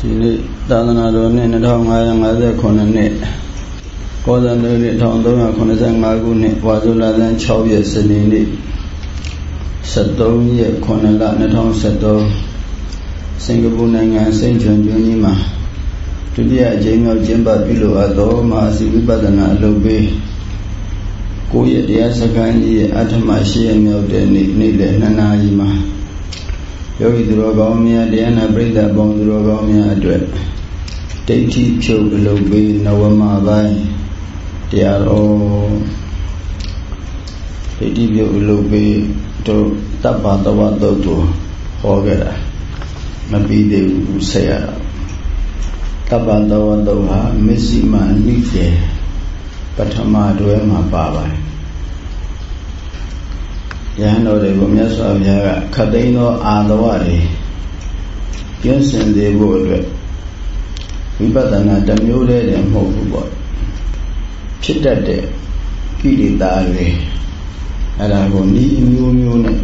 ဒီနေ့သာသနာတော်နှစ်2559နှစ်ကောဇန်တော်နှစ်1385ခုနှစ်ဝါဇုလသန်း6ရက်စနေနေ့73ရက်9လ2013စင်ကာပူနိုင်ငံစိန့်ချွန်ကျွန်းကြီးမှာဒုတိယအကြိမ်မြောက်ကျင်းပပြုလုပ်အပ်သောမဟာစီဝိပဿနာအလုပ်ပေးကိုယ့်ရဲ့တရားစခန်းကြီးရဲ့အထမရှိရမြောက်တဲ့နေ့နေ့လယ်2နာရီမှာ ယောဂီသူတော်ကောင်းများတရားနာပရိသတ်ပေါင်းသူတော်ကောင်းများအတွက်ဒိဋ္ဌိဖြုတ်အလုပ်ပေးနဝမပိုင်းတရားတော်ဒိဋ္ဌိဖြုတ်အလုပ်ပေးတို့တပ္ပတဝတုတ်တို့ဟောခဲ့တာမပြီးသေးဘူးဆက်ရတာတပ္ပတဝတုတ်ဟာမစ္စည်းမနိကေပထမတွဲမှာပါပါတယ် ယဟန်တော်တွေကိုမြတ်စွာဘုရားကခတ်သိမ်းသောအာသဝတွေကျင့်စဉ်စေဖို့အတွက်ဝိပဿနာတစ်မျိုးတည်းတည်းမဟုတ်ဘူးပေါ့ဖြစ်တတ်တဲ့ကိလေသာတွေအဲ့ဒါကိုဤမျိုးမျိုးနဲ့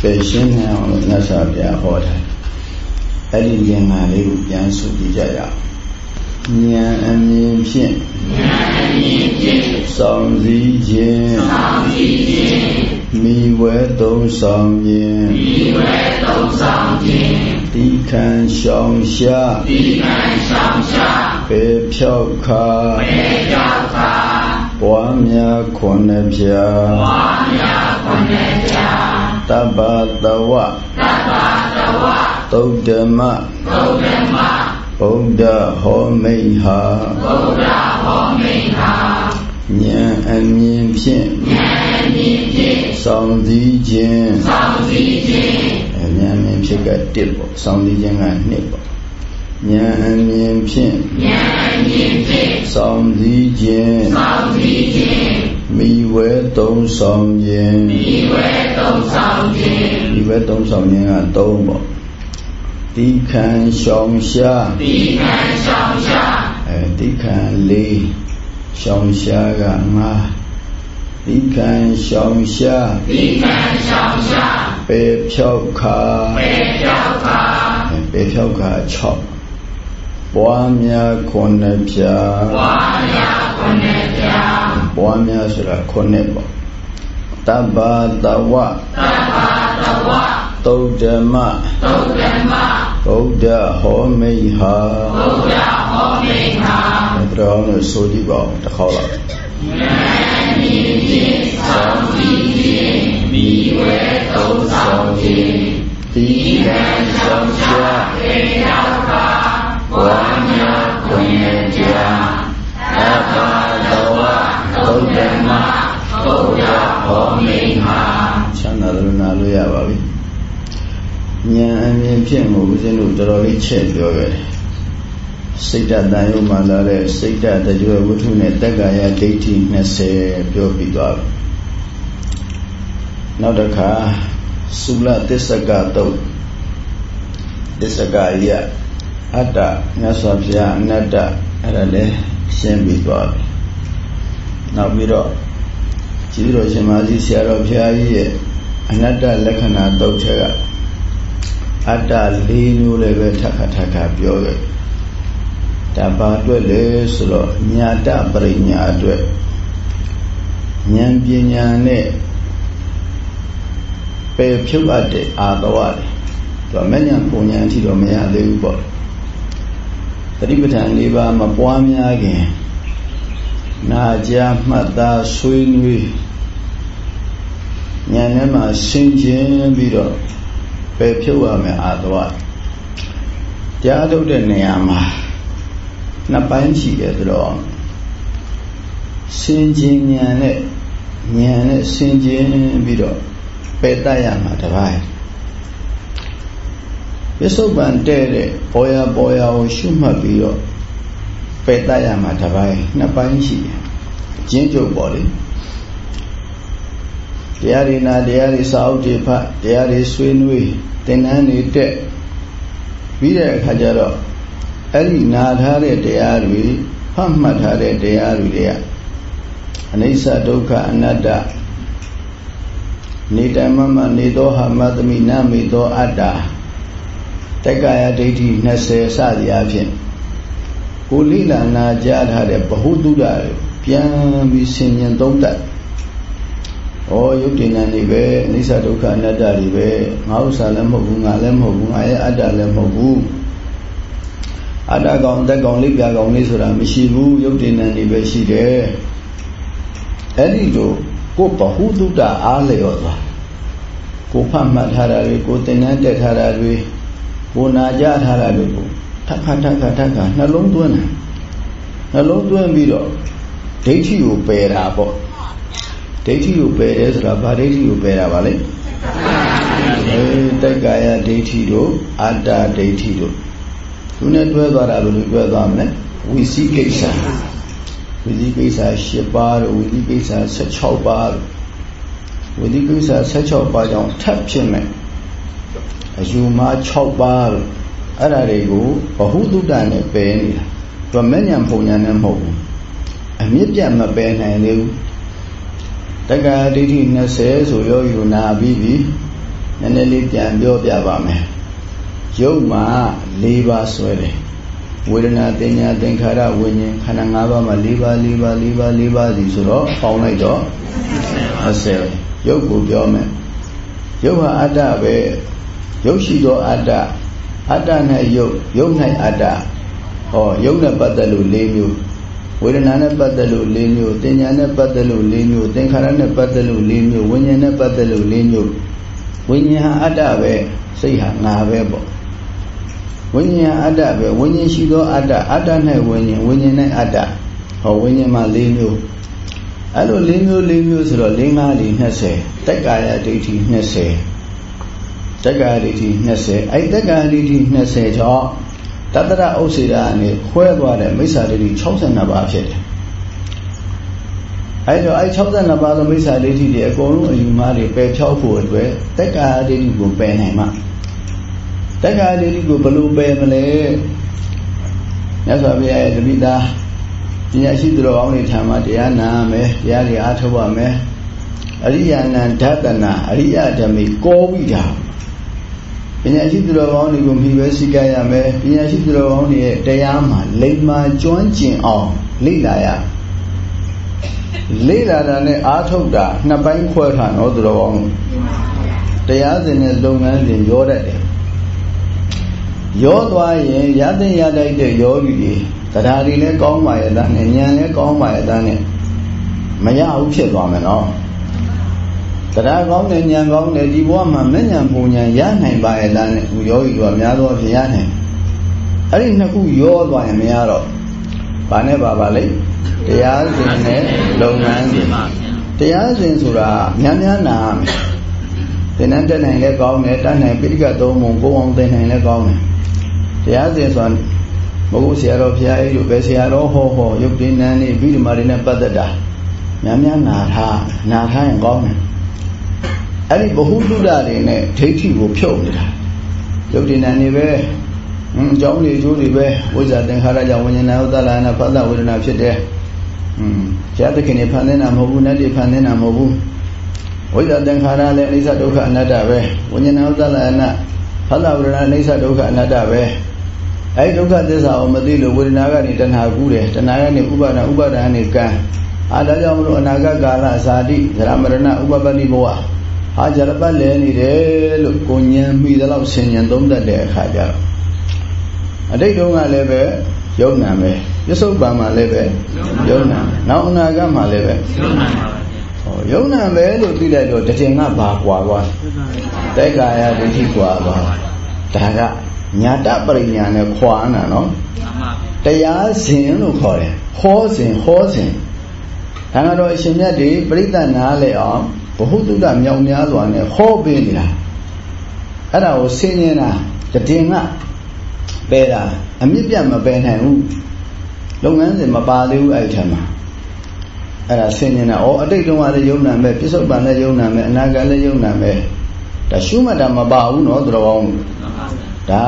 ပယ်ရှင်းနိုင်အောင်လို့မြတ်စွာဘုရားဟောတာအဲ့ဒီဉာဏ်ကလေးကိုပြန်ဆိုကြည့်ကြရအောင် ဉာဏ်အမြင်ဖြင့်ဉာဏ်အမြင်ဖြင့်စောင့်စည်းခြင်းစောင့်စည်းခြင်းမိဝဲသုံးဆောင်ခြင်းမိဝဲသုံးဆောင်ခြင်းတိခံရှောင်ရှားတိခံရှောင်ရှားပေဖြောက်ခါပေဖြောက်ခါပွားများခွန်နှပြပွားများခွန်နှပြတပ္ပတဝတပ္ပတဝသုဒ္ဓမသုဒ္ဓမ ဗုဒ္ဓဟောမိတ်ဟာဗုဒ္ဓဟောမိတ်ဟာဉာဏ်အမြင်ဖြင့်ဉာဏ်အမြင်ဖြင့်စောင့်စည်းခြင်းစောင့်စည်းခြင်းဉာဏ်အမြင်ဖြစ်က1ပေါ့စောင့်စည်းခြင်းက2ပေါ့ဉာဏ်အမြင်ဖြင့်ဉာဏ်အမြင်ဖြင့်စောင့်စည်းခြင်းစောင့်စည်းခြင်းမိဝဲသုံးဆောင်ခြင်းမိဝဲသုံးဆောင်ခြင်းမိဝဲသုံးဆောင်ခြင်းက3ပေါ့ တိခံရှောင်ရှားတိခံရှောင်ရှားအဲတိခံ၄ရှောင်ရှားက၅တိခံရှောင်ရှားတိခံရှောင်ရှားပေဖြောက်ခါပေဖြောက်ခါပေဖြောက်ခါ6ပွားများခုနှစ်ဖြာပွားများခုနှစ်ဖြာပွားများဆိုတာခုနှစ်ပေါ့တပ္ပတဝတပ္ပတဝ သုဒ္ဓမသုဒ္ဓမဗုဒ္ဓဟောမိဟာဗုဒ္ဓဟောမိဟာတော်လို့ဆိုကြည့်ပါဦးတစ်ခေါက်လောက်ဉာဏ်မြင်ဖြင့်သောင်းကြည့်ခြင်းမိဝဲသုံးဆောင်ခြင်းဒီကံဆောင်ရှားပေရောက်ပါဘဝများကိုယ်ရဲ့ကြာသဗ္ဗသောဝသုဒ္ဓမဗုဒ္ဓဟောမိဟာချမ်းသာလို့နာလို့ရပါပြီ ဉာဏ်အမြင်ဖြင့်ကိုဦးဇင်းတို့တော်တော်လေးချက်ပြောခဲ့တယ်စိတ်တတန်ယုံမှလာတဲ့စိတ်တတကြွဝတ္ထုနဲ့တက္ကာယဒိဋ္ဌိ20ပြောပြီးသွားပြီနောက်တစ်ခါသုလသစ္စကတုတ်သစ္စကယအတ္တမြတ်စွာဘုရားအနတ္တအဲ့ဒါလည်းရှင်းပြီးသွားပြီနောက်ပြီးတော့ကြီးတော်ရှင်မာသီဆရာတော်ဘုရားကြီးရဲ့အနတ္တလက္ခဏာတုတ်ချက်က အတ္တ၄မျိုးလည်းပဲထပ်ခါထပ်ခါပြောခဲ့ဒါပါအတွက်လေဆိုတော့ညာတပရိညာအတွက်ဉာဏ်ပညာနဲ့ပယ်ဖြုတ်အပ်တဲ့အာသဝတွေသူကမဉဏ်ပုံဉဏ်အထိတော့မရသေးဘူးပေါ့တတိပဋ္ဌာန်၄ပါးမပွားများခင်နာကြားမှတ်သားဆွေးနွေးဉာဏ်ထဲမှာဆင်ခြင်ပြီးတော့ပ ယ်ဖြုတ်ရမယ်အာသဝတရားထုတ်တဲ့နေရာမှာနှစ်ပိုင်းရှိတယ်ဆိုတော့စင်ကျင်ဉာဏ်နဲ့ဉာဏ်နဲ့စင်ကျင်ပြီးတော့ပယ်တတ်ရမှာတပိုင်းပစ္စုပန်တဲ့တဲ့ပေါ်ရပေါ်ရကိုရှုမှတ်ပြီးတော့ပယ်တတ်ရမှာတပိုင်းနှစ်ပိုင်းရှိတယ်အချင်းကျုပ်ပေါ်လေတရားတွေနာတရားတွေစာအုပ်တွေဖတ်တရားတွေဆွေးနွေး သင်္นานတွေတက်ပြီးတဲ့အခါကျတော့အဲ့ဒီနာထားတဲ့တရားတွေဖတ်မှတ်ထားတဲ့တရားတွေတွေကအနိစ္စဒုက္ခအနတ္တနေတမမနေသောဟာမသမိနမေသောအတ္တ တက္ကာယဒိဋ္ဌိ20စသည်အဖြစ်ကိုလိလနာကြားထားတဲ့ဘ ഹു တုဒ္ဒပြန်ပြီးဆင်ញင်သုံးတတ် ဩယုတ်တိဏ္ဍတွေပဲအနိစ္စဒုက္ခအနတ္တတွေပဲငါဥစ္စာလည်းမဟုတ်ဘူးငါလည်းမဟုတ်ဘူးငါရဲ့အတ္တလည်းမဟုတ်ဘူးအတ္တကောင်တက်ကောင်လိပ်ပြကောင်လေးဆိုတာမရှိဘူးယုတ်တိဏ္ဍတွေပဲရှိတယ်အဲ့ဒီလိုကိုဘ ഹു တုဒ္ဒအားလျော်သွားကိုဖတ်မှတ်ထားတာတွေကိုသင်တန်းတက်ထားတာတွေကိုနာကြထားတာတွေကိုထပ်ခါထပ်ခါထပ်ခါနှလုံးသွင်းတယ်နှလုံးသွင်းပြီးတော့ဒိဋ္ဌိကိုပယ်တာပေါ့ ဒိဋ္ဌိကိုပယ်တယ်ဆိုတာဗာဒိဋ္ဌိကိုပယ်တာပါလေအဲတက်ကာယဒိဋ္ဌိတို့အတ္တဒိဋ္ဌိတို့သူနဲ့တွဲသွားတာဘယ်လိုတွဲသွားမလဲဝိသိကိစ္စဝိသိကိစ္စ10ပါးတို့ဝိသိကိစ္စ16ပါးတို့ဝိသိကိစ္စ16ပါးကြောင့်ထပ်ဖြစ်မယ်အယူမှာ6ပါးလို့အဲ့ဒါတွေကိုဘ ഹു တုတ္တနဲ့ပယ်နေတာသူကမဲ့ညာပုံညာနဲ့မဟုတ်ဘူးအမြင့်ပြတ်မပယ်နိုင်သေးဘူး တက္ကရာဒိဋ္ဌိ20ဆိုရောယူနာပြီးပြီနည်းနည်းလေးပြန်ပြောပြပါမယ်ရုပ်မှာ၄ပါးဆွဲတယ်ဝေဒနာတင်ညာသင်္ခါရဝိညာဉ်ခန္ဓာ၅ပါးမှာ၄ပါး၄ပါး၄ပါး၄ပါးစီဆိုတော့ပေါင်းလိုက်တော့20ရုပ်ကိုပြောမယ်ရုပ်ဟာအတ္တပဲရုပ်ရှိသောအတ္တအတ္တ၌ရုပ်ရုပ်၌အတ္တဟောရုပ်နဲ့ပတ်သက်လို့၄မျိုး ဝေဒနာနဲ့ပတ်သက်လို့၄မျိုးတင်ညာနဲ့ပတ်သက်လို့၄မျိုးသင်္ခါရနဲ့ပတ်သက်လို့၄မျိုးဝိညာဉ်နဲ့ပတ်သက်လို့၄မျိုးဝိညာဉ်ဟာအတ္တပဲစိတ်ဟာငါပဲပေါ့ဝိညာဉ်အတ္တပဲဝိညာဉ်ရှိသောအတ္တအတ္တ၌ဝိညာဉ်ဝိညာဉ်၌အတ္တဟောဝိညာဉ်မှာ၄မျိုးအဲ့လို၄မျိုး၄မျိုးဆိုတော့၄၅၄20တက်ကာယဒိဋ္ဌိ20တက္ကရာဒိဋ္ဌိ20အဲ့တက္ကရာဒိဋ္ဌိ20ကြောင့် တတရဥစ္စေတာနဲ့ခွဲသွားတဲ့မိစ္ဆာဒိဋ္ဌိ62ပါးဖြစ်တယ်အဲ့တော့အဲ့62ပါးသောမိစ္ဆာဒိဋ္ဌိတွေအကုန်လုံးအယူမှားတွေပယ်ဖြောက်ဖို့အတွက်တက္ကရာဒိဋ္ဌိကိုပယ်နိုင်မှာတက္ကရာဒိဋ္ဌိကိုဘယ်လိုပယ်မလဲမြတ်စွာဘုရားရဲ့တပိသားပညာရှိသူတော်ကောင်းတွေထံမှာတရားနာမယ်တရားတွေအားထုတ်ရမယ်အရိယာနန္ဒတနာအရိယဓမေကောဝိတာ ပညာရှိသူတော်ကောင်းတွေကိုမြည်ပဲစိကရမယ်ပညာရှိသူတော်ကောင်းတွေရဲ့တရားမှာလိမ္မာကျွမ်းကျင်အောင်လေ့လာရလေ့လာတာနဲ့အားထုတ်တာနှစ်ပိုင်းခွဲထားတော့သူတော်ကောင်းတရားစဉ်နဲ့လုပ်ငန်းစဉ်ရောတတ်တယ်ရောသွားရင်ရတဲ့ရတိုက်တဲ့ယောဂီတွေတရားတွေလည်းကောင်းပါရဲ့သားနဲ့ဉာဏ်လည်းကောင်းပါရဲ့သားနဲ့မရဘူးဖြစ်သွားမယ်နော် တရားကောင်းတဲ့ဉာဏ်ကောင်းတဲ့ဒီဘဝမှာမဉဏ်ပူဉဏ်ရနိုင်ပါရဲ့လားနဲ့ယောဂီတို့အများသောဖြင့်ရနိုင်အဲ့ဒီနှစ်ခုရောသွားရင်မရတော့ဘာနဲ့ပါပါလိမ့်တရားစဉ်နဲ့လုပ်ငန်းစဉ်တရားစဉ်ဆိုတာများများနာမယ်သင်္นานတက်နိုင်လဲကောင်းတယ်တတ်နိုင်ပိဋကသုံးပုံကိုအောင်သင်နိုင်လဲကောင်းတယ်တရားစဉ်ဆိုတာမဟုတ်ဆရာတော်ဘုရားအဲ့လိုပဲဆရာတော်ဟောဟောရုပ်တည်နန်းနေပြီးဒီမှာတွေနဲ့ပတ်သက်တာများများနာထားနာထားရင်ကောင်းတယ် အဲ့ဒီဘ ഹു တုဒ္ဒတွေနဲ့ဒိဋ္ဌိကိုဖြုတ်နေတာယုတ်တိဏနေပဲအင်းအကြောင်းတွေအကျိုးတွေပဲဝိဇ္ဇာသင်္ခါရကြောင့်ဝိညာဏဥဒ္ဒလနာဖသဝေဒနာဖြစ်တယ်อืมဇာတခင်နေဖန်နေတာမဟုတ်ဘူးနတ်တွေဖန်နေတာမဟုတ်ဘူးဝိဇ္ဇာသင်္ခါရလည်းအိစ္ဆဒုက္ခအနတ္တပဲဝိညာဏဥဒ္ဒလနာဖသဝေဒနာအိစ္ဆဒုက္ခအနတ္တပဲအဲဒီဒုက္ခသစ္စာကိုမသိလို့ဝေဒနာကနေတဏှာကူးတယ်တဏှာကနေဥပါဒဥပါဒကနေကံအားဒါကြောင့်မလို့အနာဂတ်ကာလဇာတိဇရမရဏဥပပတ္တိဘဝ ဟာကြရပတ်လဲနေတယ်လို့ကိုဉဏ်မိသလောက်ဆင်ញံသုံးတတ်တဲ့အခါကျတော့အတိတ်တုန်းကလည်းပဲယုံနာပဲပစ္စုပန်မှာလည်းပဲယုံနာနောက်အနာဂတ်မှာလည်းပဲယုံနာပါဟောယုံနာပဲလို့သိလိုက်တော့တခြင်းကဘာကွာသွားတက်ကာယဒိဋ္ဌိကွာသွားဒါကညာတပရိညာနဲ့ခွာနာနော်တရားစဉ်လို့ခေါ်တယ်ဟောစဉ်ဟောစဉ်ဒါကတော့အရှင်မြတ်တွေပြိဿနာလဲအောင် ဘ ഹു တုဒမြောင်များစွာနဲ့ဟောပေးနေတာအဲ့ဒါကိုဆင်းရဲတာတည်ငါပယ်တာအမြင့်ပြတ်မပယ်နိုင်ဘူးလုပ်ငန်းစဉ်မပါသေးဘူးအဲ့ဒီထက်မှာအဲ့ဒါဆင်းရဲတာဩအတိတ်တုန်းကလည်းယုံနာမဲ့ပြစ္ဆုတ်ပန်လည်းယုံနာမဲ့အနာဂတ်လည်းယုံနာမဲ့ဒါရှုမှတ်တာမပါဘူးနော်သူတော်ကောင်းဒါ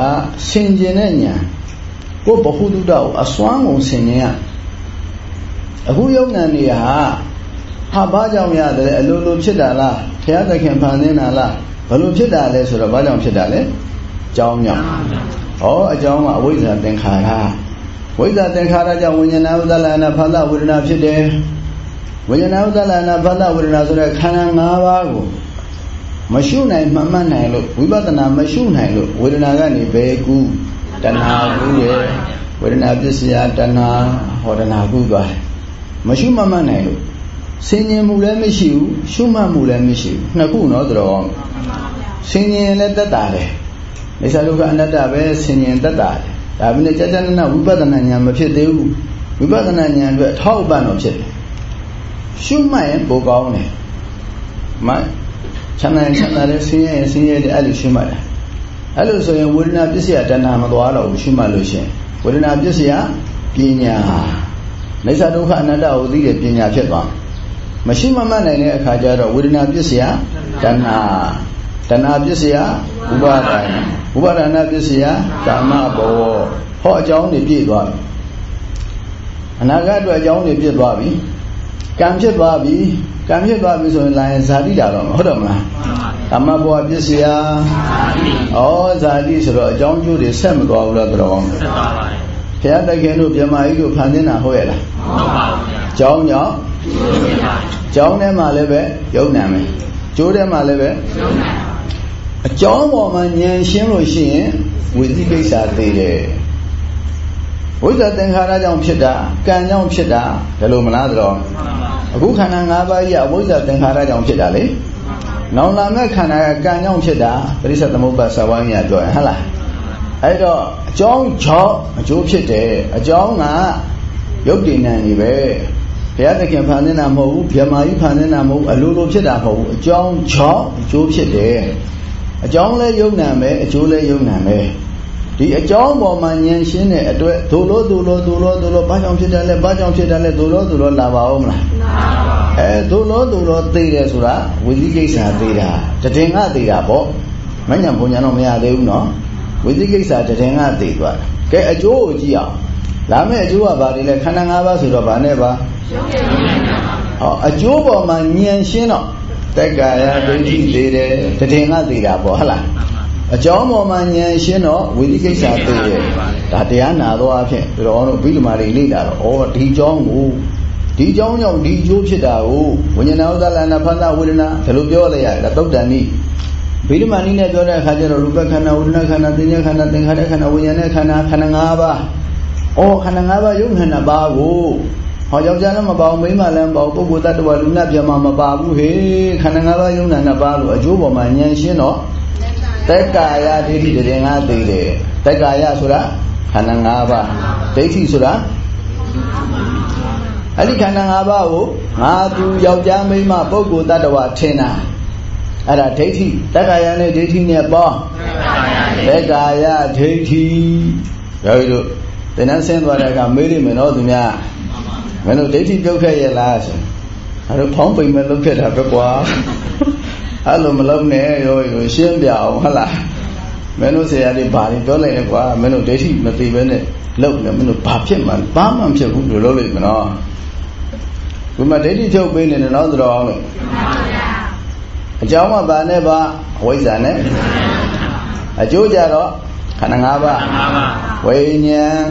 ဆင်ကျင်တဲ့ညာကိုဘ ഹു တုဒကိုအစွမ်းကုန်ဆင်ကျင်ရအခုယုံနာနေဟာ ဟာဘာကြောင့်ရတယ်အလိုလိုဖြစ်တာလားဘုရားသခင်ဖန်ဆင်းတာလားဘလို့ဖြစ်တာလဲဆိုတော့ဘာကြောင့်ဖြစ်တာလဲကြောင်းကြောင့်ဩအကြောင်းကအဝိဇ္ဇာသင်္ခါရဝိဇ္ဇာသင်္ခါရကြောင့်ဝိညာဏဥဒ္ဒလနာဖသဝေဒနာဖြစ်တယ်ဝိညာဏဥဒ္ဒလနာဖသဝေဒနာဆိုတဲ့ခန္ဓာ၅ပါးကိုမရှုနိုင်မှတ်မှတ်နိုင်လို့ဝိပဿနာမရှုနိုင်လို့ဝေဒနာကနေဘယ်ကူတဏှာကူရဲ့ဝေဒနာပစ္စယတဏှာဟောတဏှာကူသွားတယ်မရှုမှတ်မှတ်နိုင်လို့ ဆင်ញင်မှုလည်းမရှိဘူးရှုမှတ်မှုလည်းမရှိဘူးနှစ်ခုနော်တော်ဆင်ញင်လည်းတက်တာတယ်နေသဒုက္ခအနတ္တပဲဆင်ញင်တက်တာတယ်ဒါပေမဲ့ကြာကြာနာဝိပဿနာဉာဏ်မဖြစ်သေးဘူးဝိပဿနာဉာဏ်အတွက်ထောက်ပံ့တော့ဖြစ်တယ်ရှုမှတ်ရင်ပိုကောင်းတယ်မချမ်းသာချမ်းသာတဲ့ဆင်းရဲဆင်းရဲတဲ့အဲ့လိုရှုမှတ်တာအဲ့လိုဆိုရင်ဝေဒနာပစ္စယတဏှာမသွားတော့ဘူးရှုမှတ်လို့ရှင်ဝေဒနာပစ္စယပညာနေသဒုက္ခအနတ္တကိုသိတဲ့ပညာဖြစ်သွား မရှိမမှတ်နိုင်တဲ့အခါကျတော့ဝေဒနာပစ္စယတဏှာတဏှာပစ္စယဥပါဒာယဥပါဒနာပစ္စယကာမဘောဟောအကြောင်းတွေပြည့်သွားပြီအနာဂတ်အတွက်အကြောင်းတွေပြည့်သွားပြီကံဖြစ်သွားပြီကံဖြစ်သွားပြီဆိုရင်လာရင်ဇာတိတာတော့ဟုတ်တယ်မလားကာမဘောပစ္စယဩဇာတိဆိုတော့အကြောင်းကျိုးတွေဆက်မသွားဘူးလားတော်ဆက်သွားပါတယ်ဘုရားတခင်တို့မြမကြီးတို့ဖန်ဆင်းတာဟုတ်ရဲ့လားဟုတ်ပါဘူးဗျာကျောင်းကြောင့် ကျောင်းထဲမှာလည်းပဲယုံနာမယ်ကျိုးထဲမှာလည်းပဲယုံနာအကြောင်းပေါ်မှာဉာဏ်ရှင်းလို့ရှိရင်ဝိသိကိစ္စသိတယ်ဝိဇ္ဇာသင်္ခါရကြောင့်ဖြစ်တာကံကြောင့်ဖြစ်တာဒါလို့မလားတော့အခုခန္ဓာ၅ပါးကြီးအဝိဇ္ဇာသင်္ခါရကြောင့်ဖြစ်တာလေနောင်လာမဲ့ခန္ဓာကကံကြောင့်ဖြစ်တာပရိစ္ဆေသမုပ္ပါသဝိုင်းရပြောရင်ဟုတ်လားအဲ့တော့အကြောင်းကြောင့်အကျိုးဖြစ်တယ်အကြောင်းကရုပ်တည်နေနေပဲ ဘုရားသခင်ဖန်ဆင်းတာမဟုတ်ဘူးဗြဟ္မာကြီးဖန်ဆင်းတာမဟုတ်ဘူးအလိုလိုဖြစ်တာမဟုတ်ဘူးအကြောင်းကြောင့်အကျိုးဖြစ်တယ်အကြောင်းလဲယုံနာမယ်အကျိုးလဲယုံနာမယ်ဒီအကြောင်းပေါ်မှာဉာဏ်ရှင်းတဲ့အတွက်ဒုလို့ဒုလို့ဒုလို့ဒုလို့ဘာကြောင့်ဖြစ်တယ်လဲဘာကြောင့်ဖြစ်တယ်လဲဒုလို့ဒုလို့လာပါဦးမလားအဲဒုလို့ဒုလို့သိတယ်ဆိုတာဝိသိကိစ္စသိတာတည်ငါသိတာပေါ့မညံဘုံညာတော့မရသေးဘူးနော်ဝိသိကိစ္စတည်ငါသိသွားတယ်ကဲအကျိုးကိုကြည့်အောင် လာမယ့်အကျိုးကဘာတွေလဲခန္ဓာ၅ပါးဆိုတော့ဗာနဲ့ပါဟောအကျိုးပေါ်မှာဉာဏ်ရှင်းတော့တက္ကာယဒိဋ္ဌိသေးတယ်တည်ငါသိတာပေါ့ဟုတ်လားအကြောင်းပေါ်မှာဉာဏ်ရှင်းတော့ဝိသိကိစ္စသိရဲ့ဒါတရားနာတော့အဖြစ်ဘယ်တော့တော့ဘိဓမ္မာတွေလေ့လာတော့ဩဒီကြောင်းကိုဒီကြောင်းကြောင့်ဒီကျိုးဖြစ်တာကိုဝိညာဏဥဒ္ဒလနာဖသဝေဒနာဒါလိုပြောလိုက်ရတယ်သုတ်တန်နိဗိဓမာနိနဲ့ပြောတဲ့အခါကျတော့ရူပခန္ဓာဝေဒနာခန္ဓာသင်္ညာခန္ဓာသင်္ခါရခန္ဓာဝိညာဉ်နဲ့ခန္ဓာခန္ဓာ၅ပါး။ အော်ခန္ဓာ၅ပါးယုံခန္ဓာပါကိုဟောယောက်ျားလည်းမပါဘူးမိန်းမလည်းမပါဘူးပုဂ္ဂိုလ်တ attva လူနာပြမမပါဘူးဟေခန္ဓာ၅ပါးယုံနာနှစ်ပါးလို့အကျိုးပေါ်မှာဉာဏ်ရှင်းတော့တက်ကာယဒိဋ္ဌိတရင်ငါသိတယ်တက်ကာယဆိုတာခန္ဓာ၅ပါးဒိဋ္ဌိဆိုတာအဲ့ဒီခန္ဓာ၅ပါးကိုငါသူယောက်ျားမိန်းမပုဂ္ဂိုလ်တ attva ထင်တာအဲ့ဒါဒိဋ္ဌိတက်ကာယနဲ့ဒိဋ္ဌိနဲ့ပေါင်းတက်ကာယဒိဋ္ဌိယောဂီတို့ သင်္นานဆင်းသွားတဲ့အခါမေးလိမ့်မယ်နော်သူများမင်းတို့ဒိဋ္ဌိပြုတ်ခဲ့ရဲ့လားဆိုအဲ့တော့ဖောင်းပိန်မဲ့လုပ်ခဲ့တာပဲကွာအဲ့လိုမလုပ်နဲ့ရောရောရှင်းပြအောင်ဟုတ်လားမင်းတို့ဆရာတွေဘာတွေပြောလိုက်လဲကွာမင်းတို့ဒိဋ္ဌိမသိဘဲနဲ့လုပ်နေမင်းတို့ဘာဖြစ်မှဘာမှမဖြစ်ဘူးလို့လုပ်လိုက်မနော်ဘုမဒိဋ္ဌိချုပ်ပေးနေတယ်နော်သတော်အောင်လို့အကြောင်းကဘာနဲ့ပါအဝိဇ္ဇာနဲ့အကျိုးကြတော့ ခန္ဓာ၅ပါးဝိညာဉ်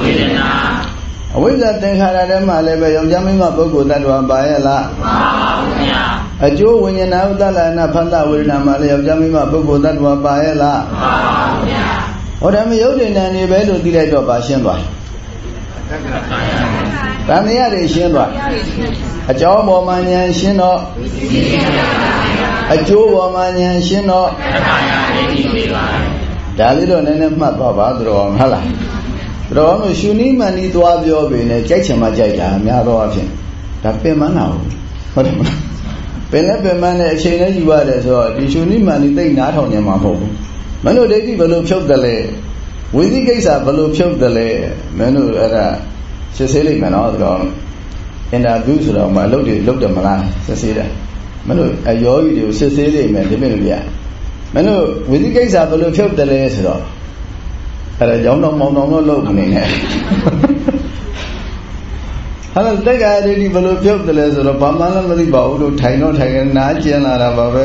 ဝေဒနာအဝိဇ္ဇာသင်္ခါရထဲမှာလည်းပဲယောက်ျားမိန်းမပုဂ္ဂိုလ်တ attva ပါရဲ့လားပါပါဘူးဗျာအကျိုးဝိညာဏဥဒ္ဒလနာဖသဝေဒနာမှာလည်းယောက်ျားမိန်းမပုဂ္ဂိုလ်တ attva ပါရဲ့လားပါပါဘူးဗျာဟောတယ်မယုတ်တင်တယ်နေပဲလို့သိလိုက်တော့ပါရှင်းသွားတန်မြရတွေရှင်းသွားအကြောင်းပေါ်မှာဉာဏ်ရှင်းတော့ အကျိုးပေါ်မှာဉာဏ်ရှင်းတော့ဒါလေးတော့နည်းနည်းမှတ်သွားပါသူတော်ဟုတ်လားတော်လို့ရှုနီးမှန်နီးသွားပြောပေနဲ့ကြိုက်ချင်မှကြိုက်တာအများသောအားဖြင့်ဒါပင်မနာဘူးဟုတ်တယ်မလားပင်လည်းပင်မနဲ့အချိန်နဲ့ယူရတယ်ဆိုတော့ဒီရှုနီးမှန်နီးသိနားထောင်နေမှာမဟုတ်ဘူးမင်းတို့ဒိဋ္ဌိဘယ်လိုဖြုတ်တယ်လဲဝိသိကိစ္စဘယ်လိုဖြုတ်တယ်လဲမင်းတို့အဲ့ဒါစစ်ဆေးလိုက်မယ်နော်တော်အင်တာဗျူးဆိုတော့မအလုပ်တွေလုပ်တယ်မလားစစ်ဆေးတယ် မင်းတို့အယောဂီတွေကိုစစ်ဆေးလိုက်မယ်ဒီမင်းတို့ပြမင်းတို့ဝိသိကိစ္စဘယ်လိုဖြုတ်တယ်လဲဆိုတော့အဲ့ဒါကြောင်းတော့မောင်တော်တော့လုပ်နေတယ်ဟာတက္ကရာဒိဋ္ဌိဘယ်လိုပြုတ်တယ်လဲဆိုတော့ဘာမှလည်းမသိပါဘူးလို့ထိုင်တော့ထိုင်နားကျင်လာတာပါပဲ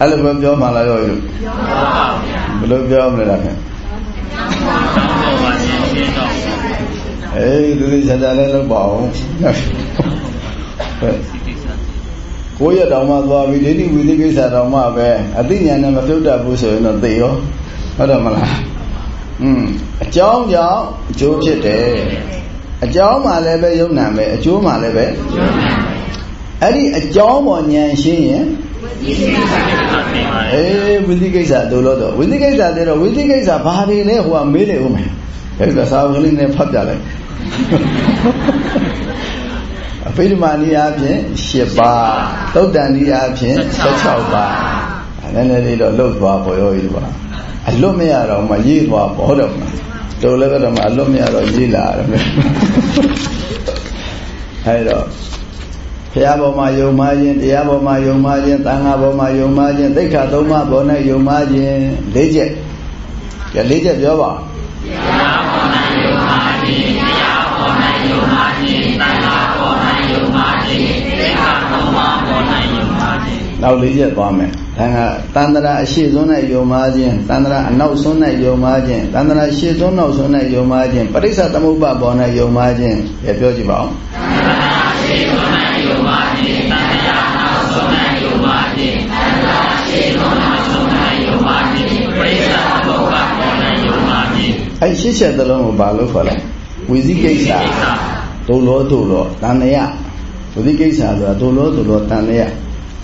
အဲ့လိုပဲပြောမှလားရောယူဘယ်လိုပြောမလဲလားခင်အေးလူတွေဆက်ကြလဲလုပ်ပါအောင် ကိုရတောင်မှသွားပြီဒိဋ္ဌိဝိသိကိစ္စတောင်မှပဲအသိဉာဏ်နဲ့မပြုတ်တတ်ဘူးဆိုရင်တော့သိရောဟုတ်တယ်မလားอืมအကြောင်းကြောင့်အကျိုးဖြစ်တယ်အကြောင်းမှလည်းပဲယုံနာပဲအကျိုးမှလည်းပဲအဲ့ဒီအကြောင်းပေါ်ဉာဏ်ရှင်းရင်အေးဝိသိကိစ္စတို့လို့တော့ဝိသိကိစ္စတဲ့တော့ဝိသိကိစ္စဘာတွေလဲဟိုကမေးတယ်ဦးမယ်အဲ့ဒါစာဝကလေးနဲ့ဖတ်ပြလိုက် အဖိဓမ္မာနည်းအားဖြင့်၈ပါးသုတ်တန်နည်းအားဖြင့်16ပါးနည်းနည်းလေးတော့လုတ်သွားပေါ်ရောကြီးပါအလွတ်မရတော့မှရေးသွားပေါ်တော့မှတို့လည်းကတော့မှအလွတ်မရတော့ရေးလာတယ်အဲဒါဘုရားပေါ်မှာယုံမှခြင်းတရားပေါ်မှာယုံမှခြင်းသံဃာပေါ်မှာယုံမှခြင်းသိက္ခာသုံးပါးပေါ်၌ယုံမှခြင်း၄ချက်ကြ၄ချက်ပြောပါတရား နောက်၄ချက်သွားမယ်သံဃာတန္တရာအရှိစွန်း၌ယုံမှခြင်းတန္တရာအနောက်စွန်း၌ယုံမှခြင်းတန္တရာရှေ့စွန်းနောက်စွန်း၌ယုံမှခြင်းပရိစ္ဆသမုပ္ပါပေါ်၌ယုံမှခြင်းပြောကြည့်ပါဦးတန္တရာရှေ့စွန်း၌ယုံမှခြင်းတန္တရာနောက်စွန်း၌ယုံမှခြင်းတန္တရာရှေ့စွန်းနောက်စွန်း၌ယုံမှခြင်းပရိစ္ဆသမုပ္ပါပေါ်၌ယုံမှခြင်းအဲရှစ်ချက်သလုံးကိုဘာလို့ခေါ်လဲဝိဇိကိစ္စဒုလောဒုလောတန်တယဝိဇိကိစ္စဆိုတာဒုလောဒုလောတန်တယ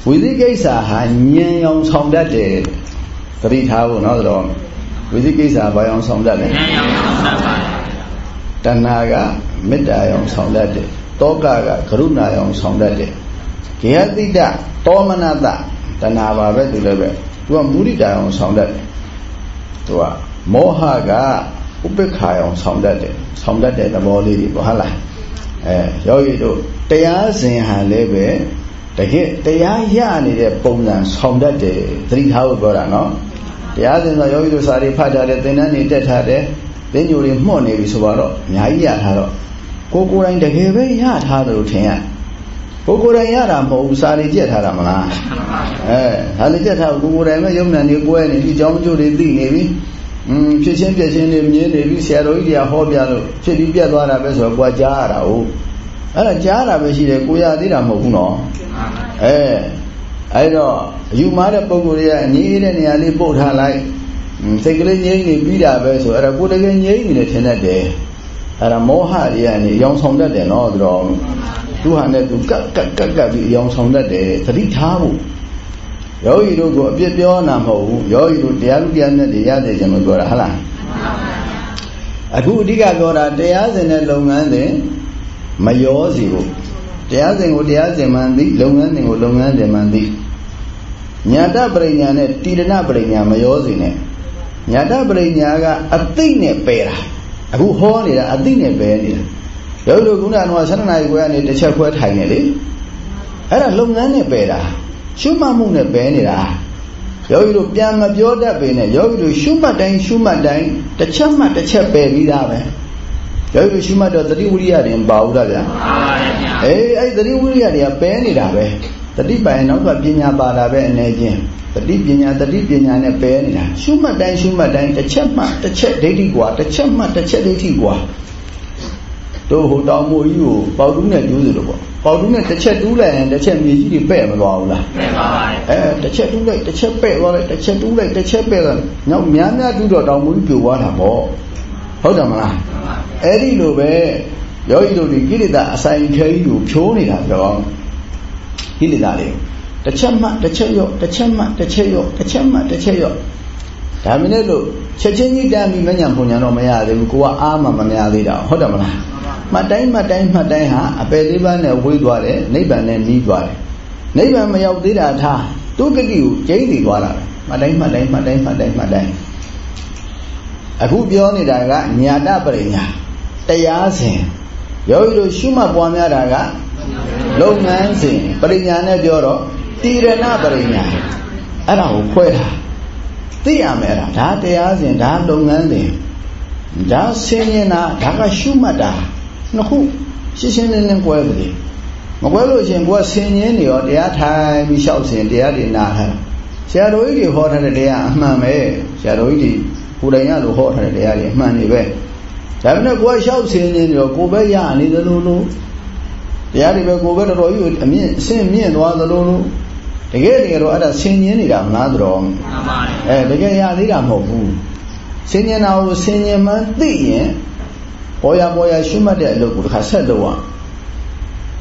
ဝိသိကိစ္စဟာဉာဏ်ရောင်ဆောင်တတ်တယ်သတိထားဖို့နော်တော့ဝိသိကိစ္စဘာရောင်ဆောင်တတ်လဲဉာဏ်ရောင်ဆောင်တတ်ပါတဏှာကမေတ္တာရောင်ဆောင်တတ်တယ်တောကကကရုဏာရောင်ဆောင်တတ်တယ်ဂေဟတိတတောမနတတဏှာပါပဲသူလည်းပဲသူကမုဒိတာရောင်ဆောင်တတ်တယ်သူကမောဟကဥပ္ပခါရောင်ဆောင်တတ်တယ်ဆောင်တတ်တဲ့သဘောလေးတွေပေါ့ဟုတ်လားအဲယောဂီတို့တရားစဉ်ဟာလည်းပဲ တကယ်တရားရနေတဲ့ပုံစံဆောင်တတ်တယ်သတိထားဖို့ပြောတာနော်တရားစင်ဆိုယောဂီတို့စာရီဖတ်ထားတယ်သင်္นานနေတက်ထားတယ်သင်ညိုတွေမှော့နေပြီဆိုတော့အများကြီးရထားတော့ကိုကိုယ်တိုင်တကယ်ပဲရထားတယ်လို့ထင်ရကိုကိုယ်တိုင်ရတာမဟုတ်ဘူးစာရီကြက်ထားတာမလားအဲစာရီကြက်ထားကိုကိုယ်တိုင်ပဲယုံနာနေကိုယ်နေဒီကြောင်းကျိုးတွေသိနေပြီอืมဖြစ်ချင်းပြချင်းတွေမြင်နေပြီဆရာတော်ကြီးတွေကဟောပြလို့ဖြစ်ပြီးပြတ်သွားတာပဲဆိုတော့ကိုယ်ကြားရတာဟုတ် အဲ့ဒါကြားတာပဲရှိတယ်ကိုရသေးတာမဟုတ်ဘူးနော်အဲအဲ့တော့အယူမားတဲ့ပုံကိုယ်တွေကအငြိတဲ့နေရာလေးပုတ်ထားလိုက်စိတ်ကလေးငြိမ့်နေပြီးတာပဲဆိုအဲ့ဒါကိုယ်တကယ်ငြိမ့်နေတယ်ထင်တတ်တယ်အဲ့ဒါမောဟတွေကနေအယောင်ဆောင်တတ်တယ်နော်သူတော်သူဟာနဲ့သူကတ်ကတ်ကတ်ကတ်ပြီးအယောင်ဆောင်တတ်တယ်သတိထားဖို့ယောဂီတို့ကိုအပြစ်ပြောနာမဟုတ်ဘူးယောဂီတို့တရားလူတရားနဲ့တရားသိခြင်းလို့ပြောတာဟုတ်လားအခုအဓိကပြောတာတရားစဉ်တဲ့လုပ်ငန်းစဉ် မရောစီဘူးတရားစဉ်ကိုတရားစဉ်မှန်သိလုပ်ငန်းစဉ်ကိုလုပ်ငန်းစဉ်မှန်သိညာတပရိညာနဲ့တိရဏပရိညာမရောစီနဲ့ညာတပရိညာကအသိနဲ့ပယ်တာအခုဟောနေတာအသိနဲ့ပယ်နေတာယောဂီတို့ကုဏက7နာရီခွဲကနေတစ်ချက်ခွဲထိုင်နေလေအဲ့ဒါလုပ်ငန်းနဲ့ပယ်တာရှုမှတ်မှုနဲ့ပယ်နေတာယောဂီတို့ပြန်မပြောတတ်ပေနဲ့ယောဂီတို့ရှုမှတ်တိုင်းရှုမှတ်တိုင်းတစ်ချက်မှတစ်ချက်ပယ်ပြီးသားပဲ ယောဂီရှုမှတ်တော့တတိဝိရိယတွေပါဘူးလားဗျာပါပါတယ်ဗျာအေးအဲ့တတိဝိရိယတွေကပဲနေတာပဲတတိပိုင်နောက်ကပညာပါတာပဲအနေချင်းတတိပညာတတိပညာနဲ့ပဲနေတာရှုမှတ်တိုင်းရှုမှတ်တိုင်းတစ်ချက်မှတစ်ချက်ဒိဋ္ဌိကွာတစ်ချက်မှတစ်ချက်ဒိဋ္ဌိကွာတို့ဟိုတောင်မိုးကြီးကိုပေါတူးနဲ့တူးစီလို့ပေါ့ပေါတူးနဲ့တစ်ချက်တူးလိုက်ရင်တစ်ချက်မြေကြီးတွေပဲ့မသွားဘူးလားပဲ့ပါပါတယ်အဲတစ်ချက်တူးလိုက်တစ်ချက်ပဲ့သွားလိုက်တစ်ချက်တူးလိုက်တစ်ချက်ပဲ့သွားနောက်များများတူးတော့တောင်မိုးကြီးပြိုသွားတာပေါ့ ဟုတ်တယ်မလားအဲ့ဒီလိုပဲယောဂီတို့ဒီကိလေသာအဆိုင်ခဲကြီးကိုဖြိုးနေတာပြောအောင်ကိလေသာလေးတစ်ချက်မှတစ်ချက်ရော့တစ်ချက်မှတစ်ချက်ရော့တစ်ချက်မှတစ်ချက်ရော့ဒါမင်းလို့ချက်ချင်းကြီးတမ်းပြီးမညံပုံညာတော့မရသေးဘူးကိုကအားမှမများသေးတာဟုတ်တယ်မလားမှတ်တိုင်းမှတ်တိုင်းမှတ်တိုင်းဟာအပယ်လေးပါးနဲ့ဝေးသွားတယ်နိဗ္ဗာန်နဲ့နီးသွားတယ်နိဗ္ဗာန်မရောက်သေးတာထားဒုက္ခတိကိုကျိန်းတည်သွားတာပဲမှတ်တိုင်းမှတ်တိုင်းမှတ်တိုင်းမှတ်တိုင်းမှတ်တိုင်း အခုပြောနေတာကညာတပရိညာတရားစဉ်ယောဂီတို့ရှုမှတ်ပွားများတာကလုပ်ငန်းစဉ်ပရိညာနဲ့ပြောတော့တိရဏပရိညာအဲ့ဒါကိုခွဲတာသိရမယ်အဲ့ဒါဒါတရားစဉ်ဒါလုပ်ငန်းစဉ်ဒါဆင်းရဲတာဒါကရှုမှတ်တာနှစ်ခုရှင်းရှင်းလင်းလင်းကွဲပြီမကွဲလို့ရှင်ကိုယ်ဆင်ញင်းနေရောတရားထိုင်ပြီးလျှောက်စဉ်တရားတွေနာထားဆရာတော်ကြီးတွေဟောထားတဲ့တရားအမှန်ပဲဆရာတော်ကြီးတွေ ကိုယ်တိုင်ရလို့ဟောထားတဲ့တရားတွေအမှန်တွေပဲဒါပေမဲ့ကိုယ်ကလျှောက်ဆင်းနေတော့ကိုယ်ပဲရနေသလိုလိုတရားတွေပဲကိုယ်ပဲတော်တော်ကြီးအမြင့်အဆင့်မြင့်သွားသလိုလိုတကယ်တကယ်တော့အဲ့ဒါဆင်ញင်းနေတာမလားတော်အဲတကယ်ရသေးတာမဟုတ်ဘူးဆင်ញင်းတာကိုဆင်ញင်းမှန်းသိရင်ပေါ်ရပေါ်ရရှုမှတ်တဲ့အလုပ်ကိုတစ်ခါဆက်လုပ်ရ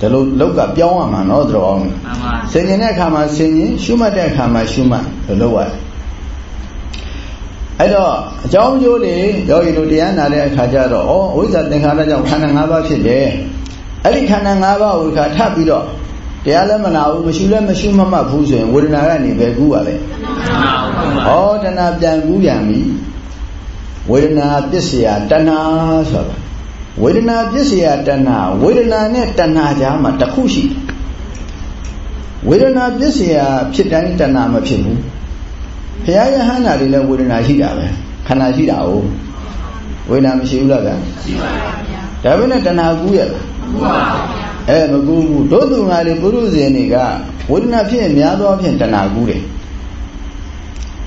ဒီလိုလောက်ကပြောင်းရမှာနော်တော်အောင်ဆင်ញင်းတဲ့အခါမှာဆင်ញင်းရှုမှတ်တဲ့အခါမှာရှုမှတ်လို့လုပ်ရတယ် အဲ့တော့အကြောင်းကျိုးတွေယောဂီတို့တရားနာတဲ့အခါကျတော့ဩဝိဇ္ဇာသင်္ခါရကြောင့်ခန္ဓာ၅ပါးဖြစ်တယ်အဲ့ဒီခန္ဓာ၅ပါးကိုခါထပ်ပြီးတော့တရားလည်းမနာဘူးမရှိလည်းမရှိမမှတ်ဘူးဆိုရင်ဝေဒနာကနေပဲကူးပါလေဩတဏပြန်ကူးပြန်ပြီဝေဒနာပစ္စယတဏဆိုတာဝေဒနာပစ္စယတဏဝေဒနာနဲ့တဏကြားမှာတစ်ခုရှိတယ်ဝေဒနာပစ္စယဖြစ်တိုင်းတဏမဖြစ်ဘူး ဘုရားယဟန္တာတွေလည်းဝေဒနာရှိတာပဲခန္ဓာရှိတာ哦ဝေဒနာမရှိဘူးလားဗျာရှိပါပါဗျာဒါပေမဲ့တဏှာကူးရလားမကူပါဘူးအဲမကူဘူးတို့သူငါတွေပုရုဇဉ်တွေကဝေဒနာဖြစ်များသောဖြင့်တဏှာကူးတယ်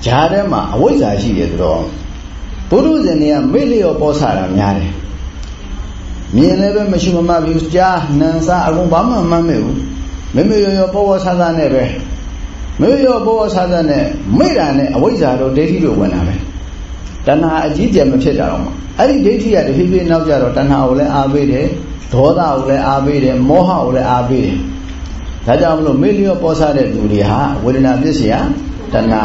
ဂျားထဲမှာအဝိဇ္ဇာရှိတယ်ဆိုတော့ပုရုဇဉ်တွေကမေ့လျော့ပေါ်ဆတာများတယ်မြင်လည်းပဲမရှိမမှဘူးကြားနန်စားအကုန်ဘာမှမမှတ်ဘူးမေမေရောရောပေါ်ပေါ်ဆာဆာနဲ့ပဲ မေမေရောပေါ်ပေါ်ဆာဆာနဲ့မိတာနဲ့အဝိဇ္ဇာတို့ဒိဋ္ဌိတို့ဝင်လာပဲတဏှာအကြီးကျယ်မဖြစ်ကြတော့မှအဲ့ဒီဒိဋ္ဌိကတဖြည်းဖြည်းနောက်ကျတော့တဏှာကိုလည်းအားပေးတယ်ဒေါသကိုလည်းအားပေးတယ်မောဟကိုလည်းအားပေးတယ်ဒါကြောင့်မလို့မေ့လျော့ပေါ်စားတဲ့သူတွေဟာဝေဒနာပစ္စယတဏှာ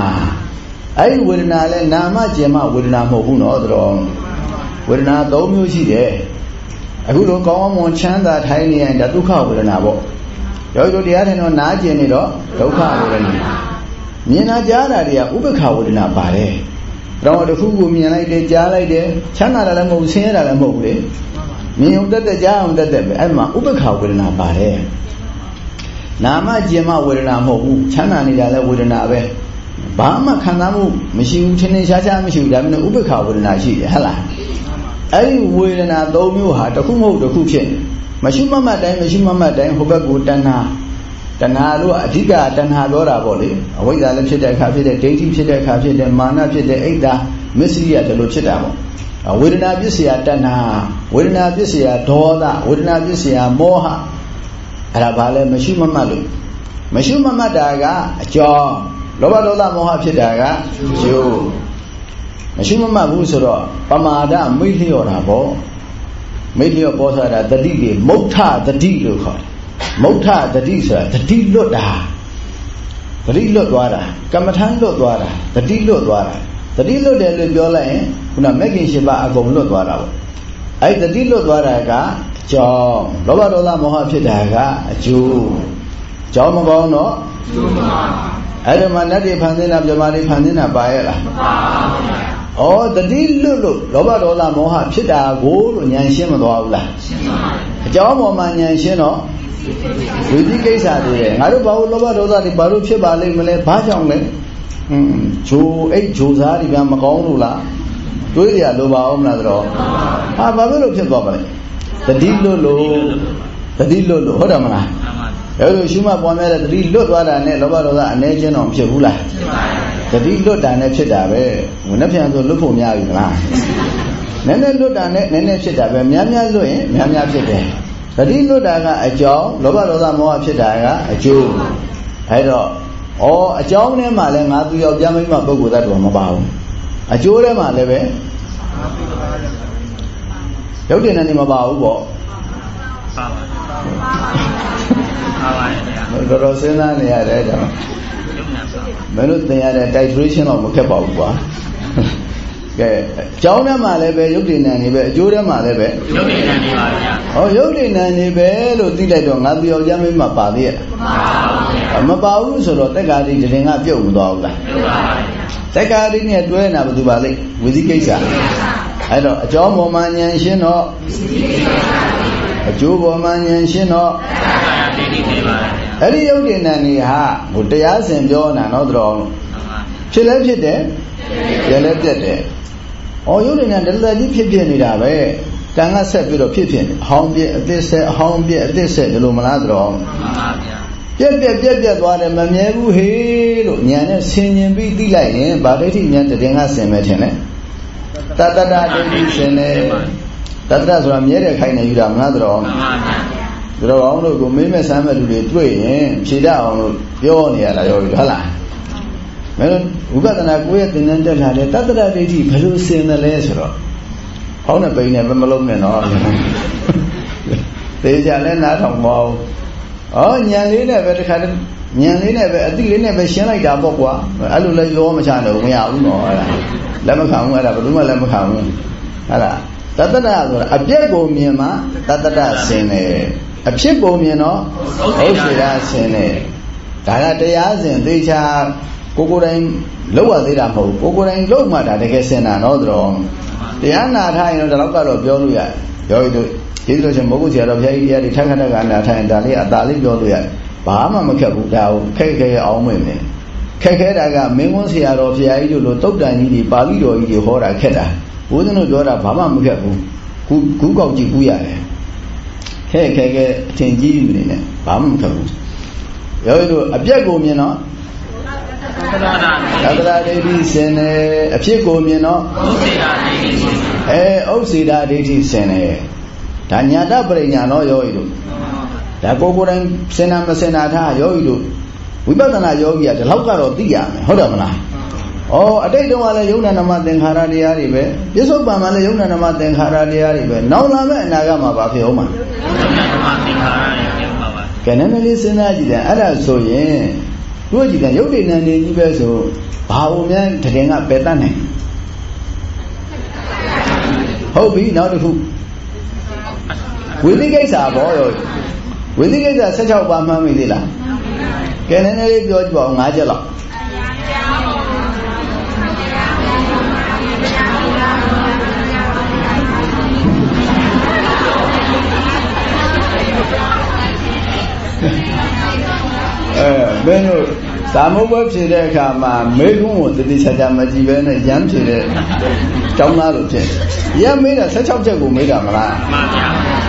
အဲ့ဒီဝေဒနာလဲနာမကျင်မဝေဒနာမဟုတ်ဘူးနော်တော်ဝေဒနာ၃မျိုးရှိတယ်အခုလိုကောင်းမွန်ချမ်းသာထိုင်နေရင်ဒါဒုက္ခဝေဒနာပေါ့ ယောဂီတို့တရားထိုင်တော့နားကျင်နေတော့ဒုက္ခဝေဒနာမြင်နာကြားတာတွေကဥပ္ပခဝေဒနာပါတယ်တော့တခုခုမြင်လိုက်တယ်ကြားလိုက်တယ်ချမ်းသာတာလည်းမဟုတ်ဆင်းရဲတာလည်းမဟုတ်ဘူးလေမြင်ုံတက်တက်ကြားအောင်တက်တက်ပဲအဲ့မှာဥပ္ပခာဝေဒနာပါတယ်နာမကျင်မဝေဒနာမဟုတ်ဘူးချမ်းသာနေတာလည်းဝေဒနာပဲဘာမှခံစားမှုမရှိဘူးထင်းထင်းရှားရှားမရှိဘူးဒါပေမဲ့ဥပ္ပခာဝေဒနာရှိတယ်ဟဟလားအဲ့ဒီဝေဒနာ၃မျိုးဟာတစ်ခုမဟုတ်တစ်ခုဖြစ် မရှိမမှတ်တိုင်းမရှိမမှတ်တိုင်းဟိုဘက်ကိုတဏှာတဏှာလို့အဓိကတဏှာပြောတာပေါ့လေအဝိဇ္ဇာလည်းဖြစ်တဲ့အခါဖြစ်တဲ့ဒိဋ္ဌိဖြစ်တဲ့အခါဖြစ်တဲ့မာနဖြစ်တဲ့အိတ်တာမစ္စရိယတလို့ဖြစ်တာပေါ့ဝေဒနာပစ္စယတဏှာဝေဒနာပစ္စယဒေါသဝေဒနာပစ္စယမောဟအဲ့ဒါဘာလဲမရှိမမှတ်လို့မရှိမမှတ်တာကအကြောင်းလောဘဒေါသမောဟဖြစ်တာကကျိုးမရှိမမှတ်ဘူးဆိုတော့ပမာဒမိလျော့တာပေါ့ မိလျော့ပေါ်ဆိုတာတတိတွေမုဋ္ဌတတိလို့ခေါ်တယ်မုဋ္ဌတတိဆိုတာတတိလွတ်တာတတိလွတ်သွားတာကမ္မထမ်းလွတ်သွားတာတတိလွတ်သွားတာတတိလွတ်တယ်လို့ပြောလိုက်ရင်ခုနမဂ္ဂင်၈ပါးအကုန်လွတ်သွားတာပေါ့အဲ့တတိလွတ်သွားတာကအကြောင်းလောဘဒေါသမောဟဖြစ်တာကအကျိုးကြောင်းမကောင်းတော့ကျိုးမကောင်းအဲ့ဒီမှာနတ်တွေဖန်ဆင်းတာပြမာတွေဖန်ဆင်းတာပါရဲ့လားမပါဘူးဗျာ ဩတတိလွတ်လို့လောဘဒေါသမောဟဖြစ်တာကိုလို့ဉာဏ်ရှင်းမသွားဘူးလားရှင်းပါပါအကြောင်းပေါ်မှာဉာဏ်ရှင်းတော့ဝိသိကိစ္စတွေရဲ့ငါတို့ဘာလို့လောဘဒေါသတွေဘာလို့ဖြစ်ပါလိမ့်မလဲဘာကြောင့်လဲဟွန်းဂျိုအိတ်ဂျိုစားတွေကမကောင်းလို့လားတွေးရလိုပါအောင်မလားတော့ဟာဘာဖြစ်လို့ဖြစ်သွားပါလဲတတိလွတ်လို့တတိလွတ်လို့ဟုတ်တယ်မလားအဲ့လိုရှုမှတ်ပွားများတဲ့တတိလွတ်သွားတာနဲ့လောဘဒေါသအနေချင်းတော့ဖြစ်ဘူးလားဖြစ်ပါဘူး တတိလွတ်တာနဲ့ဖြစ်တာပဲဝိနည်းပြန်ဆိုလွတ်ဖို့များပြီမလားနည်းနည်းလွတ်တာနဲ့နည်းနည်းဖြစ်တာပဲများများလွတ်ရင်များများဖြစ်တယ်တတိလွတ်တာကအကြောင်းလောဘဒေါသမောဟဖြစ်တာကအကျိုးအဲ့တော့ဩအကြောင်းထဲမှာလည်းငါသူယောက်ျားမိန်းမပုဂ္ဂိုလ်သတ္တဝါမပါဘူးအကျိုးထဲမှာလည်းပဲရုပ်တင်နေမပါဘူးပေါ့ပါပါပါပါတယ်ဗျာတော်တော်စဉ်းစားနေရတယ်ကြောင့် မင်းတို့သင်ရတဲ့ titration တော့မခက်ပါဘူးကွာကဲကျောင်းထဲမှာလည်းပဲရုပ်တည်နံနေပဲအကျိုးထဲမှာလည်းပဲရုပ်တည်နံနေပါဗျာဟောရုပ်တည်နံနေပဲလို့သိလိုက်တော့ငါပြောကြမင်းမပါသေးရဲ့မပါဘူးဆိုတော့တက်ကာတိတရင်ကပြုတ်မသွားဘူးလားပြုတ်ပါပါတက်ကာတိနဲ့တွဲနေတာဘယ်သူပါလိမ့်ဝိသိကိစ္စအဲ့တော့အကျော်ပေါ်မှာဉာဏ်ရှင်းတော့အကျိုးပေါ်မှာဉာဏ်ရှင်းတော့ အဲ့ဒီရုပ်တည်နံနေဟာဟိုတရားစင်ပြောတာနော်တော်ဖြစ်လဲဖြစ်တယ်ပြလဲပြက်တယ်။ဩရုပ်တွေနဲ့တလက်ကြီးဖြစ်ဖြစ်နေတာပဲ။တန်ကဆက်ပြီးတော့ဖြစ်ဖြစ်နေ။အဟောင်းပြက်အသစ်ဆက်အဟောင်းပြက်အသစ်ဆက်ဒီလိုမလားတော့။မှန်ပါဗျာ။ဟပြက်ပြက်ပြက်ပြက်သွားတယ်မမြဲဘူးဟေးလို့ညာနဲ့ဆင်ញင်ပြီးသိလိုက်ရင်ဗာဒိဋ္ဌိညာတည်ငါဆင်မဲ့ထင်တယ်တတ္တဒဒိဋ္ဌိဆင်တယ်တတ္တဆိုတာမြဲတဲ့ခိုင်နေယူတာမလားတော်မှန်ပါဗျာ တော်အောင်လို့ကိုမေးမဲ့ဆမ်းမဲ့လူတွေတွေ့ရင်ဖြေတတ်အောင်လို့ပြောနေရတာရောဟုတ်လားမင်းဝိပဿနာကိုယ့်ရဲ့သင်္นานတက်လာတယ်တတ္တဒဒိဋ္ဌိဘယ်လိုဆင်တယ်လဲဆိုတော့ဟောင်းတဲ့ပိန်နဲ့မလုံးနဲ့နော်သေချာလဲနားထောင်မအောင်ဩညံလေးနဲ့ပဲတခါညံလေးနဲ့ပဲအတိလေးနဲ့ပဲရှင်းလိုက်တာပေါ့ကွာအဲ့လိုလဲရောမချလို့မရဘူးနော်အဲ့ဒါလက်မခံဘူးအဲ့ဒါဘယ်သူမှလက်မခံဘူးအဲ့ဒါတတ္တရဆိုတာအပြက်ကိုမြင်မှတတ္တရဆင်းတယ် အဖြစ်ကိုမြင်တော့ဟုတ်စီရဆင်းတယ်ဒါကတရားစဉ်သေချာကိုကိုယ်တိုင်လောက်ရသေးတာမဟုတ်ဘူးကိုကိုယ်တိုင်လောက်မှဒါတကယ်ဆင်တာနော်တော်တရားနာထားရင်တော့ဒီလောက်ကတော့ပြောလို့ရတယ်ပြောရည်ဒီလိုချင်းမဟုတ်ဘူးဆရာတော်ဘုရားကြီးတရားတွေထက်ခက်ခက်နာထိုင်ဒါလေးအသာလေးပြောလို့ရတယ်ဘာမှမခက်ဘူးဒါကိုခက်ခဲအောင်မင်းနေခက်ခဲတာကမင်းဝန်းဆရာတော်ဘုရားကြီးတို့လိုတုတ်တန်ကြီးတွေပါဠိတော်ကြီးတွေဟောတာခက်တာဘုရားတို့ပြောတာဘာမှမခက်ဘူးခုခုကောက်ကြည့်ကူးရတယ် ခဲခဲခဲအထင်ကြီးနေနဲ့ဘာမှမခက်ဘူးရောတို့အပြက်ကိုမြင်တော့သတ္တရာဒိဋ္ဌိစင်တယ်အဖြစ်ကိုမြင်တော့ဥစ္စေတာဒိဋ္ဌိစင်တယ်အဲဥစ္စေတာဒိဋ္ဌိစင်တယ်ဒါညာတပရိညာနော်ယောဂီတို့ဒါကိုကိုယ်တိုင်စင်နာမစင်နာထားယောဂီတို့ဝိပဿနာယောဂီကဒီလောက်ကတော့သိရမယ်ဟုတ်တယ်မလား ဩအတိတ်တုန်းကလည်းယုံနာနမသင်္ခါရတရားတွေပဲပြစ္ဆုတ်ပံမှာလည်းယုံနာနမသင်္ခါရတရားတွေပဲနောက်လာမယ့်အနာဂတ်မှာဘာဖြစ်အောင်မှာယုံနာနမသင်္ခါရတွေဖြစ်မှာပါကဲနည်းနည်းလေးစဉ်းစားကြည့်တယ်အဲ့ဒါဆိုရင်တို့ကြည့်တယ်ယုတ်တိဏ္ဍနေကြီးပဲဆိုဘာဝများတကယ်ကပယ်တတ်နိုင်ဟုတ်ပြီနောက်တစ်ခုဝိသိကိစ္စဘောရောဝိသိကိစ္စ16ပါးမှန်းမိသေးလားကဲနည်းနည်းလေးပြောကြည့်ပါဦး၅ချက်လောက် အဲမင်းတို့သာမုတ်ဘဖြေတဲ့အခါမှာမေကုံကိုတတိချာချာမကြည့်ပဲနဲ့ရမ်းဖြေတဲ့ကျောင်းသားလို့ဖြစ်ရမေးတာ16ချက်ကိုမေးတာမလားမှန်ပါဗျာ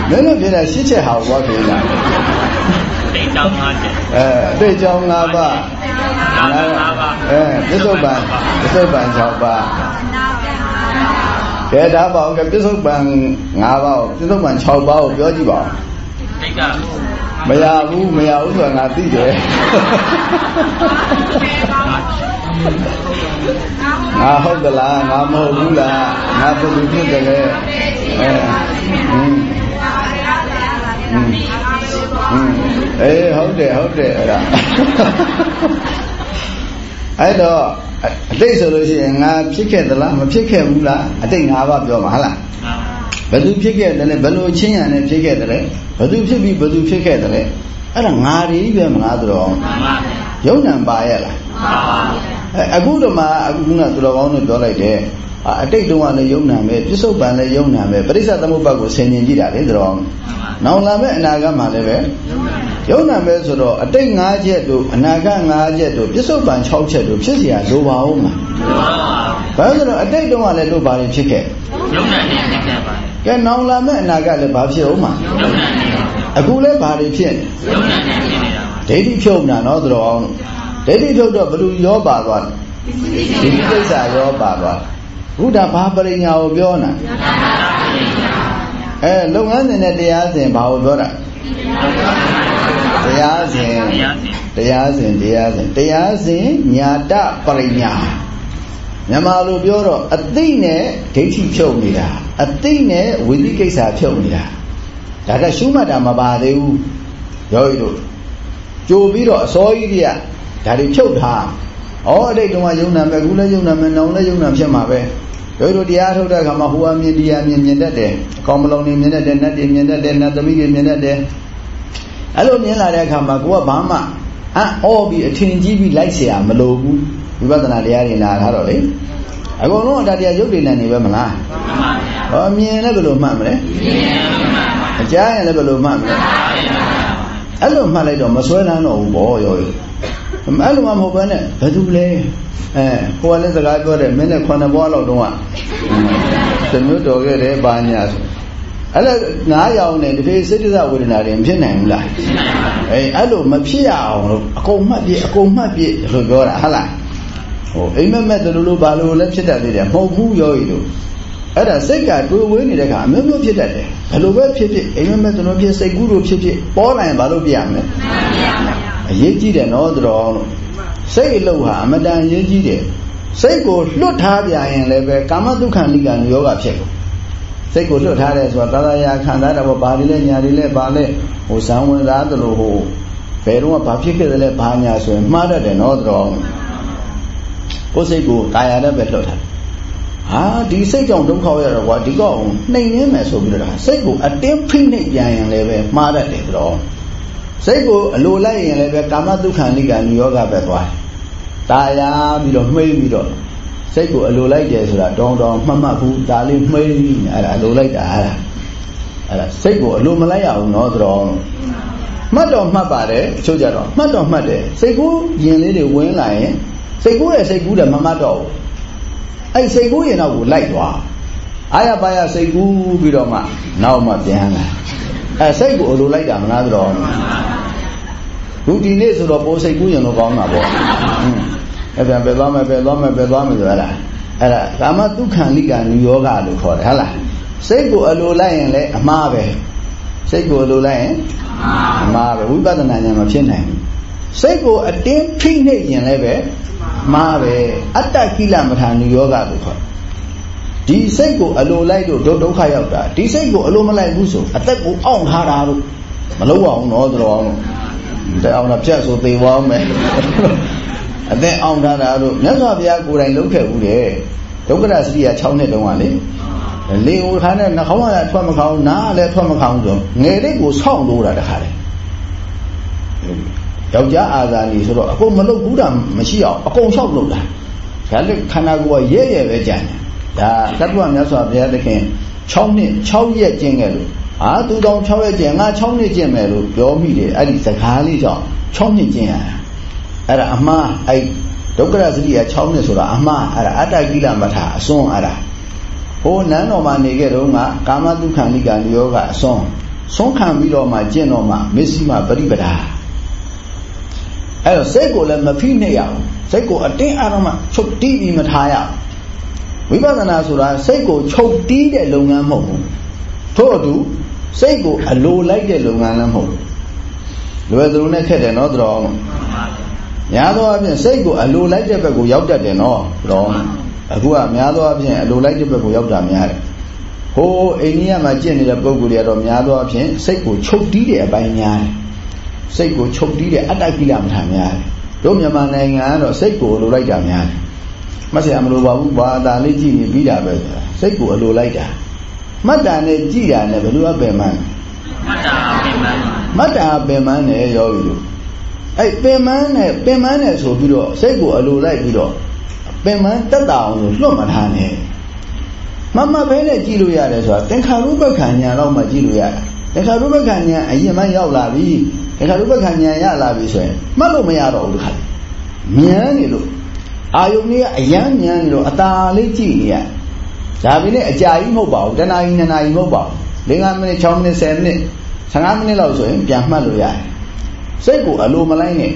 မင်းတို့ဖြေတာ10ချက်ဟာဘောဖြေတာတိတ်ကျောင်း5ချက်အဲတိတ်ကျောင်း5ပါး5ပါးအဲပြစ္ဆုတ်ပံပြစ္ဆုတ်ပံ6ပါးကဲဒါပါအောင်ကပြစ္ဆုတ်ပံ5ပါးပြစ္ဆုတ်ပံ6ပါးကိုပြောကြည့်ပါဦး တိတ်ကမရဘူးမရဘူးဆိုတာငါသိတယ်ငါဟုတ်သလားငါမဟုတ်ဘူးလားငါဘယ်လိုဖြစ်တယ်လဲအဲဟင်းဟင်းအေးဟုတ်တယ်ဟုတ်တယ်အဲ့ဒါအဲ့တော့အတိတ်ဆိုလို့ရှိရင်ငါဖြစ်ခဲ့သလားမဖြစ်ခဲ့ဘူးလားအတိတ်၅ပါးပြောမှာဟုတ်လား ဘယ်သူဖြစ်ခဲ့တယ်လဲဘယ်လိုချင်းရံနဲ့ဖြစ်ခဲ့တယ်လဲဘယ်သူဖြစ်ပြီးဘယ်သူဖြစ်ခဲ့တယ်လဲအဲ့ဒါငါတွေပဲမလားသူတော်ယုံနံပါရဲ့လားအဲအခုတော့မှအခုကသူတော်ကောင်းတို့ပြောလိုက်တယ်အတိတ်တုန်းကလည်းယုံနံပဲပြစ္ဆုတ်ပံလည်းယုံနံပဲပရိစ္ဆသမုပ္ပါကိုဆင်ញင်ကြည့်တာလေသူတော်နောင်လာမဲ့အနာဂတ်မှာလည်းပဲယုံနံပဲဆိုတော့အတိတ်၅ချက်တို့အနာဂတ်၅ချက်တို့ပြစ္ဆုတ်ပံ6ချက်တို့ဖြစ်เสียလိုပါဦးမှာဘာလို့လဲဆိုတော့အတိတ်တုန်းကလည်းတို့ဘာတွေဖြစ်ခဲ့ယုံနံနေဖြစ်ခဲ့ပါ ကဲနောင်လာမဲ့အနာဂတ်လည်းဘာဖြစ်အောင်မှာယုံနံနေအခုလည်းဘာတွေဖြစ်ယုံနံနေဖြစ်နေတာဒိဋ္ဌိဖြုတ်တာနော်သူတော်အောင်ဒိဋ္ဌိဖြုတ်တော့ဘယ်လိုရောပါသွားလဲဒီကိစ္စရောပါသွားဘုရားဘာပရိညာကိုပြောနာအဲလုပ်ငန်းစဉ်နဲ့တရားစဉ်ဘာကိုပြောတာတရားစဉ်တရားစဉ်တရားစဉ်တရားစဉ်ညာတပရိညာ မြန်မာလိုပြောတော့အသိနဲ့ဒိဋ္ဌိဖြုတ်နေတာအသိနဲ့ဝိသိကိစ္စဖြုတ်နေတာဒါကရှုမှတ်တာမပါသေးဘူးရောဤတို့ကြိုပြီးတော့အစောကြီးတွေကဒါတွေဖြုတ်ထားဩအတိတ်တုန်းကယုံနာမယ်ခုလည်းယုံနာမယ်နောင်လည်းယုံနာဖြစ်မှာပဲတို့တို့တရားထုတ်တဲ့အခါမှာဟိုအမြင်တရားမြင်မြင်တတ်တယ်အကောင်မလုံးနေမြင်တတ်တယ်နတ်တွေမြင်တတ်တယ်နတ်သမီးတွေမြင်တတ်တယ်အဲ့လိုမြင်လာတဲ့အခါမှာကိုကဘာမှအံ့ဩပြီးအထင်ကြီးပြီးလိုက်เสียမလိုဘူး ဝိပဿနာတရားတွေနာထားတော့လေအကုန်လုံးဒါတရားရုပ်တွေနဲ့နေပဲမလားမှန်ပါဗျာဟောမြင်လည်းဘယ်လိုမှတ်မလဲမြင်လည်းမှတ်ပါအကြားရင်လည်းဘယ်လိုမှတ်မလဲအဲ့လိုမှတ်လိုက်တော့မစွဲလန်းတော့ဘူးပေါ့ရောရောအဲ့လိုမှမဟုတ်ဘဲနဲ့ဘယ်သူလဲအဲဟိုကလည်းစကားပြောတယ်မင်းနဲ့ခုနှစ်ဘွားလောက်တုန်းကသမျိုးတော်ခဲ့တယ်ဘာညာဆိုအဲ့ဒါငါးရောင်နဲ့တဖေးစိတ်တဝေဒနာတွေမဖြစ်နိုင်ဘူးလားအေးအဲ့လိုမဖြစ်ရအောင်လို့အကုန်မှတ်ပြအကုန်မှတ်ပြလို့ပြောတာဟုတ်လား ဟိုအိမ်မက်မက်တလူလိုဘာလို့လဲဖြစ်တတ်သေးတယ်မဟုတ်ဘူးရောဤလို့အဲ့ဒါစိတ်ကတွေးဝေးနေတဲ့ခါအမျိုးမျိုးဖြစ်တတ်တယ်ဘယ်လိုပဲဖြစ်ဖြစ်အိမ်မက်မက်တလူဖြစ်စိတ်ကူးလိုဖြစ်ဖြစ်ပေါ်လာရင်ဘာလို့ပြရမလဲအရေးကြီးတယ်နော်တော်လို့စိတ်အလုပ်ဟာအမတန်အရေးကြီးတယ်စိတ်ကိုလွတ်ထားပြရင်လည်းပဲကာမတုခံလိကံယောဂဖြစ်ကုန်စိတ်ကိုလွတ်ထားတယ်ဆိုတာသာသာယာခံစားတာပေါ့ဘာတွေလဲညာတွေလဲဘာလဲဟိုဇံဝင်စားသလိုဟိုဘယ်တော့မှဘာဖြစ်ခဲ့တယ်လဲဘာညာဆိုရင်မှားတတ်တယ်နော်တော် ကိုယ်စိတ်ကိုတာယာနဲ့ပဲလွတ်ထားဟာဒီစိတ်ကြောင့်ဒုက္ခရတော့ကွာဒီကောနှိမ်နေမယ်ဆိုပြီးတော့စိတ်ကိုအတင်းဖိနှိပ်ပြန်ရင်လည်းပဲမှားတတ်တယ်တော်စိတ်ကိုအလိုလိုက်ရင်လည်းပဲကာမတုခံလိကံယောဂပဲသွားတာယာပြီးတော့မှိတ်ပြီးတော့စိတ်ကိုအလိုလိုက်တယ်ဆိုတာတောင်းတောင်းမှတ်မှတ်ဘူးဒါလေးမှိတ်နေအဲ့ဒါအလိုလိုက်တာအဲ့ဒါအဲ့ဒါစိတ်ကိုအလိုမလိုက်ရဘူးနော်သတော်မှတ်တော့မှတ်ပါတယ်အချို့ကြတော့မှတ်တော့မှတ်တယ်စိတ်ကူးရင်လေးတွေဝင်လာရင် စိတ်ကူးရဲ့စိတ်ကူးတယ်မမှတ်တော့ဘူးအဲ့စိတ်ကူးရင်တော့ကိုလိုက်သွားအာရပါရစိတ်ကူးပြီးတော့မှနောက်မှပြန်လာအဲစိတ်ကိုအလိုလိုက်တာမလားသတော်ခုဒီနေ့ဆိုတော့ပိုးစိတ်ကူးရင်တော့ကောင်းတာပေါ့အဲ့ပြန်ပဲသွားမယ်ပဲသွားမယ်ပဲသွားမယ်ဆိုတာလားအဲ့ဒါကာမတုခံလိကနိယောဂလို့ခေါ်တယ်ဟုတ်လားစိတ်ကိုအလိုလိုက်ရင်လည်းအမှားပဲစိတ်ကိုအလိုလိုက်ရင်အမှားပဲဝိပဿနာဉာဏ်မဖြစ်နိုင်ဘူးစိတ်ကိုအတင်းဖိနှိပ်ရင်လည်းပဲ မှားပဲအတ္တကိလမထာနိယောဂလို့ခေါ်ဒီစိတ်ကိုအလိုလိုက်လို့ဒုက္ခရောက်တာဒီစိတ်ကိုအလိုမလိုက်ဘူးဆိုအသက်ကိုအောင့်ထားတာလို့မလုပ်အောင်တော့တော်အောင်တဲ့အောင်တော့ပြတ်ဆိုသေသွားမယ်အသက်အောင်ထားတာတို့မြတ်စွာဘုရားကိုယ်တိုင်လုပ်ခဲ့ဘူးလေဒုက္ခရစရိယာ6နှစ်တုန်းကလေလေဟိုခါနဲ့နှာခေါင်းကလည်းထွက်မခေါင်းနားလည်းထွက်မခေါင်းဆိုငယ်လေးကိုဆောင်းလို့တာတခါလေ ယောက်ျားအာဇာနည်ဆိုတော့အကုန်မလုပ်ဘူးတာမရှိအောင်အကုန်လျှောက်လုပ်တာဒါလည်းခန္ဓာကိုယ်ကရဲရဲပဲကြံတယ်ဒါတတ္တဝမြတ်စွာဘုရားသခင်6နှစ်6ရက်ကျင့်ခဲ့လို့အာသူတောင်6ရက်ကျင့်ငါ6နှစ်ကျင့်မယ်လို့ပြောမိတယ်အဲ့ဒီစကားလေးကြောင့်6နှစ်ကျင့်ရတာအဲ့ဒါအမှားအဲ့ဒုက္ခရစရိယာ6နှစ်ဆိုတာအမှားအဲ့ဒါအတ္တကိလမထာအစွန်းအဲ့ဒါဟိုနန်းတော်မှာနေခဲ့တော့ကကာမတုခံလိကယောကအစွန်းစွန်းခံပြီးတော့မှကျင့်တော့မှမစ္စည်းမပရိပဒါ အဲ့တော့စိတ်ကိုလည်းမဖိနှိပ်ရအောင်စိတ်ကိုအတင်းအားတော့မှချုပ်တီးပြီးမထားရအောင်ဝိပဿနာဆိုတာစိတ်ကိုချုပ်တီးတဲ့လုပ်ငန်းမဟုတ်ဘူးထို့အတူစိတ်ကိုအလိုလိုက်တဲ့လုပ်ငန်းလည်းမဟုတ်ဘူးလွယ်သလိုနဲ့ခက်တယ်နော်တော်များသောအားဖြင့်စိတ်ကိုအလိုလိုက်တဲ့ဘက်ကိုရောက်တတ်တယ်နော်တော်အခုကများသောအားဖြင့်အလိုလိုက်တဲ့ဘက်ကိုရောက်တာများတယ်ဟိုအိန္ဒိယမှာကျင့်နေတဲ့ပုံကိုယ်တွေကတော့များသောအားဖြင့်စိတ်ကိုချုပ်တီးတဲ့အပိုင်းများတယ် စိတ်ကိုချုပ်တီးတဲ့အတ္တကိလမထာများတယ်တို့မြန်မာနိုင်ငံကတော့စိတ်ကိုအလိုလိုက်တာများတယ်မဆရာမလိုပါဘူးဘာသာလေးကြည့်နေပြီးတာပဲဆိုတာစိတ်ကိုအလိုလိုက်တာမှတ်တာနဲ့ကြည်တာနဲ့ဘယ်လိုအပင်မှန်းမှတ်တာပင်မှန်းမှတ်တာပင်မှန်းနဲ့ရောပြီလို့အဲ့ပင်မန်းနဲ့ပင်မန်းနဲ့ဆိုပြီးတော့စိတ်ကိုအလိုလိုက်ပြီးတော့ပင်မန်းတက်တာအောင်လို့လွတ်မထားနဲ့မမပဲနဲ့ကြည့်လို့ရတယ်ဆိုတာသင်္ခါရုပ္ပခဏညာတော့မှကြည့်လို့ရတယ်သင်္ခါရုပ္ပခဏညာအရင်မှရောက်လာပြီ သင်္ခါရုပ္ပခဏညာရလာပြီဆိုရင်မှတ်လို့မရတော့ဘူးတခါမြန်နေလို့အာယုန်ကြီးကအယမ်းမြန်နေလို့အตาလေးကြည့်နေရဒါပေမဲ့အကြာကြီးမဟုတ်ပါဘူးတနာရီနှစ်နာရီမဟုတ်ပါဘူး5မိနစ်6မိနစ်10မိနစ်15မိနစ်လောက်ဆိုရင်ပြန်မှတ်လို့ရတယ်စိတ်ကိုအလိုမလိုက်နဲ့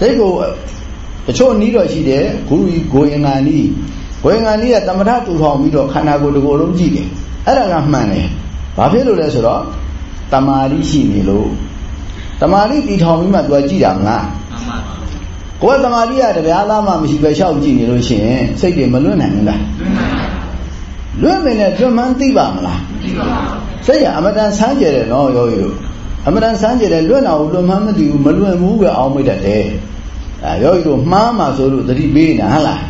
စိတ်ကိုတချို့နီးတော့ရှိတယ်ဂုရုဂိုရင်ငါနီးဂိုရင်ငါနီးကတမထတူထောင်ပြီးတော့ခန္ဓာကိုယ်တစ်ကိုယ်လုံးကြည့်တယ်အဲ့ဒါကမှန်တယ်ဘာဖြစ်လို့လဲဆိုတော့တမာတိရှိနေလို့ တမာတိတီထောင်ပြီးမှသူကကြည့်တာမလားကိုယ်ကတမာတိကတရားသားမှမရှိပဲလျှောက်ကြည့်နေလို့ရှိရင်စိတ်တွေမလွတ်နိုင်ဘူးလားလွတ်မယ်နဲ့ကျွမ်းမှန်းသိပါမလားသိပါဘူးစိတ်ကအမတန်ဆန်းကျယ်တယ်နော်ယောဂီတို့အမှန်တန်စမ်းကြတယ်လွတ်နာကိုလွတ်မှန်းမသိဘူးမလွတ်ဘူးပဲအောင်မိတတ်တယ်အဲယောဂီတို့မှားမှဆိုလို့သတိပေးနေတာဟုတ်လား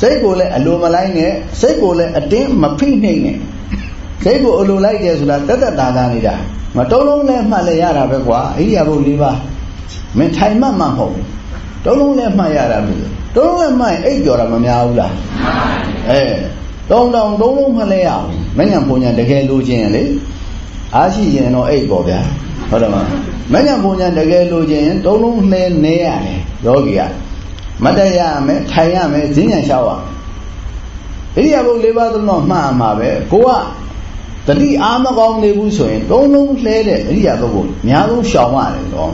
စိတ်ကိုလည်းအလိုမလိုက်နဲ့စိတ်ကိုလည်းအတင်းမဖိနှိမ့်နဲ့ စိတ်ကိုအလိုလိုက်တယ်ဆိုတာတက်တက်တာတာနေတာမတုံးလုံးနဲ့မှတ်လဲရတာပဲကွာအိရိယာပုတ်၄ပါးမင်းထိုင်မှတ်မှမဟုတ်ဘူးတုံးလုံးနဲ့မှတ်ရတာမျိုးတုံးလုံးနဲ့မှတ်ရင်အိတ်ကြော်တာမများဘူးလားအဲတုံးတောင်တုံးလုံးမှတ်လဲရအောင်မညံပုံညာတကယ်လိုချင်ရင်လေအားရှိရင်တော့အိတ်ပေါ့ဗျာဟုတ်တယ်မလားမညံပုံညာတကယ်လိုချင်ရင်တုံးလုံးလှဲနေရတယ်ယောဂီကမတရမယ်ထိုင်ရမယ်ဈဉ္ဉံလျှောက်ရဣရိယာပုတ်၄ပါးသုံးတော့မှတ်အမှာပဲကိုက တတိအားမကောင်းနေဘူးဆိုရင်သုံးလုံးလှဲတဲ့အရိယာပုဂ္ဂိုလ်အများဆုံးရှောင်ရတယ်တော့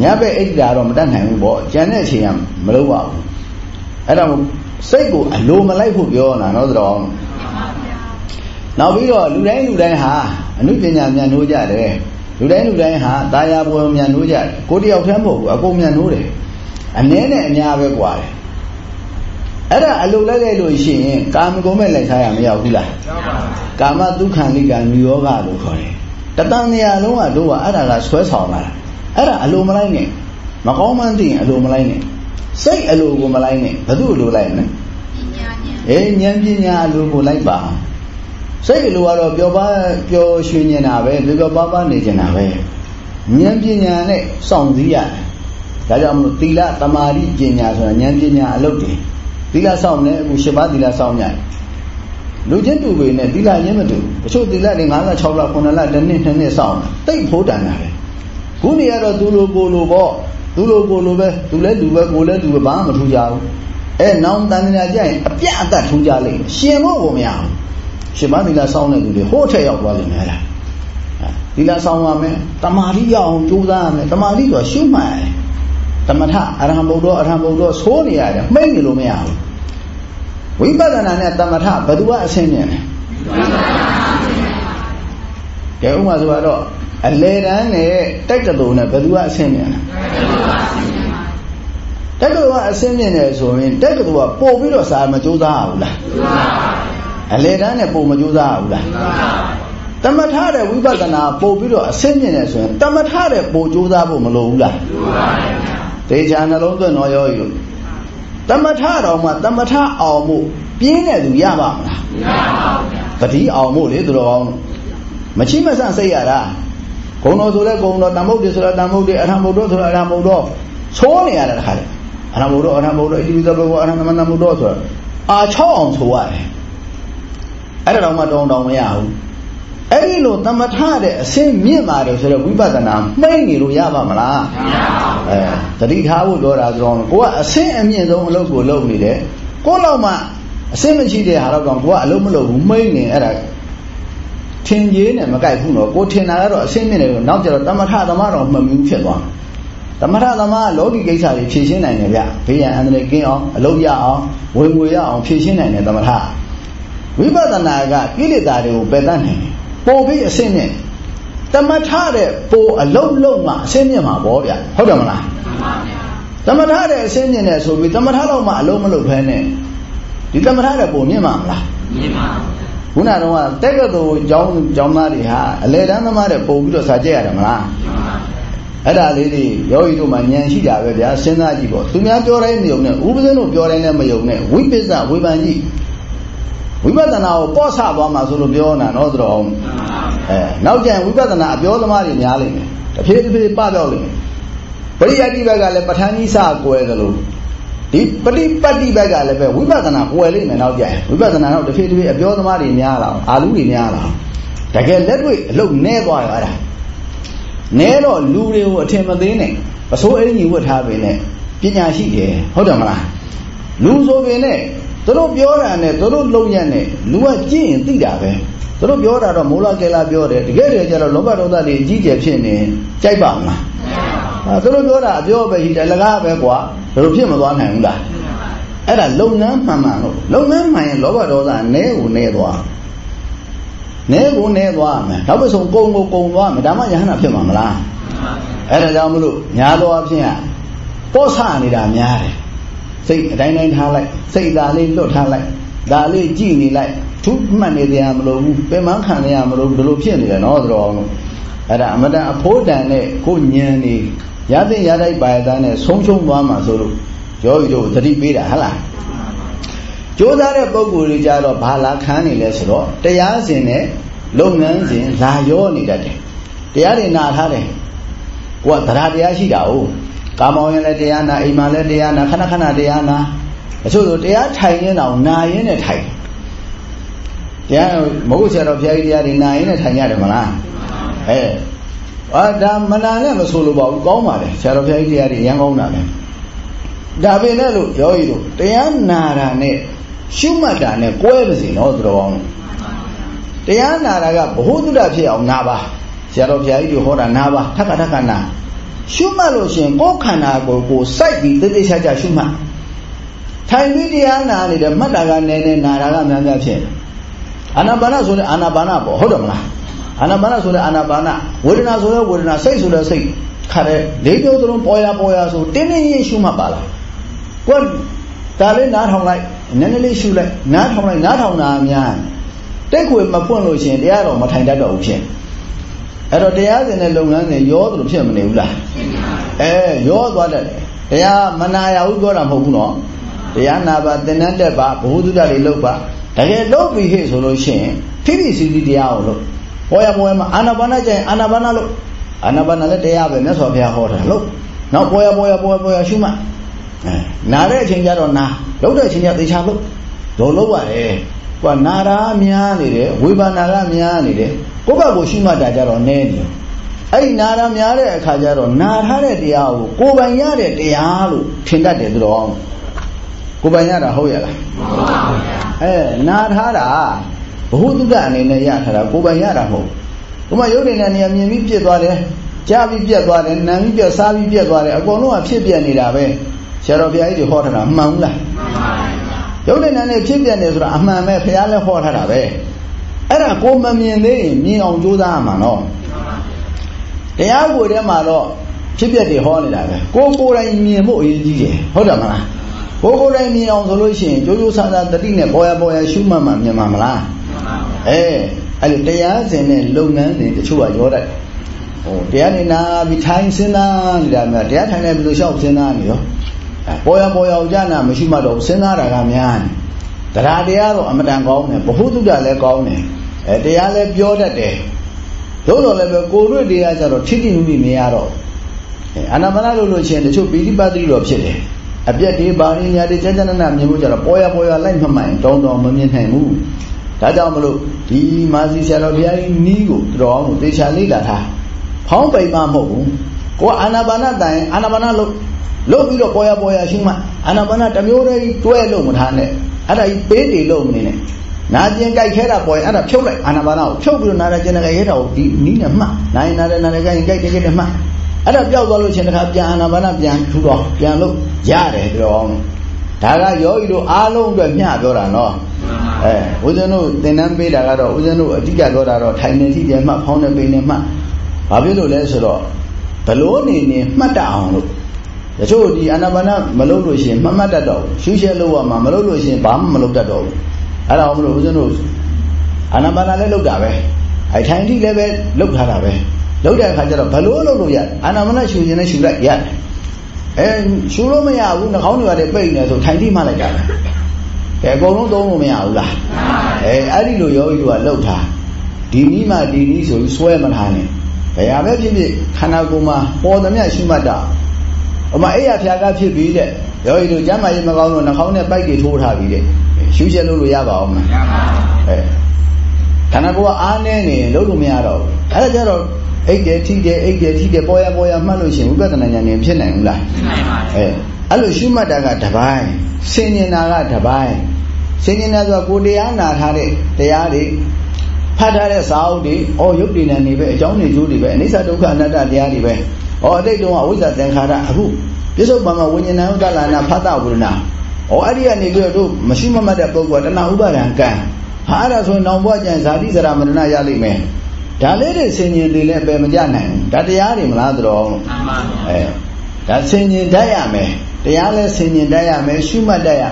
ညဘက်အိတ်တာတော့မတတ်နိုင်ဘူးပေါ့ကြံတဲ့အချိန်ကမလုပ်ပါဘူးအဲ့ဒါစိတ်ကိုအလိုမလိုက်ဖို့ပြောတာနော်သတော်နောက်ပြီးတော့လူတိုင်းလူတိုင်းဟာအနုပညာမြန်နိုးကြတယ်လူတိုင်းလူတိုင်းဟာတာယာပေါ်မြန်နိုးကြတယ်ကိုတယောက်တည်းမဟုတ်ဘူးအကုန်မြန်နိုးတယ်အနည်းနဲ့အများပဲကွာတယ် အဲ့ဒါအလိုလိုက်လိုက်လို့ရှိရင်ကာမဂုဏ်မဲ့လိုက်ထားရမရဘူးလားကာမဒုက္ခနိကံနိယောဂလို့ခေါ်တယ်တတန်နေရာလုံးကတို့ကအဲ့ဒါကဆွဲဆောင်လာတာအဲ့ဒါအလိုမလိုက်နဲ့မကောင်းမှန်းသိရင်အလိုမလိုက်နဲ့စိတ်အလိုကိုမလိုက်နဲ့ဘယ်သူအလိုလိုက်မလဲအေးဉာဏ်ပညာအလိုကိုလိုက်ပါစိတ်အလိုကတော့ပျော်ပါပျော်ရွှင်နေတာပဲပျော်ပါပါနေနေတာပဲဉာဏ်ပညာနဲ့စောင့်စည်းရတယ်ဒါကြောင့်မလို့သီလတမာတိပညာဆိုတာဉာဏ်ပညာအလုပ်တယ် သီလစောင့်နေအခု၈ပါးသီလစောင့်ညလူချင်းတူပေနဲ့သီလချင်းမတူတချို့သီလတွေ56လ9လတစ်နှစ်နှစ်နှစ်စောင့်တိတ်ဖို့တန်တာလေခုနေရတော့သူလိုကိုလိုပေါ့သူလိုကိုလိုပဲသူလဲသူပဲကိုလဲသူပဲဘာမှမထူကြဘူးအဲနောင်တန်မြာကြရင်အပြတ်အသတ်ထူကြလိမ့်ရှင်ဖို့ကိုမရဘူးရှင်မသီလစောင့်တဲ့သူတွေဟိုးထက်ရောက်သွားလိမ့်မယ်လားသီလစောင့်ရမယ်တမာတိရအောင်ကြိုးစားရမယ်တမာတိဆိုရှုမှတ်ရတယ်တမထအရဟံဘုဒ္ဓအရဟံဘုဒ္ဓသိုးနေရတယ်မှိတ်နေလို့မရဘူး ဝိပဿနာနဲ့တမထဘယ်သူကအဆင်းမြင်လဲကဲဥမာဆိုတော့အလေတန်းနဲ့တိုက်ကတူနဲ့ဘယ်သူကအဆင်းမြင်လဲတက်ကတူကအဆင်းမြင်တယ်ဆိုရင်တက်ကတူကပို့ပြီးတော့စာမကြိုးစားဘူးလားအလေတန်းနဲ့ပို့မကြိုးစားဘူးလားတမထတဲ့ဝိပဿနာပို့ပြီးတော့အဆင်းမြင်တယ်ဆိုရင်တမထတဲ့ပို့ကြိုးစားဖို့မလိုဘူးလားတေချာနှလုံးသွင်းတော်ရောယူ တမထတော်မှာတမထအောင်မှုပြင်းတဲ့သူရပါမလားမရပါဘူးဗျာတတိအောင်မှုလေသူတော်ကောင်းမချိမဆန့်စိတ်ရတာဂုံတော်ဆိုလဲဂုံတော်တမုတ်တွေဆိုလဲတမုတ်တွေအထမုတ်တော်ဆိုလဲအထမုတ်တော်သိုးနေရတာတခါလေအထမုတ်တော်အထမုတ်တော်ဣတိပိသဘောအထမနမုတ်တော်ဆိုအာချောက်အောင်ဆိုရတယ်အဲ့ဒါတော့မှတောင်းတောင်းမရဘူး အဲ့ဒီလိုသမထတဲ့အစင်းမြင့်ပါတယ်ဆိုတော့ဝိပဿနာမှိတ်နေလို့ရပါမလားမရပါဘူးအဲတတိထားဖို့ပြောတာဆိုတော့ကိုကအစင်းအမြင့်ဆုံးအလုပ်ကိုလုပ်နေတယ်ကိုလောက်မှအစင်းမရှိတဲ့ဟာတော့ကောင်ကိုကအလုပ်မလုပ်ဘူးမှိတ်နေအဲ့ဒါထင်ကြီးနဲ့မကြိုက်ဘူးနော်ကိုထင်တာကတော့အစင်းမြင့်တယ်လို့နောက်ကျတော့သမထသမားတော်မှမမျိုးဖြစ်သွားသမထသမားလောကီကိစ္စတွေဖြည့်ရှင်းနိုင်တယ်ဗျဘေးရန်အန္တရာယ်ကင်းအောင်အလုပ်ရအောင်ဝင်ငွေရအောင်ဖြည့်ရှင်းနိုင်တယ်သမထဝိပဿနာကကိလေသာတွေကိုပယ်တတ်နိုင်တယ် ပို့ပြီးအစင်းမြင့်တမထတဲ့ပို့အလုံးလုံးမှအစင်းမြင့်မှာဗောဗျဟုတ်တယ်မလားတမထတဲ့အစင်းမြင့်နဲ့ဆိုပြီးတမထတော့မှအလုံးမလုံးဖဲနဲ့ဒီတမထတဲ့ပို့မြင့်မှာမလားမြင့်ပါခုနကတော့တက်ကတူကျောင်းကျောင်းသားတွေဟာအလေတန်းသမားတဲ့ပုံပြီးတော့စာကြည့်ရတယ်မလားအဲ့ဒါလေးတွေယောဂီတို့မှဉာဏ်ရှိတာပဲဗျာစဉ်းစားကြည့်ပေါ့သူများပြောတိုင်းမယုံနဲ့ဥပဇင်းတို့ပြောတိုင်းလည်းမယုံနဲ့ဝိပဿဝိပန်ကြီး ဝိပဿနာကိုပေါ့ဆသွားမှာဆိုလို့ပြောနေတာနော်ဆိုတော့အဲနောက်ကျရင်ဝိပဿနာအပြောသမားတွေများလိမ့်မယ်တဖြည်းဖြည်းပပြောက်လိမ့်မယ်ပရိယတ်တိဘက်ကလည်းပဋ္ဌာန်းကြီးစကွယ်သလိုဒီပฏิပတ်တိဘက်ကလည်းပဲဝိပဿနာကွယ်လိမ့်မယ်နောက်ကျရင်ဝိပဿနာတော့တဖြည်းဖြည်းအပြောသမားတွေများလာအောင်အာလူတွေများလာအောင်တကယ်လက်တွေ့အလုပ်နဲသွားရတာနဲတော့လူတွေကိုအထင်မသေးနဲ့အစိုးအင်းကြီးဝတ်ထားပေနဲ့ပညာရှိတယ်ဟုတ်တယ်မလားလူဆိုပေနဲ့ သူတို့ပြောတာနဲ့သူတို့လုံရနဲ့လူကကြည့်ရင်သိတာပဲသူတို့ပြောတာတော့မိုးလာကဲလာပြောတယ်တကယ်တည်းကျတော့လောဘဒေါသတွေအကြီးကျယ်ဖြစ်နေကြိုက်ပါမလားအဲသူတို့ပြောတာအပြောပဲရှိတယ်လကားပဲကွာဘယ်လိုဖြစ်မသွားနိုင်ဘူးလားအဲ့ဒါလုံနှမ်းမှန်မှန်လို့လုံနှမ်းမှန်ရင်လောဘဒေါသနဲကိုနဲသွားနဲကိုနဲသွားမယ်နောက်ပြီးဆုံးကုံကိုကုံသွားမယ်ဒါမှယဟနာဖြစ်မှာမလားအဲ့ဒါကြောင့်မလို့ညာတော်အဖြစ်ကပေါ့ဆနေတာများတယ် စိတ်အတိုင်းတိုင်းထားလိုက်စိတ်သာလေးလွတ်ထားလိုက်ဒါလေးကြည်နေလိုက်သူမှတ်နေကြမလို့ဘူးပင်မခံနေရမလို့ဘယ်လိုဖြစ်နေလဲနော်ဆိုတော့အဲ့ဒါအမတန်အဖိုးတန်နဲ့ကိုညံနေရတဲ့ရတိုက်ပါရသားနဲ့ဆုံးရှုံးသွားမှာဆိုလို့ယောဂီတို့သတိပေးတာဟဟလားကြိုးစားတဲ့ပုံကိုယ်တွေကြတော့ဘာလာခံနေလဲဆိုတော့တရားစဉ်နဲ့လုပ်ငန်းစဉ်လာရောနေတတ်တယ်တရားတွေနာထားတယ်ကိုကတရားတရားရှိတာ哦 ကာမောင်ရင်လည်းတရားနာအိမ်မှာလည်းတရားနာခဏခဏတရားနာအချို့ဆိုတရားထိုင်နေတော့နာရင်းနဲ့ထိုင်တရားမဟုတ်ဆရာတော်ဘုရားကြီးတရားတွေနာရင်းနဲ့ထိုင်ရတယ်မလားအဲအာဒါမနာနဲ့မဆိုလို့ပါဘူးကောင်းပါလေဆရာတော်ဘုရားကြီးတရားတွေရမ်းကောင်းတာပဲဒါပေမဲ့လို့ယောဂီတို့တရားနာတာနဲ့ရှုမှတ်တာနဲ့ကွဲပါစေနော်သူတော်ကောင်းတရားနာတာကဘ ഹു တုဒ္ဒဖြစ်အောင်နာပါဆရာတော်ဘုရားကြီးတို့ဟောတာနာပါထက်ခါထက်ခါနာ ရှုမှတ်လို့ရှင်ကိုယ်ခန္ဓာကိုယ်ကိုစိုက်ပြီးတတိချာချာရှုမှတ်ထိုင်ပြီးတရားနာနေတယ်မှတ်တာကနည်းနည်းနာတာကများများဖြစ်အာနာပါနဆိုတဲ့အာနာပါနပေါ့ဟုတ်တယ်မလားအာနာပါနဆိုတဲ့အာနာပါနဝေဒနာဆိုတဲ့ဝေဒနာစိတ်ဆိုတဲ့စိတ်ခါတဲ့လေးမျိုးသလုံးပေါ်ရပေါ်ရဆိုတင်းတင်းရင်ရှုမှတ်ပါလားကိုယ်ဒါလေးနားထောင်လိုက်နည်းနည်းလေးရှုလိုက်နားထောင်လိုက်နားထောင်တာများတိတ်ခွေမပွင့်လို့ရှင်တရားတော်မထိုင်တတ်တော့ဘူးဖြစ် အဲ့တော့တရားစဉ်တဲ့လုပ်ငန်းစဉ်ရောသလိုဖြစ်မနေဘူးလားအဲရောသွားတတ်တယ်တရားမနာရဘူးပြောတာမဟုတ်ဘူးနော်တရားနာပါသင်္นานတက်ပါဘ ഹു တုဒ္ဒတွေလုပ်ပါတကယ်လုပ်ပြီးဟဲ့ဆိုလို့ရှိရင်ဖိဖိစီစီတရားအောင်လို့ပေါ်ရပေါ်ရမှာအာနာပါနကျရင်အာနာပါနလို့အာနာပါနလည်းတရားပဲမြတ်စွာဘုရားဟောတာလို့နောက်ပေါ်ရပေါ်ရပေါ်ရပေါ်ရရှုမှအဲနာတဲ့အချိန်ကျတော့နာလုပ်တဲ့အချိန်ကျသေချာလို့တော့လုပ်ရတယ် ကွာနာရာများနေတယ်ဝေဘာနာကများနေတယ်ကိုယ့်ဘက်ကိုရှုမှတ်တာကြတော့နည်းနေအဲ့ဒီနာရာများတဲ့အခါကျတော့နာထားတဲ့တရားကိုကိုယ်ပိုင်ရတဲ့တရားလို့ထင်တတ်တယ်သူတော်ကိုယ်ပိုင်ရတာဟုတ်ရလားမှန်ပါဗျာအဲနာထားတာဘ ഹു တုဒ္ဒအနေနဲ့ရထားတာကိုယ်ပိုင်ရတာမဟုတ်ဘူးဘုမရုပ်တွေနဲ့နေရာမြင်ပြီးပြစ်သွားတယ်ကြားပြီးပြက်သွားတယ်နားပြီးပြက်စားပြီးပြက်သွားတယ်အကုန်လုံးကဖြစ်ပြနေတာပဲဆရာတော်ဘုရားကြီးတွေဟောထားတာမှန်ဘူးလားမှန်ပါ ရုပ်နဲ့နာနဲ့ဖြစ်ပြနေဆိုတာအမှန်ပဲဘုရားလည်းဟောထားတာပဲအဲ့ဒါကိုမမြင်သေးရင်မြင်အောင်ကြိုးစားရမှာနော်တရားကိုယ်ထဲမှာတော့ဖြစ်ပြတွေဟောနေတာပဲကိုကိုယ်တိုင်မြင်ဖို့အရေးကြီးတယ်ဟုတ်တယ်မလားကိုကိုယ်တိုင်မြင်အောင်ဆိုလို့ရှိရင်ကြိုးကြိုးစားစားတတိနဲ့ပေါ်ရပေါ်ရရှုမှတ်မှမြင်မှာမလားအဲအဲ့လိုတရားစဉ်နဲ့လုပ်ငန်းတွေတချို့ကရောတတ်ဟိုတရားနေနာပြီးထိုင်စဉ်းစားနေတာများတရားထိုင်နေပြီးလို့ရှောက်စဉ်းစားနေရော ပေါ်ရပေါ်ရကြနာမရှိမှတော့စဉ်းစားတာကများတယ်တရားတရားတော့အမတန်ကောင်းတယ်ဘ ഹു တုဒ္ဒလည်းကောင်းတယ်အဲတရားလည်းပြောတတ်တယ်တို့တော့လည်းပဲကိုယ်တွေ့တရားကြတော့ထိတိမှုမိမရတော့အာနာမနာလို့လို့ရှိရင်တချို့ပိဋိပတ်တိတော့ဖြစ်တယ်အပြက်တွေပါရင်းညာတွေကျကျနနမြင်မှုကြတော့ပေါ်ရပေါ်ရလိုက်မှမှန်တောင်းတော်မမြင်နိုင်ဘူးဒါကြောင့်မလို့ဒီမာစီဆရာတော်ဘုရားကြီးနီးကိုတော်အောင်လို့တေချာလေးလာထားဖောင်းပိန်မှမဟုတ်ဘူးကိုအာနာပါနတိုင်အာနာပါနလို့ လို့ပြီးတော့ပေါ်ရပေါ်ရရှုမှအာနာပါနတစ်မျိုးတည်းတွဲလို့မထားနဲ့အဲ့ဒါကြီးပေးတည်လို့မနေနဲ့နာကျင်ကြိုက်ခဲတာပေါ်ရင်အဲ့ဒါဖြုတ်လိုက်အာနာပါနကိုဖြုတ်ပြီးတော့နာရကျင်ကြိုက်ခဲတာကိုဒီနီးနဲ့မှတ်နိုင်နာရနာရကြိုက်ကြိုက်ကြိုက်မှတ်အဲ့ဒါပျောက်သွားလို့ရှင်တခါပြန်အာနာပါနပြန်ထူတော့ပြန်လို့ရတယ်ပြောအောင်ဒါကယောဂီတို့အားလုံးအတွက်မျှပြောတာနော်အဲဦးဇင်းတို့သင်တန်းပေးတာကတော့ဦးဇင်းတို့အဓိကပြောတာတော့ထိုင်နေထိတယ်မှတ်ဖောင်းနေပိနေမှတ်ဘာဖြစ်လို့လဲဆိုတော့ဘလို့နေနေမှတ်တတ်အောင်လို့ တချို့ဒီအာနာပါနမလုပ်လို့ရှိရင်မမှတ်တတ်တော့ဘူးရှုရှဲလို့ရမှာမလုပ်လို့ရှိရင်ဘာမှမလုပ်တတ်တော့ဘူးအဲ့ဒါမလို့ဦးဇင်းတို့အာနာပါနလည်းလုပ်တာပဲအဲထိုင်ထိလည်းပဲလုပ်ထားတာပဲလုပ်တဲ့အခါကျတော့ဘလို့လုပ်လို့ရအာနာပါနရှုရင်လည်းရှုလိုက်ရတယ်အဲရှုလို့မရဘူးနှာခေါင်းတွေပါတယ်ပိတ်နေဆိုထိုင်ထိမှလိုက်တာပဲအဲအကုန်လုံးသုံးလို့မရဘူးလားအဲအဲ့ဒီလိုယောဂီတို့ကလှုပ်ထားဒီနည်းမှဒီနည်းဆိုပြီးစွဲမထားနဲ့ဘယ်ဟာပဲဖြစ်ဖြစ်ခန္ဓာကိုယ်မှာပေါ်သမျှရှုမှတ်တာ ဟိုမှာအိယာဖြာကဖြစ်ပြီးတဲ့ယောဂီတို့ကျမ်းမာရေးမကောင်းလို့နှာခေါင်းနဲ့ပိုက်တွေထိုးထားပြီးတဲ့ရှုချက်လို့လို့ရပါအောင်မလားရပါဘူးအဲခန္ဓာကိုယ်ကအားနေနေလို့လို့မရတော့ဘူးအဲ့ဒါကြတော့အိတ်တယ်ထိတယ်အိတ်တယ်ထိတယ်ပေါ်ရပေါ်ရမှတ်လို့ရှိရင်ဝိပဿနာဉာဏ်ဉာဏ်ဖြစ်နိုင်ဘူးလားဖြစ်နိုင်ပါဘူးအဲအဲ့လိုရှုမှတ်တာကတပိုင်းဆင်ញင်တာကတပိုင်းဆင်ញင်တာဆိုတာကိုတရားနာထားတဲ့တရားတွေဖတ်ထားတဲ့စာအုပ်တွေအော်ရုပ်တည်နေနေပဲအကြောင်းတွေကျိုးတွေပဲအနိစ္စဒုက္ခအနတ္တတရားတွေပဲ အော်အတိတ်တုန်းကဝိဇ္ဇာသင်္ခါရအခုပြစ္ဆုတ်ပံမှာဝိညာဏဥဒ္ဒလနာဖတ်တာဝိရဏအော်အဲ့ဒီကနေပြီးတော့မရှိမမတ်တဲ့ပုဂ္ဂိုလ်ကတဏှာဥပါဒံကံဟာအဲ့ဒါဆိုရင်နောင်ဘဝကျရင်ဇာတိဇရာမရဏရလိမ့်မယ်ဒါလေးတွေဆင်ញင်တွေလည်းပဲမကြနိုင်ဘူးဒါတရားတွေမလားတော်မှန်ပါဗျာအဲဒါဆင်ញင်တတ်ရမယ်တရားလည်းဆင်ញင်တတ်ရမယ်ရှုမှတ်တတ်ရ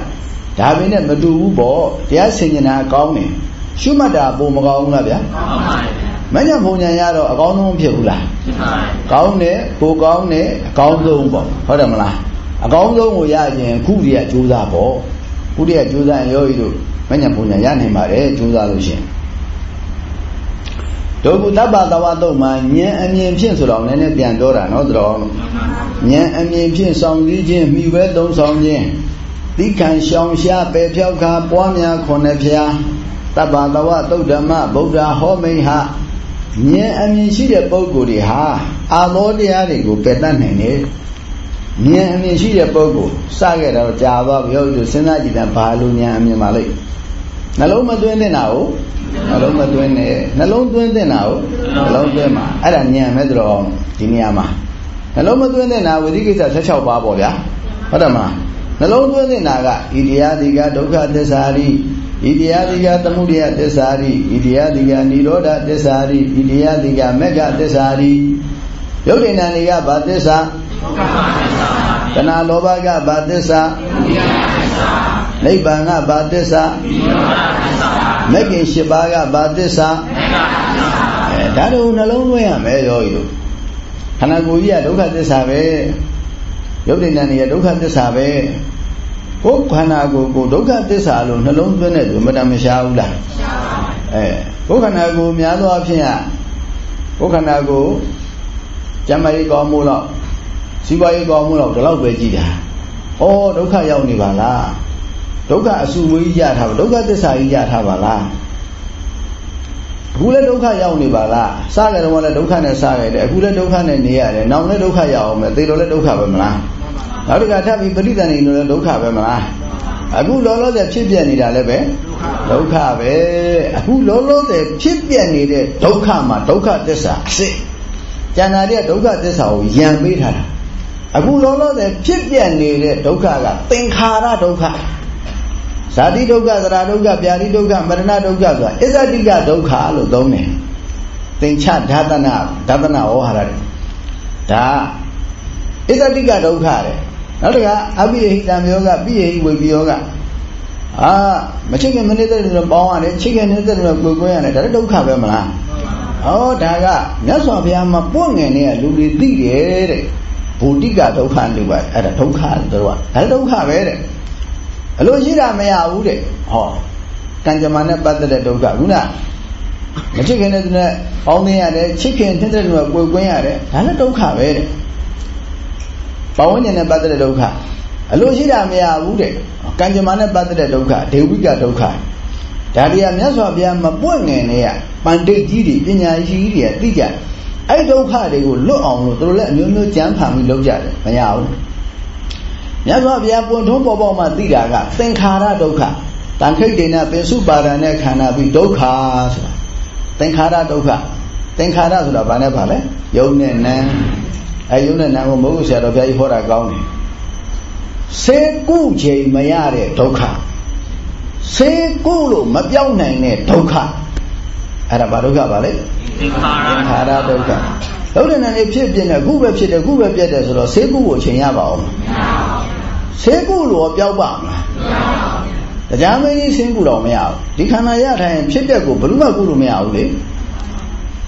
ဒါပေမဲ့မတူဘူးပေါ့တရားဆင်ញင်တာကောင်းတယ်ရှုမှတ်တာပုံမကောင်းဘူးလားဗျာကောင်းပါဗျာ မညံပုံညာရတော့အကောင်းဆုံးဖြစ်ဘူးလားဖြစ်ပါဘူးကောင်းတယ်ပိုကောင်းတယ်အကောင်းဆုံးပေါ့ဟုတ်တယ်မလားအကောင်းဆုံးကိုရရင်ခုတည်းကကြိုးစားပေါ့ခုတည်းကကြိုးစားရင်ယောဂီတို့မညံပုံညာရနိုင်ပါတယ်ကြိုးစားလို့ရှင်ဒုက္ခတပ္ပသဝတုတ်မှာဉာဏ်အမြင်ဖြင့်ဆိုတော့နည်းနည်းပြန်ပြောတာနော်တော်ဉာဏ်အမြင်ဖြင့်ဆောင်စည်းခြင်းမိဝဲသုံးဆောင်ခြင်းတိခံရှောင်ရှားပယ်ဖြောက်ခါပွားများခွန်နှဖျားတပ္ပသဝတုတ်ဓမ္မဗုဒ္ဓဟောမိဟ ဉာဏ်အမြင်ရှိတဲ့ပုဂ္ဂိုလ်တွေဟာအာဘောတရားတွေကိုပယ်တတ်နိုင်တယ်ဉာဏ်အမြင်ရှိတဲ့ပုဂ္ဂိုလ်စခဲ့တော့ကြာသွားပြီဟုတ်သူစဉ်းစားကြည့်တယ်ဘာလို့ဉာဏ်အမြင်ပါလိမ့်နှလုံးမသွင်းတဲ့နာကိုနှလုံးမသွင်းနဲ့နှလုံးသွင်းတဲ့နာကိုနှလုံးသွင်းမှာအဲ့ဒါညံမဲ့တော်အောင်ဒီနေရာမှာနှလုံးမသွင်းတဲ့နာဝိသိကိစ္စ16ပါးပေါ့ဗျာဟုတ်တယ်မလား နှလုံးသွင်းတဲ့နာကဣတိယတိကဒုက္ခသစ္စာရိဣတိယတိကသမုဒယသစ္စာရိဣတိယတိကនិရောဓသစ္စာရိဣတိယတိကမေဃသစ္စာရိယုတ်တိဏ္ဏီကဘာသစ္စာဒုက္ခသစ္စာတဏှာလောဘကဘာသစ္စာနိဗ္ဗာန်ကဘာသစ္စာမဂ္ဂင်၈ပါးကဘာသစ္စာအဲဒါတို့နှလုံးသွင်းရမယ်ရောဤတို့ခန္ဓာကိုယ်ကြီးကဒုက္ခသစ္စာပဲယုတ်တိဏ္ဏီကဒုက္ခသစ္စာပဲ ကိုယ်ခန္ဓာကိုယ်ကိုဒုက္ခသစ္စာလို့နှလုံးသွင်းတဲ့သူမတမရှားဘူးလားရှားပါဘူးအဲကိုယ်ခန္ဓာကိုယ်များသောအားဖြင့်ကိုယ်ခန္ဓာကိုယ်ကျမ်းမာရေးကောင်းမှုတော့စီးပွားရေးကောင်းမှုတော့ဒီလောက်ပဲကြည်တာ။ဩဒုက္ခရောက်နေပါလား။ဒုက္ခအဆူမွေးကြီးရထားပါဒုက္ခသစ္စာကြီးရထားပါလား။အခုလည်းဒုက္ခရောက်နေပါလား။စကြတယ်ကလည်းဒုက္ခနဲ့စရတယ်အခုလည်းဒုက္ခနဲ့နေရတယ်။နောက်လည်းဒုက္ခရောက်အောင်မယ်။သေလို့လည်းဒုက္ခပဲမလား။ နောက်တစ်ခါထပ်ပြီးပဋိသန္ဓေလို့လည်းဒုက္ခပဲမလား။အခုလောလောဆယ်ဖြစ်ပြနေတာလည်းပဲဒုက္ခပဲအခုလောလောဆယ်ဖြစ်ပြနေတဲ့ဒုက္ခမှာဒုက္ခသစ္စာအစစ်ကျန်တာတဲ့ဒုက္ခသစ္စာကိုယံပေးထားတာအခုလောလောဆယ်ဖြစ်ပြနေတဲ့ဒုက္ခကသင်္ခါရဒုက္ခဇာတိဒုက္ခသရဒုက္ခဗျာတိဒုက္ခမရဏဒုက္ခဆိုတာအစ္ဆတိကဒုက္ခလို့သုံးတယ်သင်္ချဓာတနာဓာတနာဝဟရတဲ့ဒါအစ္ဆတိကဒုက္ခတဲ့ နောက်တကအပိယဟိတံယောဂပိယဟိဝေပိယောဂအာမချစ်ခင်မနေတဲ့လူပေါင်းရတယ်ချစ်ခင်နေတဲ့လူကိုကိုယ်ရတယ်ဒါလည်းဒုက္ခပဲမလားဟောဒါကမြတ်စွာဘုရားမှာပွင့်ငင်နေတဲ့လူတွေသိတယ်တဲ့ဘူတိကဒုက္ခလို့ပါအဲ့ဒါဒုက္ခတို့ကဒါဒုက္ခပဲတဲ့အလိုရှိတာမရဘူးတဲ့ဟောကံကြမ္မာနဲ့ပတ်သက်တဲ့ဒုက္ခခုနမချစ်ခင်တဲ့သူနဲ့ပေါင်းသိရတယ်ချစ်ခင်တဲ့သူနဲ့ကိုယ်ကွင်းရတယ်ဒါလည်းဒုက္ခပဲတဲ့ ပဝန်းကျင်နဲ့ပတ်သက်တဲ့ဒုက္ခအလိုရှိတာမရဘူးတဲ့ကံကြမ္မာနဲ့ပတ်သက်တဲ့ဒုက္ခဒေဝိကဒုက္ခဒါတွေကမြတ်စွာဘုရားမပွင့်ငင်နေရပန္တိတ်ကြီးတွေပညာရှိကြီးတွေသိကြတယ်အဲ့ဒုက္ခတွေကိုလွတ်အောင်လို့သူတို့လည်းအမျိုးမျိုးကြမ်းဖန်ပြီးလုပ်ကြတယ်မရဘူးမြတ်စွာဘုရားပွင့်ထုံးပေါ်ပေါ်မှာသိတာကသင်္ခါရဒုက္ခတန်ခိတ်တေနပင်စုပါဒံနဲ့ခန္ဓာပြီးဒုက္ခဆိုတာသင်္ခါရဒုက္ခသင်္ခါရဆိုတာဘာနဲ့ပါလဲယုံနဲ့နံ အဲယုံနဲ့နံကိုမဟုတ်ဆရာတော်ဘုရားကြီးဟောတာကောင်းတယ်စေကုချိန်မရတဲ့ဒုက္ခစေကုလို့မပြောင်းနိုင်တဲ့ဒုက္ခအဲ့ဒါဘာဒုက္ခပါလဲသင်္ခါရဒုက္ခဒုက္ခနဲ့နေဖြစ်ပြနေခုပဲဖြစ်တယ်ခုပဲပြတ်တယ်ဆိုတော့ဆေးကုကိုချိန်ရပါအောင်မရပါဘူးဆေးကုလို့ပြောက်ပါမလားမရပါဘူးတရားမင်းကြီးဆင်းကုတော့မရဘူးဒီခန္ဓာရထိုင်ဖြစ်တဲ့ကိုဘယ်လို့မှကုလို့မရဘူးလေ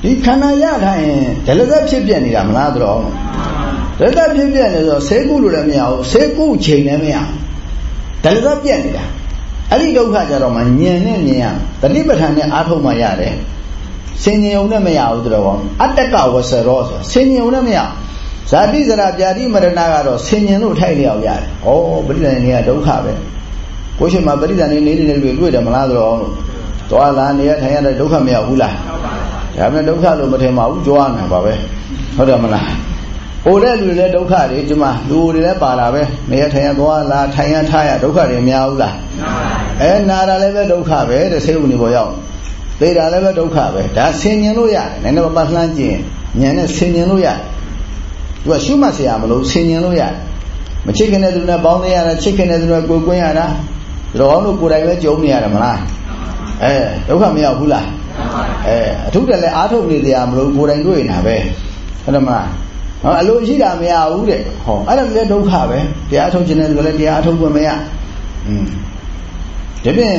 ဒီခန္ဓာရထိုင်ဒလသက်ဖြစ်ပြနေတာမလားတော့ဒလသက်ဖြစ်ပြနေဆိုဆေးကုလို့လည်းမရဘူးဆေးကုချိန်လည်းမရဘူးဒလသက်ပြက်နေတာအဲ့ဒီဒုက္ခကြတော့မှညင်နဲ့မြင်ရတတိပဋ္ဌာန်နဲ့အာထုံမှရတယ်ဆင်ញင်ုံနဲ့မရဘူးဆိုတော့အတ္တကဝဆရောဆိုဆင်ញင်ုံနဲ့မရဇာတိဇရာပြာတိမရဏကတော့ဆင်ញင်လို့ထိုက်လျောက်ရတယ်။ဩပရိသန္ဓေကဒုက္ခပဲ။ကိုရှိမှပရိသန္ဓေနေနေတွေတွေ့တယ်မလားဆိုတော့သွားလာနေရထိုင်ရတဲ့ဒုက္ခမရောက်ဘူးလား။ ဒါပေမဲ့ဒုက္ခလို့မထင်ပါဘူးကြွားနေပါပဲ။ဟုတ်တယ်မလား။ဟိုတဲ့လူတွေလည်းဒုက္ခတွေဒီမှာလူတွေလည်းပါလာပဲ။နေရထိုင်ရသွားလာထိုင်ရထားရဒုက္ခတွေများဘူးလား။အဲနာတာလည်းပဲဒုက္ခပဲတဲ့ဆေးဥနေပေါ်ရောက်။သေတာလည်းပဲဒုက္ခပဲဒါဆင်ញင်လို့ရတယ်နည်းနည်းပါးလှမ်းကြည့်ဉာဏ်နဲ့ဆင်ញင်လို့ရတယ်သူကရှုမှတ်เสียရမလို့ဆင်ញင်လို့ရတယ်မချစ်ခင်တဲ့သူနဲ့ပေါင်းနေရတာချစ်ခင်တဲ့သူနဲ့ကိုယ်ကွင်းရတာတော်တို့ကိုယ်တိုင်ပဲကြုံနေရတယ်မလားအဲဒုက္ခမရောက်ဘူးလား အဲအထုတယ်လည်းအာထုတ်နေတရားမလို့ကိုယ်တိုင်တွေ့နေတာပဲဟုတ်တယ်မလားဟောအလိုရှိတာမရဘူးတဲ့ဟောအဲ့ဒါလည်းဒုက္ခပဲတရားထုတ်ခြင်းနဲ့လည်းတရားထုတ်ခွင့်မရอืมဒီပြင်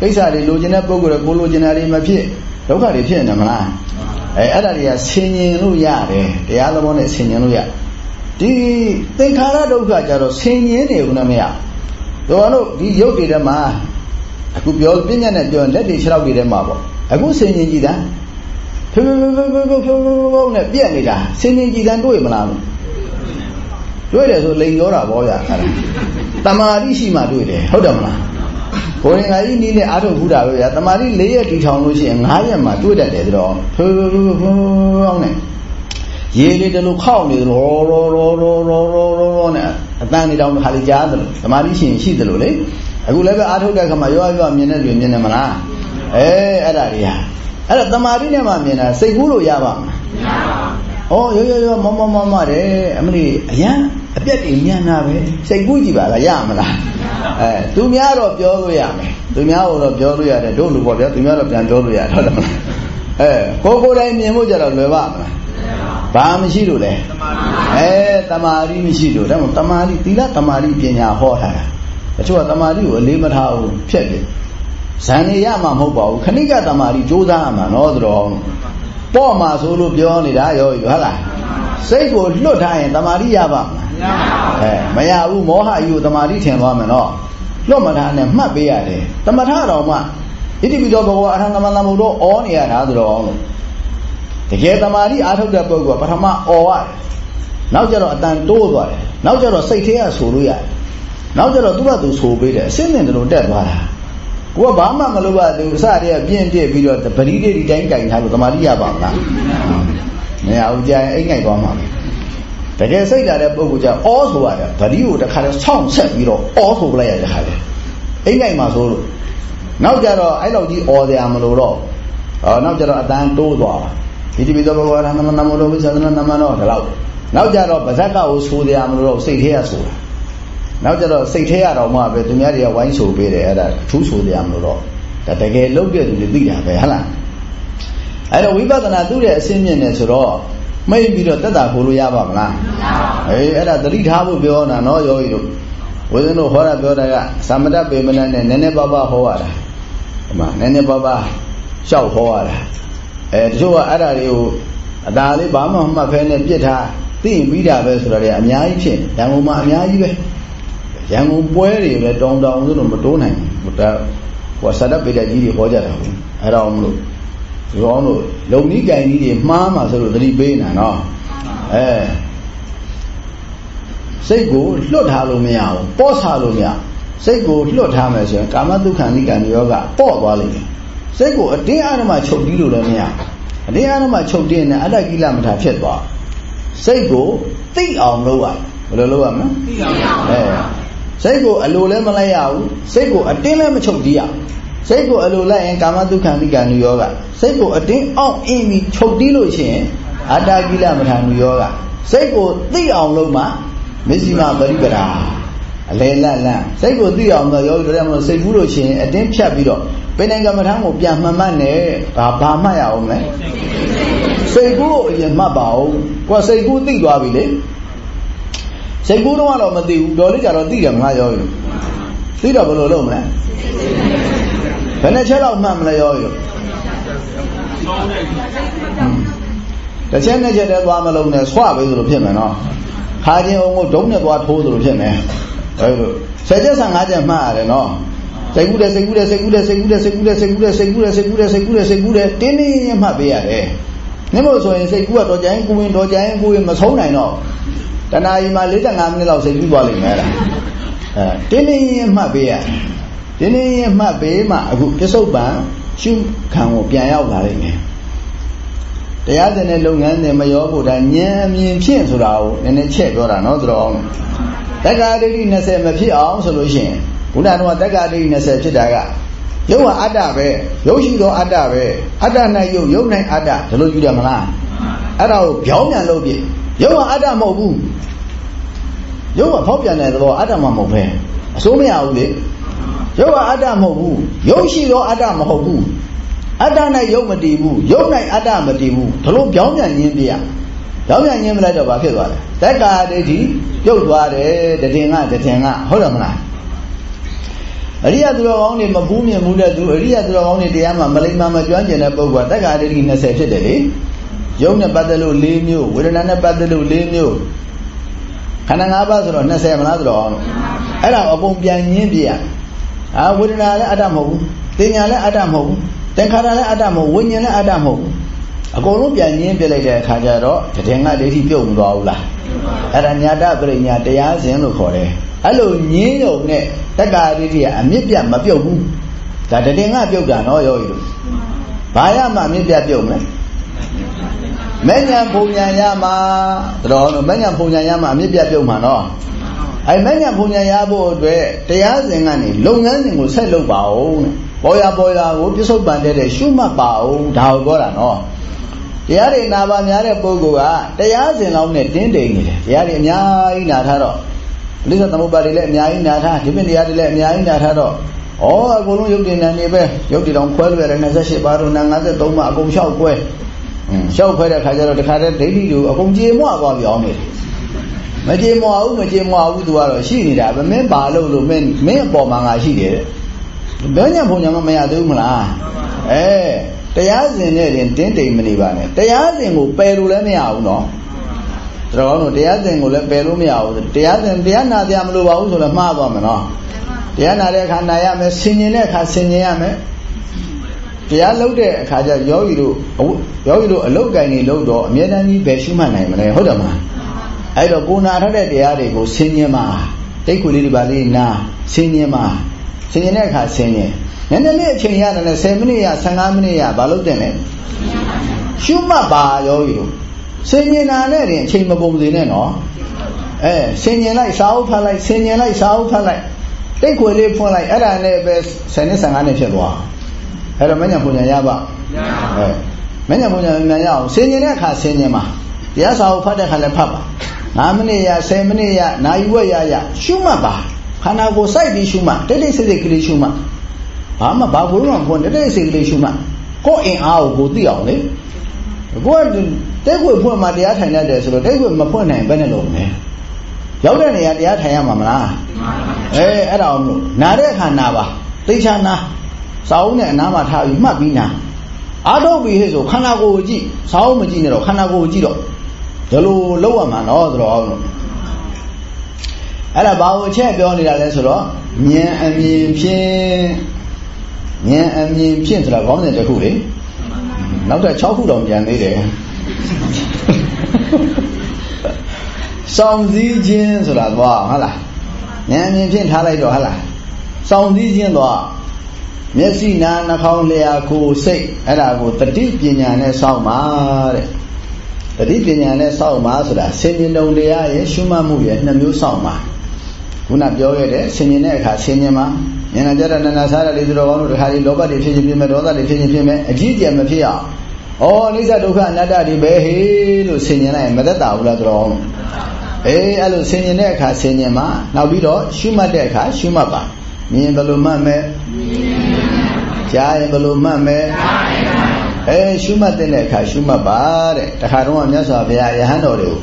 ကိစ္စတွေလိုချင်တဲ့ပုံကိုယ်ကိုလိုချင်တာတွေမဖြစ်ဒုက္ခတွေဖြစ်နေမလားအဲအဲ့ဒါတွေကဆင်ញင်လို့ရတယ်တရားသဘောနဲ့ဆင်ញင်လို့ရဒီသင်္ခါရဒုက္ခကြတော့ဆင်ញင်နေဘူးနဲ့မရတို့ကတော့ဒီရုပ်တွေထဲမှာ အခုပြောပြညတ်နဲ့ပြောလက်တွေခြေထောက်တွေထဲမှာပေါ့အခုဆင်ញင်ကြည်တာဖုန်းဖုန်းဖုန်းဖုန်းဖုန်းဖုန်းဖုန်းနဲ့ပြက်နေတာဆင်ញင်ကြည်တာတွေ့မလားတွေ့တယ်ဆိုလိန်ရောတာပေါ့ဗျာအဲ့ဒါတမာတိရှိမှတွေ့တယ်ဟုတ်တယ်မလားဘုရင်ကကြီးနီးနဲ့အာထုတ်ဘူးတာပဲဗျာတမာတိ၄ရက်တီထောင်လို့ရှိရင်၅ရက်မှတွေ့တတ်တယ်ဆိုတော့ဖုန်းဖုန်းဖုန်းဖုန်းနဲ့ရေလေးတလူခောက်နေရောရောရောရောရောရောရောနဲ့အတန်းနေတောင်ခါလေးကြားတယ်တမာတိရှိရင်ရှိတယ်လို့လေ အခုလည်းပဲအာထုတ်တဲ့ခါမှာရောရောမြင်တဲ့လူမြင်တယ်မလားအဲအဲ့ဒါတွေဟာအဲ့တော့တမာတိနဲ့မှမြင်တာစိတ်ကူးလို့ရပါမလားမရပါဘူးဩရောရောရောမမမမတယ်အမလီအရန်အပြက်တွေညံ့တာပဲစိတ်ကူးကြည့်ပါလားရမလားအဲသူများတော့ပြောလို့ရမယ်သူများတော့ပြောလို့ရတယ်တို့လူပေါ့ဗျာသူများတော့ပြန်ပြောလို့ရတော့တယ်မလားအဲကိုကိုယ်တိုင်မြင်ဖို့ကြတော့လွယ်ပါမလားဘာမရှိလို့လဲအဲတမာရီမရှိလို့ဒါမှတမာရီသီလတမာရီပညာဟောထားတာ တချို့ကတမာရီကိုအလေးမထားဘူးဖြက်တယ်ဇန်နေရမှာမဟုတ်ပါဘူးခဏိကတမာရီစူးစမ်းရမှာနော်သူတော်ပေါ့မှာဆိုလို့ပြောနေတာရောဟုတ်လားစိတ်ကိုလွတ်ထားရင်တမာရီရပါမလားမရပါဘူးအဲမရဘူးမောဟကြီးကိုတမာရီထင်သွားမယ်နော်လွတ်မထားနဲ့မှတ်ပေးရတယ်တမထတော်မှဣတိပိသောဘဂဝါအထံသမန္တမုဒ္ဒောဩနေရတာသူတော်လို့တကယ်တမာရီအားထုတ်တဲ့ပုဂ္ဂိုလ်ကပထမអော်ရတယ်နောက်ကျတော့အတန်တိုးသွားတယ်နောက်ကျတော့စိတ်ထဲကဆိုလို့ရတယ် နောက်ကျတော့သူ့ဘသူဆိုပေးတယ်အစင်းစင်တလုံးတက်သွားတာကိုကဘာမှမလုပ်ရသေးဘူးအစတည်းကပြင်းပြစ်ပြီးတော့ပရိသေဒီတိုင်းကြိုင်ထားလို့တမာတိရပါမလားမရဘူးကြာရင်အိမ်ငိုက်သွားမှာတကယ်စိတ်ဓာတ်တဲ့ပုဂ္ဂိုလ်ကြအောဆိုရတယ်ဗတိကိုတခါတည်းဆောင်းဆက်ပြီးတော့အောဆိုပလိုက်ရတဲ့ခါလေအိမ်ငိုက်မှာဆိုလို့နောက်ကြတော့အဲ့လောက်ကြီးအော်စရာမလိုတော့ဟောနောက်ကြတော့အတန်းတိုးသွားတာဒီတိပိသောဘဂဝါရဟမနမလောဝိသဒနာနမနောဒီလောက်နောက်ကြတော့ဗဇက်ကကိုဆိုတရားမလို့တော့စိတ်ထဲကဆိုတာ နောက်ကြတော့စိတ်ထဲရတော့မှပဲသူများတွေကဝိုင်းဆိုပေးတယ်အဲ့ဒါထူးဆိုတရားမလို့တော့ဒါတကယ်လုံးတဲ့သူတွေသိတာပဲဟုတ်လားအဲ့တော့ဝိပဿနာသူ့ရဲ့အစင်းမြင့်နေဆိုတော့မိတ်ပြီးတော့တက်တာခိုးလို့ရပါမလားမရပါဘူးအေးအဲ့ဒါသတိထားဖို့ပြောတာနော်ယောဂီတို့ဝိဇ္ဇနုဟောတာပြောတာကသမတပေမနနဲ့နည်းနည်းပါးပါးဟောရတာဒီမှာနည်းနည်းပါးပါးရှောက်ဟောရတာအဲတချို့ကအဲ့ဒါတွေကိုအသာလေးဘာမှမမှတ်ဖဲနဲ့ပြစ်ထားသိရင်ပြီးတာပဲဆိုတော့လေအများကြီးဖြစ်ရန်ကုန်မှာအများကြီးပဲ ရန်ကုန်ပွဲတွေလည်းတောင်းတောင်းဆိုတော့မတိုးနိုင်ဘူးဒါဟိုဆဒပေတကြီးတွေဟောကြတာဟုတ်အဲ့တော့မလို့ရောင်းလို့လုံနီးကင်ကြီးတွေမှားမှဆိုလို့သတိပေးနေတာနော်အဲစိတ်ကိုလွတ်ထားလို့မရဘူးပေါ့ဆာလို့မရစိတ်ကိုလွတ်ထားမယ်ဆိုရင်ကာမတုခံနိကံယောဂပေါ့သွားလိမ့်မယ်စိတ်ကိုအတင်းအားမှချုပ်ပြီးလို့လည်းမရအတင်းအားမှချုပ်တင်းနဲ့အတ္တကိလမထာဖြစ်သွားစိတ်ကိုသိအောင်လုပ်ရဘယ်လိုလုပ်ရမလဲသိအောင်အဲ စိတ်ကိုအလိုလည်းမလိုက်ရဘူးစိတ်ကိုအတင်းလည်းမချုပ်တီးရစိတ်ကိုအလိုလိုက်ရင်ကာမတုခံတိကံနုယောဂစိတ်ကိုအတင်းအောင်အင်းပြီးချုပ်တီးလို့ရှိရင်အတ္တကိလမထာနုယောဂစိတ်ကိုသိအောင်လုပ်မှမစ္စည်းမပရိပရာအလေလတ်လန့်စိတ်ကိုသိအောင်တော့ယောဂီတို့ရမလို့စိတ်ကူးလို့ရှိရင်အတင်းဖြတ်ပြီးတော့ပိဏိကမ္မထံကိုပြန်မှတ်မှတ်နဲ့ဘာဘာမှတ်ရအောင်လဲစိတ်ကူးကိုအရင်မှတ်ပါဦးကိုယ်စိတ်ကူးသိသွားပြီလေ စိတ်ကူးတော့တော့မသိဘူးတော်လေးကြတော့သိတယ်မလားယောဂီတို့သိတော့ဘယ်လိုလုပ်မလဲဘယ်နဲ့ချက်တော့မှတ်မလဲယောဂီတို့တစ်ချက်နဲ့ချက်တည်းသွားမလုံးနဲ့ဆွပဲဆိုလို့ဖြစ်မယ်နော်ခါချင်းအောင်ကိုဒုံးနဲ့သွားထိုးဆိုလို့ဖြစ်မယ်အဲလိုဆယ်ချက်ဆန်ငါးချက်မှတ်ရတယ်နော်စိတ်ကူးတယ်စိတ်ကူးတယ်စိတ်ကူးတယ်စိတ်ကူးတယ်စိတ်ကူးတယ်စိတ်ကူးတယ်စိတ်ကူးတယ်စိတ်ကူးတယ်စိတ်ကူးတယ်စိတ်ကူးတယ်တင်းတင်းရမှတ်ပေးရတယ်။နည်းမို့ဆိုရင်စိတ်ကူးကတော့ကြိုင်ကူရင်တော့ကြိုင်ကူရင်မဆုံးနိုင်တော့ တဏှာကြီးမှာ45မိနစ်လောက်စိတ်ကူးသွားလိမ့်မယ်လား။အဲတင်းတင်းရမှတ်ပေးရ။တင်းတင်းရမှတ်ပေးမှအခုပြစ္ဆုတ်ပံရှုခံကိုပြန်ရောက်လာလိမ့်မယ်။တရားစင်တဲ့လုပ်ငန်းတွေမရောဖို့ဒါဉာဏ်အမြင်ဖြင့်ဆိုတာကိုနည်းနည်းချက်ပြောတာနော်သူတော်။တက္ကရာဒိဋ္ဌိ20မဖြစ်အောင်ဆိုလို့ရှိရင်ဘုရားတော်တက္ကရာဒိဋ္ဌိ20ဖြစ်တာကရုပ်ဟာအတ္တပဲရုပ်ရှိသောအတ္တပဲအတ္တ၌ရုပ်ရုပ်၌အတ္တဒါလို့ယူတယ်မလားအဲ့ဒါကိုပြောင်းပြန်လုပ်ပြ ရုပ်ဟာအတ္တမဟုတ်ဘူးရုပ်ကဖောက်ပြန်တဲ့သဘောအတ္တမှမဟုတ်ပဲအစိုးမရဘူးလေရုပ်ကအတ္တမဟုတ်ဘူးရုပ်ရှိသောအတ္တမဟုတ်ဘူးအတ္တ၌ရုပ်မတည်ဘူးရုပ်၌အတ္တမတည်ဘူးဒါလို့ပြောင်းပြန်ရင်းပြရပြောင်းပြန်ရင်းမလိုက်တော့ဘာဖြစ်သွားလဲတက္ကာဒိဋ္ဌိပြုတ်သွားတယ်တည်င်ကတည်င်ကဟုတ်တယ်မလားအရိယသူတော်ကောင်းတွေမပူးမြင်မှုတဲ့သူအရိယသူတော်ကောင်းတွေတရားမှာမလိမ္မာမကျွမ်းကျင်တဲ့ပုဂ္ဂိုလ်ကတက္ကရာဒိဋ္ဌိ20ဖြစ်တယ်လေ ယုံနဲ့ပတ်သက်လို့၄မျိုးဝေဒနာနဲ့ပတ်သက်လို့၄မျိုးခန္ဓာ၅ပါးဆိုတော့20မလားဆိုတော့အဲ့ဒါအကုန်ပြန်ရင်းပြရအာဝေဒနာလည်းအတ္တမဟုတ်ဘူးတင်ညာလည်းအတ္တမဟုတ်ဘူးသင်္ခါရလည်းအတ္တမဟုတ်ဝိညာဉ်လည်းအတ္တမဟုတ်ဘူးအကုန်လုံးပြန်ရင်းပြလိုက်တဲ့အခါကျတော့တည်ငါဒိဋ္ဌိပြုတ်မသွားဘူးလားအဲ့ဒါညာတပရိညာတရားစဉ်လို့ခေါ်တယ်အဲ့လိုညင်းယုံနဲ့တက္ကာဒိဋ္ဌိကအမြင့်ပြမပြုတ်ဘူးဒါတည်ငါပြုတ်တာနော်ယောဂီတို့ဘာရမှအမြင့်ပြပြုတ်မလဲ မဉ္ဇဉ်ပုံညာရမှာတော်တော်မဉ္ဇဉ်ပုံညာရမှာအမြင့်ပြပြုတ်မှာနော်အဲမညာဘုံညာရဖို့အတွက်တရားစဉ်ကနေလုပ်ငန်းစဉ်ကိုဆက်လုပ်ပါဦးပေါ်ရပေါ်ရကိုပြစ္ဆုတ်ပန်တဲ့ရှုမှတ်ပါဦးဒါကိုပြောတာနော်တရားတွေနာပါများတဲ့ပုဂ္ဂိုလ်ကတရားစဉ်လောက်နဲ့တင်းတိမ်နေတယ်တရားတွေအများကြီးနာထားတော့ပရိစ္ဆေသမုပ္ပါတွေလည်းအများကြီးနာထားဒီပင်တရားတွေလည်းအများကြီးနာထားတော့ဩအကုန်လုံးယုတ်တင်နေပဲယုတ်တိတောင်ခွဲလွယ်တယ်28ပါးတော့53မှာအကုန်လျှောက်ခွဲ อืมလျှောက်ခွဲတဲ့ခါကျတော့တခါတည်းဒိဋ္ဌိတွေအကုန်ကြေမွသွားပြောင်းနေတယ်မကြေမွဘူးမကြေမွဘူးသူကတော့ရှိနေတာပဲမင်းဘာလို့လို့မင်းမင်းအပေါ်မှာငါရှိတယ်ဘယ်ညဘုံညာမမရသေးဘူးမလားအဲတရားစဉ်နဲ့တင်တင်းတိမ်မနေပါနဲ့တရားစဉ်ကိုပယ်လို့လည်းမရဘူးနော်တော်တော်တို့တရားစဉ်ကိုလည်းပယ်လို့မရဘူးတရားစဉ်တရားနာတရားမလို့ပါဘူးဆိုလည်းမှားသွားမယ်နော်တရားနာတဲ့အခါနာရမယ်ဆင်ញင်တဲ့အခါဆင်ញင်ရမယ် တရားလုပ်တဲ့အခါကျယောဂီတို့ယောဂီတို့အလုတ်ကင်နေလို့တော့အမြဲတမ်းကြီးပဲရှုမှတ်နိုင်မလဲဟုတ်တယ်မလားအဲ့တော့ကိုနာထတဲ့တရားတွေကိုဆင်ញင်မှာတိတ်ခွေလေးဒီပါလေးနာဆင်ញင်မှာဆင်ញင်တဲ့အခါဆင်ញင်နည်းနည်းလေးအချိန်ရတယ်လေ10မိနစ်ရ15မိနစ်ရဘာလို့တင်လဲရှုမှတ်ပါယောဂီတို့ဆင်ញင်တာနဲ့တင်အချိန်မပုံစေနဲ့နော်အဲဆင်ញင်လိုက်စာအုပ်ဖတ်လိုက်ဆင်ញင်လိုက်စာအုပ်ဖတ်လိုက်တိတ်ခွေလေးဖွင့်လိုက်အဲ့ဒါနဲ့ပဲ10နှစ်15နှစ်ဖြစ်သွား အဲ့တော့မညာပူညာရပါအဲမညာပူညာမြန်ရအောင်ဆင်ញင်တဲ့အခါဆင်ញင်ပါတရားစာအုပ်ဖတ်တဲ့အခါလည်းဖတ်ပါ9မိနစ်ရ10မိနစ်ရနာရီဝက်ရရရှုမှတ်ပါခန္ဓာကိုယ်စိုက်ပြီးရှုမှတ်တိတ်တိတ်ဆိတ်ဆိတ်ကလေးရှုမှတ်ဘာမှဘာကိုမှဖွင့်တိတ်တိတ်ဆိတ်ကလေးရှုမှတ်ကိုယ်အင်အားကိုကိုသိအောင်လေကိုယ်တိတ်ခွေဖွင့်မှတရားထိုင်ရတယ်ဆိုတော့တိတ်ခွေမဖွင့်နိုင်ဘယ်နဲ့လုံးလဲရောက်တဲ့နေရာတရားထိုင်ရမှာမလားအဲအဲ့ဒါအောင်လို့နာတဲ့အခါနာပါသိချာနာ စာအုပ်နဲ့အနားမှာထားပြီးမှတ်ပြီးနာအာထုတ်ပြီးဟဲ့ဆိုခန္ဓာကိုယ်ကိုကြည့်စာအုပ်မကြည့်နဲ့တော့ခန္ဓာကိုယ်ကိုကြည့်တော့ဒီလိုလောက်ရမှာနော်ဆိုတော့အောင်လို့အဲ့ဒါဘာကိုအချက်ပြောနေတာလဲဆိုတော့ဉာဏ်အမြင်ဖြင့်ဉာဏ်အမြင်ဖြင့်ဆိုတာခေါင်းစဉ်တစ်ခုလေနောက်ထပ်6ခုတောင်ပြန်သေးတယ်စောင့်စည်းခြင်းဆိုတာသွားဟုတ်လားဉာဏ်အမြင်ဖြင့်ထားလိုက်တော့ဟုတ်လားစောင့်စည်းခြင်းတော့ မျက်စိနာနှာခေါင်းလျှာကိုယ်စိတ်အဲ့ဒါကိုတတိပညာနဲ့စောင့်ပါတဲ့တတိပညာနဲ့စောင့်ပါဆိုတာဆင်ញင်တုံတရားရဲ့ရှုမှတ်မှုရဲ့နှစ်မျိုးစောင့်ပါခုနပြောခဲ့တဲ့ဆင်ញင်တဲ့အခါဆင်ញင်မှာဉာဏ်ကြတဲ့နန္ဒစားရလေးသူတော်ကောင်းတို့တခါလေးလောဘတွေဖြစ်ခြင်းဖြစ်မဲ့ဒေါသတွေဖြစ်ခြင်းဖြစ်မဲ့အကြီးကျယ်မဖြစ်အောင်ဩအိဋ္ဌဒုက္ခအနတ္တတွေပဲဟေးလို့ဆင်ញင်လိုက်မသက်တာဘူးလားသူတော်ကောင်းအေးအဲ့လိုဆင်ញင်တဲ့အခါဆင်ញင်မှာနောက်ပြီးတော့ရှုမှတ်တဲ့အခါရှုမှတ်ပါမြင်ဘယ်လိုမှတ်မဲ့ ကြားရင်ဘယ်လိုမှတ်မဲ့အဲရှုမှတ်တဲ့အခါရှုမှတ်ပါတဲ့တခါတော့မြတ်စွာဘုရားယဟန်တော်တွေကို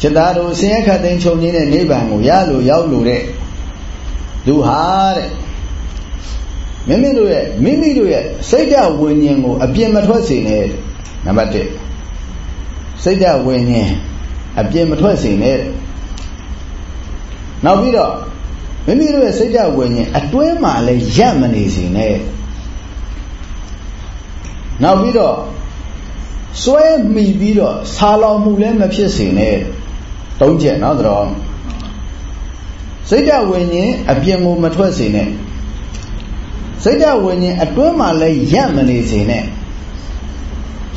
จิตသားတို့ဆင်းရဲခတ်သိမ်းချုပ်ငင်းတဲ့နိဗ္ဗာန်ကိုရလို့ရောက်လို့တဲ့သူဟာတဲ့မိမိတို့ရဲ့မိမိတို့ရဲ့စိတ်ဓာတ်ဝိညာဉ်ကိုအပြင်းမထွက်စေနဲ့နံပါတ်1စိတ်ဓာတ်ဝိညာဉ်အပြင်းမထွက်စေနဲ့နောက်ပြီးတော့ မိမိတို့ရဲ့စိတ်ဓာတ်ဝိညာဉ်အတွင်းမှာလည်းရပ်မနေစေနဲ့နောက်ပြီးတော့စွဲမိပြီးတော့ဆာလောင်မှုလည်းမဖြစ်စေနဲ့သုံးချက်နော်တော်စိတ်ဓာတ်ဝိညာဉ်အပြင်ကိုမထွက်စေနဲ့စိတ်ဓာတ်ဝိညာဉ်အတွင်းမှာလည်းရပ်မနေစေနဲ့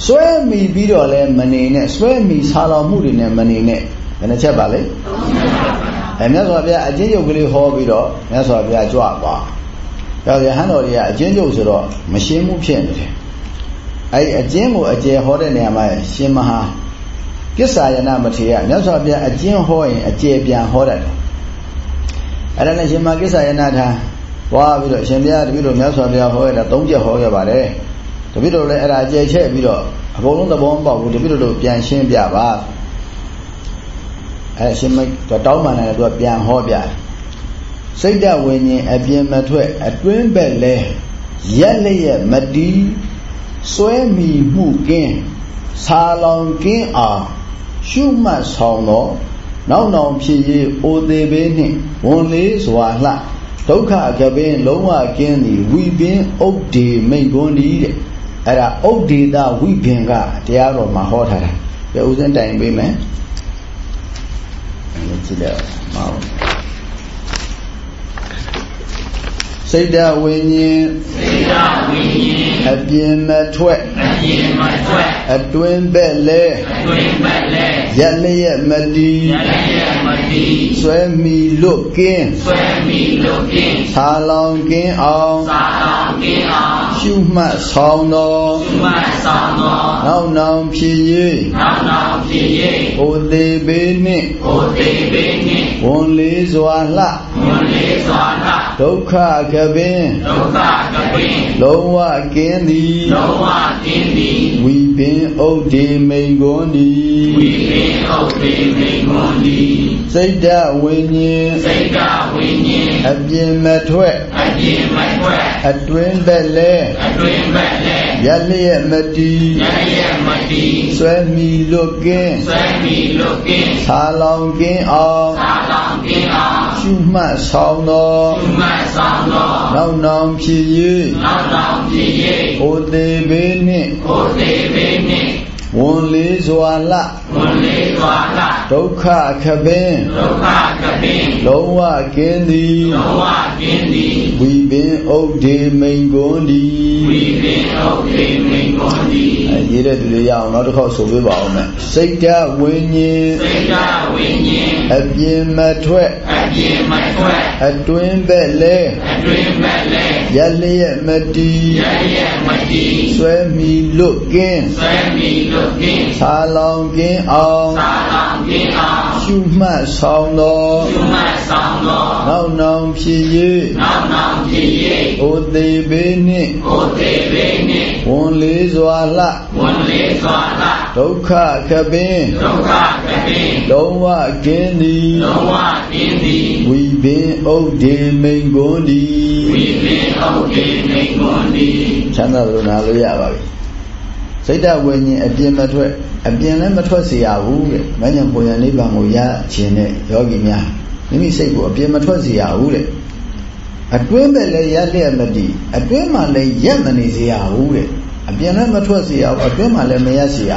စွဲမိပြီးတော့လည်းမနေနဲ့စွဲမိဆာလောင်မှုတွေနဲ့မနေနဲ့ဘယ်နှချက်ပါလဲ အဲမြတ်စွာဘုရားအကျဉ်းချုပ်ကလေးဟောပြီးတော့မြတ်စွာဘုရားကြွသွားကြောင့်ရဟန်းတော်တွေကအကျဉ်းချုပ်ဆိုတော့မရှင်းမှုဖြစ်နေတယ်အဲဒီအကျဉ်းကိုအကျယ်ဟောတဲ့နေရာမှာရှင်မဟာကိစ္ဆာယနာမထေရမြတ်စွာဘုရားအကျဉ်းဟောရင်အကျယ်ပြန်ဟောတတ်တယ်အဲ့ဒါနဲ့ရှင်မကိစ္ဆာယနာထာသွားပြီးတော့ရှင်ဘုရားတပည့်တော်မြတ်စွာဘုရားဟောရတာ၃ချက်ဟောခဲ့ပါတယ်တပည့်တော်လည်းအဲ့ဒါအကျယ်ချက်ပြီးတော့အကုန်လုံးသဘောမပေါက်ဘူးတပည့်တော်တို့ပြန်ရှင်းပြပါ အဲရှင်မတောင်းပန်တယ်သူကပြန်ဟောပြစိတ်တဝိညာဉ်အပြင်မထွက်အတွင်းဘက်လဲရက်လျက်မတီးစွဲမိမှုကင်းဆာလောင်ကင်းအောင်ရှုမှတ်ဆောင်တော့နောက်နောင်ဖြစ်ရေးအိုသေးဘေးနှင့်ဝန်လေးစွာလှဒုက္ခကပင်လုံးဝကင်းသည်ဝိပင်ဥဒ္ဒေမိတ်ကွန်းသည်တဲ့အဲ့ဒါဥဒ္ဒေတာဝိပင်ကတရားတော်မှာဟောထားတာပြဥစဉ်တိုင်ပေးမယ် အဲ့ကြည့်လိုက်မအောင်စိတ်တဝိညာဉ်စိတ်တဝိညာဉ်အအပြင်မထွက်အပြင်မထွက်အတွင်းဘက်လဲအတွင်းဘက်လဲရလျက်မတီရလျက်မတီဆွဲမီလွတ်ကင်းဆွဲမီလွတ်ကင်းသာလောင်ကင်းအောင်သာလောင်ကင်းအောင် ရှုမှတ်ဆောင်တော်ရှုမှတ်ဆောင်တော်နောက်နောင်ဖြစ်၍နောက်နောင်ဖြစ်၍ဟိုသေးဘေးနှင့်ဟိုသေးဘေးနှင့်ဝန်လေးစွာလှ ဝန်လေးစွာလှဒုက္ခကပင်ဒုက္ခကပင်လုံးဝကင်းသည်လုံးဝကင်းသည်ဝီပင်ဥဒိမိန်ကွန်သည်ဝီပင်ဥဒိမိန်ကွန်သည်စိတ်တဝိညာဉ်စိတ်တဝိညာဉ်အပြင်မထွက်အပြင်မထွက်အတွင်းဘက်လဲအတွင်းဘက်လဲရလျက်မတီရလျက်မတီဆွဲမီလွတ်ကင်းဆွဲမီလွတ်ကင်းသာလောင်ကင်းအောင်သာလောင်ကင်းအောင်ရှုမှတ်ဆောင်တော်ရှုမှတ်ဆောင်တော်နောက်နောင်ဖြစ်၍နောက်နောင်ဖြစ်၍ဟိုသေးဘေးနှင့်ဟိုသေးဘေးနှင့်ဝန်လေးစွာလဝန်လေးစွာလဒုက္ခခပင်ဒုက္ခခပင်လုံးဝကင်းသည်လုံးဝကင်းသည်ဝိပင်ဥဒေမိန်ကွန်သည်ဝိပင်ဥဒေမိန်ကွန်သည်အဲရေးတဲ့သူတွေရအောင်နောက်တစ်ခေါက်ဆိုပြပါအောင်မယ်စိတ်ဓာဝိညာဉ်စိတ်ဓာဝိညာဉ်အပြင်မထွက်အ ပြင်မထွက်အတွင်းဘက်လဲအတွင်းဘက်လဲရလျက်မတီရလျက်မတီဆွဲမီလွတ်ကင်းဆွဲမီလွတ်ကင်းသာလောင်ကင်းအောင်သာလောင်ကင်းအောင်ရှုမှတ်ဆောင်တော်ရှုမှတ်ဆောင်တော်နောက်နောင်ဖြစ်၍နောက်နောင်ဖြစ်၍ဩသေးဘေးနှင့်ဩသေးဘေးနှင့်ဝန်လေးစွာလှဝန်လေးစွာလှဒုက္ခခပင်ဒုက္ခခပင်လုံးဝကင်းသည်လုံးဝကင်းသည်ဝိပင်ဥဒေမိန်ကွန်းသည်ဝိပင်ဥဒေမိန်ကွန်းသည်ချမ်းသာလို့နာလို့ရပါပြီစိတ်တဝိညာဉ်အပြင်မထွက်အပြင်လည်းမထွက်စေရဘူးတဲ့မဉ္ဇဉ်ပုံရနိဗ္ဗာန်ကိုရခြင်းတဲ့ယောဂီများမိမိစိတ်ကိုအပြင်မထွက်စေရဘူးတဲ့အတွင်းပဲလည်းရလျက်မတည်အတွင်းမှာလည်းရက်မနေစေရဘူးတဲ့အပြင်လည်းမထွက်စေရဘူးအတွင်းမှာလည်းမရစေရ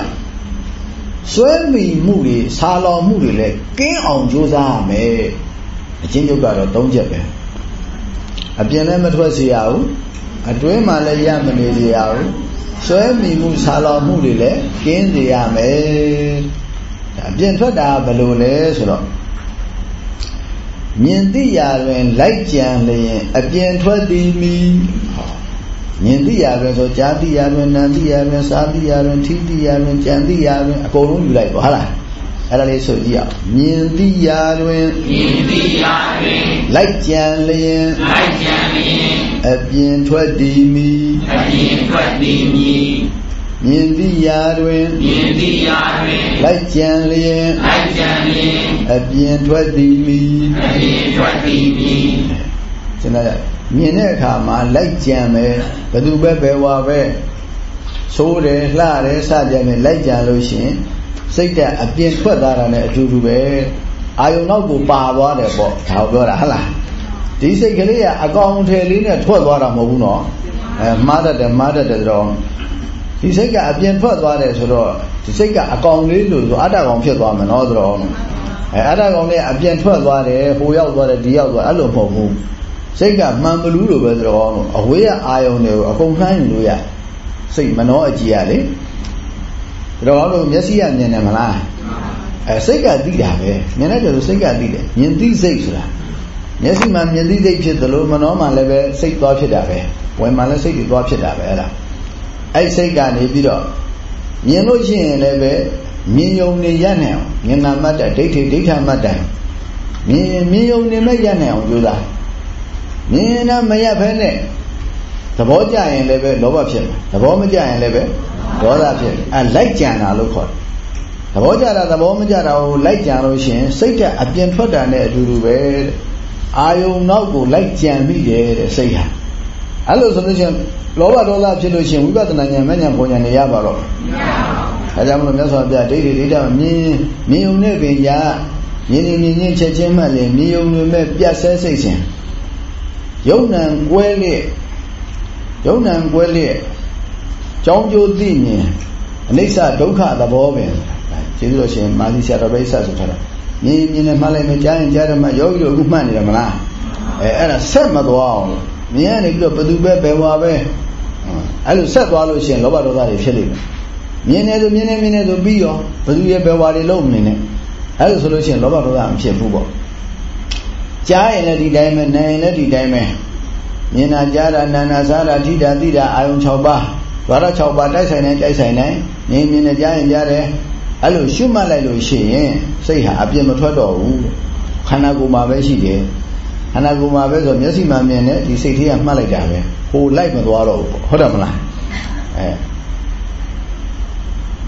စွဲမိမှုတွေဆာလောင်မှုတွေလည်းကင်းအောင်ကြိုးစားရမယ် အချင်းချုပ်ကတော့၃ချက်ပဲအပြင်လည်းမထွက်စေရဘူးအတွင်းမှာလည်းရမနေစေရဘူးဆွဲမိမှုဆာလောင်မှုတွေလည်းကင်းစေရမယ်အပြင်ထွက်တာဘယ်လိုလဲဆိုတော့မြင်သိရာတွင်လိုက်ကြံလျင် အပြင်ထွက်သည်မီမြင်သိရာတွင်ဆိုကြားသိရာတွင်နာသိရာတွင်စားသိရာတွင်ထိသိရာတွင်ကြံသိရာတွင်အကုန်လုံးယူလိုက်ပါဟုတ်လား အဲ့ဒါလေးဆိုကြည့်အောင်မြင်သိရာတွင်မြင်သိရာတွင်လိုက်ကြံလျင်လိုက်ကြံလျင်အပြင်ထွက်သည်မီအပြင်ထွက်သည်မီမြင်သိရာတွင်မြင်သိရာတွင်လိုက်ကြံလျင်လိုက်ကြံလျင်အပြင်ထွက်သည်မီအပြင်ထွက်သည်မီကျွန်တော်မြင်တဲ့အခါမှာလိုက်ကြံမယ်ဘယ်သူပဲဘယ်ဝါပဲသိုးတယ်လှတယ်စကြမယ်လိုက်ကြံလို့ရှိရင် စိတ်တဲ့အပြင်ထွက်သွားတာနဲ့အတူတူပဲအာယုံနောက်ကိုပါသွားတယ်ပေါ့ဒါကိုပြောတာဟုတ်လားဒီစိတ်ကလေးကအကောင်ထည်လေးနဲ့ထွက်သွားတာမဟုတ်ဘူးနော်အဲမှားတတ်တယ်မှားတတ်တယ်တော့ဒီစိတ်ကအပြင်ထွက်သွားတယ်ဆိုတော့ဒီစိတ်ကအကောင်လေးလို့ဆိုအတ္တကောင်ဖြစ်သွားမယ်နော်ဆိုတော့အဲအတ္တကောင်လေးအပြင်ထွက်သွားတယ်ဟိုရောက်သွားတယ်ဒီရောက်သွားအဲ့လိုမဟုတ်ဘူးစိတ်ကမှန်ဘလူးလိုပဲဆိုတော့အဝေးကအာယုံတွေကိုအကုန်နှိုင်းလို့ရစိတ်မနှောအကြည့်ရလေ တော့လို့မျက်စိကမြင်တယ်မလားအဲစိတ်ကသိတာပဲမြင်တဲ့ကျတော့စိတ်ကသိတယ်မြင်သိစိတ်ဆိုတာမျက်စိမှာမြင်သိစိတ်ဖြစ်သလိုမနှောမှလည်းပဲစိတ်သွားဖြစ်တာပဲဝင်မှလည်းစိတ်တွေသွားဖြစ်တာပဲအဲ့ဒါအဲ့စိတ်ကနေပြီးတော့မြင်လို့ရှိရင်လည်းပဲမြင်ယုံနေရနိုင်အောင်မြင်နာမှတ်တဲ့ဒိဋ္ဌိဒိဋ္ဌမှတ်တဲ့မြင်မြင်ယုံနေမဲ့ရနိုင်အောင်ကြိုးစားမြင်တာမရဖဲနဲ့ သဘောကျရင်လည်းပဲလောဘဖြစ်မှာသဘောမကျရင်လည်းပဲဒေါသဖြစ်အဲလိုက်ကြံတာလို့ခေါ်တယ်သဘောကျတာသဘောမကျတာကိုလိုက်ကြံလို့ရှိရင်စိတ်ကအပြင်ထွက်တာနဲ့အတူတူပဲအာယုံနောက်ကိုလိုက်ကြံမိတယ်တဲ့စိတ်ဟာအဲ့လိုဆိုလို့ရှိရင်လောဘဒေါသဖြစ်လို့ရှိရင်ဝိပဿနာဉာဏ်မဉာဏ်ပုံဉာဏ်နေရပါတော့မရပါဘူးအဲကြောင့်မလို့မြတ်စွာဘုရားဒိဋ္ဌိဒိဋ္ဌမြင်မြင်ုံနဲ့ပင်ရမြင်မြင်မြင်ချက်ချင်းမှလည်းမြင်ုံနဲ့မဲ့ပြတ်ဆဲစိတ်စဉ်ယုံနံကွဲလျက် ယုံနံကွဲလျက်ကြောင်းကျိုးသိမြင်အနိစ္စဒုက္ခသဘောပင်ကျေးဇူးတော်ရှင်မာသီဆရာတော်ဘိဆဆိုထားတာမြင်မြင်နဲ့မှတ်လိုက်မယ်ကြားရင်ကြားတယ်မှယောဂီတို့အခုမှတ်နေတယ်မလားအဲအဲ့ဒါဆက်မသွားအောင်မြင်ရနေပြီးတော့ဘသူပဲဘယ်ဝါပဲဟအဲ့လိုဆက်သွားလို့ရှိရင်လောဘဒေါသတွေဖြစ်လိမ့်မယ်မြင်နေဆိုမြင်နေမြင်နေဆိုပြီးရောဘယ်သူရဲ့ဘယ်ဝါတွေလုံးမနေနဲ့အဲ့လိုဆိုလို့ရှိရင်လောဘဒေါသမဖြစ်ဘူးပေါ့ကြားရင်လည်းဒီတိုင်းပဲနာရင်လည်းဒီတိုင်းပဲ မြင်တာကြားတာနာနာစားတာထိတာသိတာအာယုံ6ပါးဓာတ်6ပါးတိုက်ဆိုင်တိုင်းတိုက်ဆိုင်တိုင်းမြင်မြင်နဲ့ကြားရင်ကြားတယ်အဲ့လိုရှုမှတ်လိုက်လို့ရှိရင်စိတ်ဟာအပြစ်မထွက်တော့ဘူးခန္ဓာကိုယ်မှာပဲရှိတယ်ခန္ဓာကိုယ်မှာပဲဆိုမျက်စိမှမြင်တဲ့ဒီစိတ်ထဲကမှတ်လိုက်တာပဲဟိုလိုက်မသွားတော့ဘူးဟုတ်တယ်မလားအဲ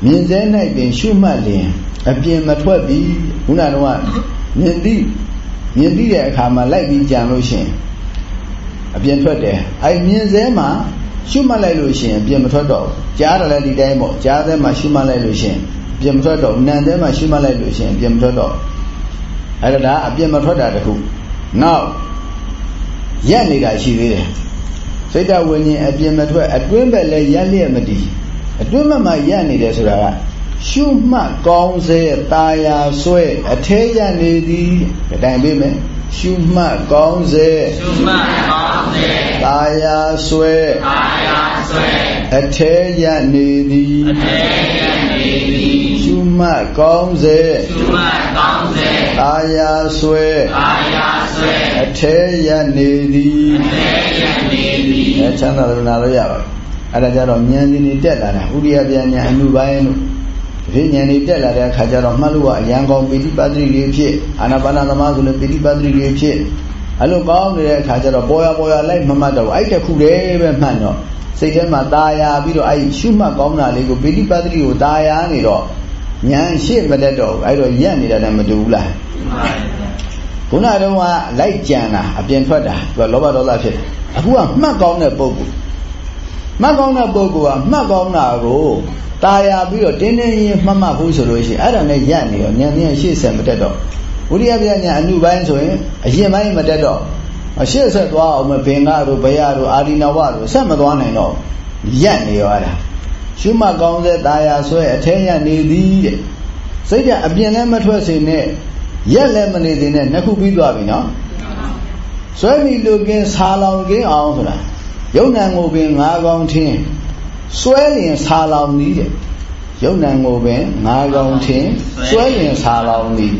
မြင်စေ၌ပင်ရှုမှတ်လျင်အပြင်မထွက်ပြီးခုနကတော့မြင်ပြီးမြင်ပြီးတဲ့အခါမှာလိုက်ပြီးကြံလို့ရှိရင် အပြင်ထွက်တယ်အဲမြင်စေမှာရှုမှတ်လိုက်လို့ရှိရင်အပြင်မထွက်တော့ကြားတယ်လည်းဒီတိုင်းပေါ့ကြားတဲ့မှာရှုမှတ်လိုက်လို့ရှိရင်အပြင်မထွက်တော့နံတဲ့မှာရှုမှတ်လိုက်လို့ရှိရင်အပြင်မထွက်တော့အဲ့ဒါဒါအပြင်မထွက်တာတခုနောက်ရက်နေတာရှိသေးတယ်စိတ်တဝိညာဉ်အပြင်မထွက်အတွင်းပဲလည်းရက်လျက်မတည်အတွင်းမှမှရက်နေတယ်ဆိုတာကရှုမှတ်ကောင်းစေตาယာဆွဲအထဲရနေသည်တိုင်ပေးမယ်ရှုမှတ်ကောင်းစေရှုမှတ် ကောင်းစေตาယာဆွဲตาယာဆွဲအထဲရနေသည်အထဲရနေသည်ရှုမှတ်ကောင်းစေရှုမှတ်ကောင်းစေตาယာဆွဲตาယာဆွဲအထဲရနေသည်အထဲရနေသည်အဲချမ်းသာလို့နာလို့ရပါတယ်အဲ့ဒါကြတော့ဉာဏ်ကြီးနေတက်လာတာဥရိယပြန်ဉာဏ်အနုပိုင်းလို့ဒီဉာဏ်နေတက်လာတဲ့အခါကျတော့မှတ်လို့ကအရန်ကောင်းပိဋိပတ်တိတွေဖြစ်အာနာပါနသမားဆိုလည်းပိဋိပတ်တိတွေဖြစ် အဲ့လိုကောင်းနေတဲ့အခါကျတော့ပေါ်ရပေါ်ရလိုက်မမှတ်တော့အဲ့တခုတည်းပဲမှတ်တော့စိတ်ထဲမှာตาယာပြီးတော့အဲ့ရှုမှတ်ကောင်းတာလေးကိုပိဋိပတ်တိကိုตาယာနေတော့ဉာဏ်ရှိမတတ်တော့အဲ့တော့ရက်နေတာလည်းမတူဘူးလားခုနတုန်းကလိုက်ကြံတာအပြင်ထွက်တာသူကလောဘဒေါသဖြစ်တယ်အခုကမှတ်ကောင်းတဲ့ပုဂ္ဂိုလ်မှတ်ကောင်းတဲ့ပုဂ္ဂိုလ်ကမှတ်ကောင်းတာကိုตาယာပြီးတော့တင်းတင်းရင်မှတ်မှတ်ဖို့ဆိုလို့ရှိရင်အဲ့ဒါနဲ့ရက်နေတော့ဉာဏ်ဉာဏ်ရှေ့ဆက်မတက်တော့ ဝိရိယပြညာအနုပိုင်းဆိုရင်အရင်ပိုင်းမတက်တော့အရှေ့ဆက်သွားအောင်မဘင်္ဂတို့ဘယတို့အာရိနဝတို့ဆက်မသွားနိုင်တော့ရက်နေရောအဲ့ဒါရှုမှတ်ကောင်းတဲ့ตาယာဆွဲအထဲရနေသည်တဲ့စိတ်ကအပြင်လည်းမထွက်စေနဲ့ရက်လည်းမနေစေနဲ့နှစ်ခုပြီးသွားပြီနော်ဆွဲမိလူကင်းဆာလောင်ကင်းအောင်ဆိုတာယုံနံကိုပင်ငါးကောင်းထင်းစွဲလင်ဆာလောင်သည်တဲ့ယုံနံကိုပင်ငါးကောင်းထင်းစွဲလင်ဆာလောင်သည်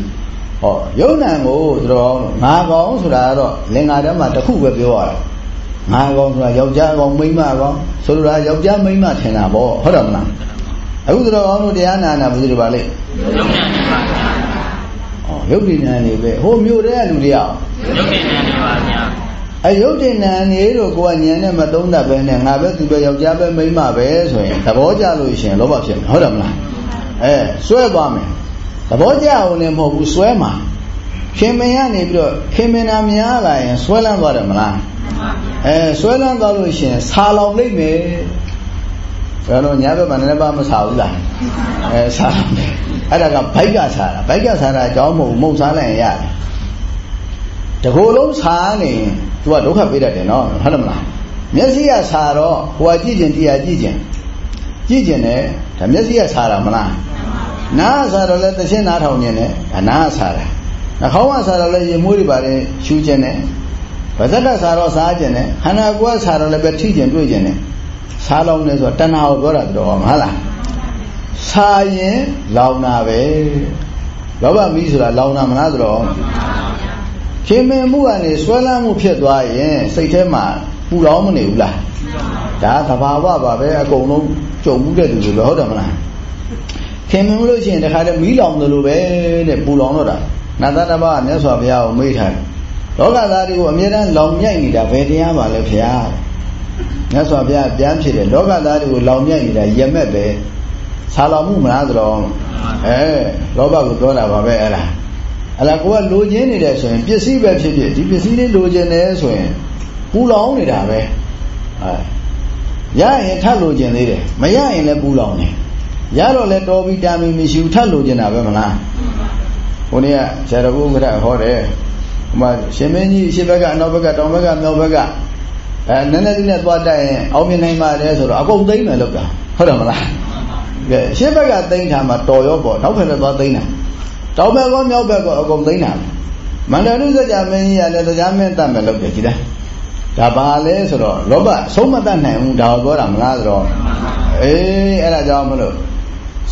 ဟောယုံနံကိုဆိုတော့ငါးကောင်းဆိုတာကတော့လင်္ကာထဲမှာတစ်ခုပဲပြောရတာငါးကောင်းဆိုတာယောက်ျားကောင်းမိန်းမကောင်းဆိုလိုတာယောက်ျားမိန်းမထင်တာပေါ့ဟုတ်တယ်မလားအခုဆိုတော့ကောင်းတို့တရားနာနာဘယ်လိုပါလဲယုံနံပါဗျာဩရုပ်တည်ဉာဏ်နေပဲဟိုမြို့တဲ့လူတယောက်ရုပ်တည်ဉာဏ်နေပါဗျာအယုတ်တင်နံနေတို့ကိုကညံနဲ့မသုံးတတ်ပဲနဲ့ငါပဲသူပဲယောက်ျားပဲမိန်းမပဲဆိုရင်သဘောကျလို့ရှင်လောဘဖြစ်မယ်ဟုတ်တယ်မလားအဲစွဲသွားမယ် သဘောကျအောင်လည်းမဟုတ်ဘူးစွဲမှာခင်မင်ကနေပြီးတော့ခင်မင်နာများလာရင်စွဲလန်းသွားတယ်မလားအဲစွဲလန်းသွားလို့ရှင်ဆာလောင်လိုက်မယ်ဘယ်လိုညာဘက်မှာလည်းပါမဆာဘူးလားအဲဆာလောင်တယ်အဲ့ဒါကဘိုက်ကဆာတာဘိုက်ကဆာတာအကြောင်းမဟုတ်မုံစားလိုက်ရင်ရတယ်တကိုယ်လုံးဆာနေရင် तू ကဒုက္ခပေးတတ်တယ်နော်ဟုတ်တယ်မလားမျက်စိကဆာတော့ဟိုကကြည့်ကျင်တရားကြည့်ကျင်ကြည့်ကျင်တယ်ဒါမျက်စိကဆာတာမလား နားဆာတော့လည်းသရှင်းနားထောင်နေတယ်ဒါနားဆာတာနှာခေါင်းကဆာတော့လည်းရေမွေးတွေပါတယ်ရှူကျင်တယ်ဗဇက်ကဆာတော့စားကျင်တယ်ခန္ဓာကိုယ်ကဆာတော့လည်းပဲထိကျင်တွေ့ကျင်တယ်စားလောင်းနေဆိုတဏှာကိုပြောတာတော့မဟုတ်လားဆာရင်လောင်တာပဲလောဘမီးဆိုတာလောင်တာမလားဆိုတော့ခင်မင်မှုကနေဆွဲလန်းမှုဖြစ်သွားရင်စိတ်ထဲမှာပူလောင်မနေဘူးလားဒါသဘာဝပါပဲအကုန်လုံးကြုံမှုတဲ့လူတွေပဲဟုတ်တယ်မလား ခင်မင်မှုလို့ရှိရင်တခါတည်းမီးလောင်တယ်လို့ပဲတဲ့ပူလောင်တော့တာနာသတ္တဗမြတ်စွာဘုရားကိုမေးထားတယ်လောကသားတွေကိုအမြဲတမ်းလောင်မြိုက်နေတာဘယ်တရားပါလဲဖေဟာမြတ်စွာဘုရားပြန်ဖြစ်တယ်လောကသားတွေကိုလောင်မြိုက်နေတာယမက်ပဲဆာလောင်မှုမလားဆိုတော့အဲလောဘကိုပြောတာပါပဲအဲ့ဒါအဲ့ဒါကိုကလိုချင်နေတယ်ဆိုရင်ပစ္စည်းပဲဖြစ်ဖြစ်ဒီပစ္စည်းလေးလိုချင်တယ်ဆိုရင်ပူလောင်နေတာပဲအဲရရင်ထပ်လိုချင်သေးတယ်မရရင်လည်းပူလောင်နေ ရတော့လည်းတော်ပြီးတာမီမရှိဘူးထပ်လိုချင်တာပဲမလားဟိုနေ့ကဆရာတော်ဘုရားဟောတယ်ဟိုမှာရှင်မင်းကြီးရှေ့ဘက်ကအနောက်ဘက်ကတောင်ဘက်ကမြောက်ဘက်ကအဲနည်းနည်းလေးနဲ့သွားတိုက်ရင်အောင်မြင်နိုင်ပါတယ်ဆိုတော့အကုန်သိမ့်မယ်လို့ပြောဟုတ်တယ်မလားကဲရှေ့ဘက်ကသိမ့်ထားမှာတော်ရောပေါ့နောက်ဘက်ကသွားသိမ့်တာတောင်ဘက်ကောမြောက်ဘက်ကောအကုန်သိမ့်တာမန္တရုစကြမင်းကြီးကလည်းတရားမင်းတတ်မယ်လို့ပြောကြည့်တယ်ဒါဘာလဲဆိုတော့လောဘဆုံးမတတ်နိုင်ဘူးဒါကိုပြောတာမလားဆိုတော့အေးအဲ့ဒါကြောင့်မလို့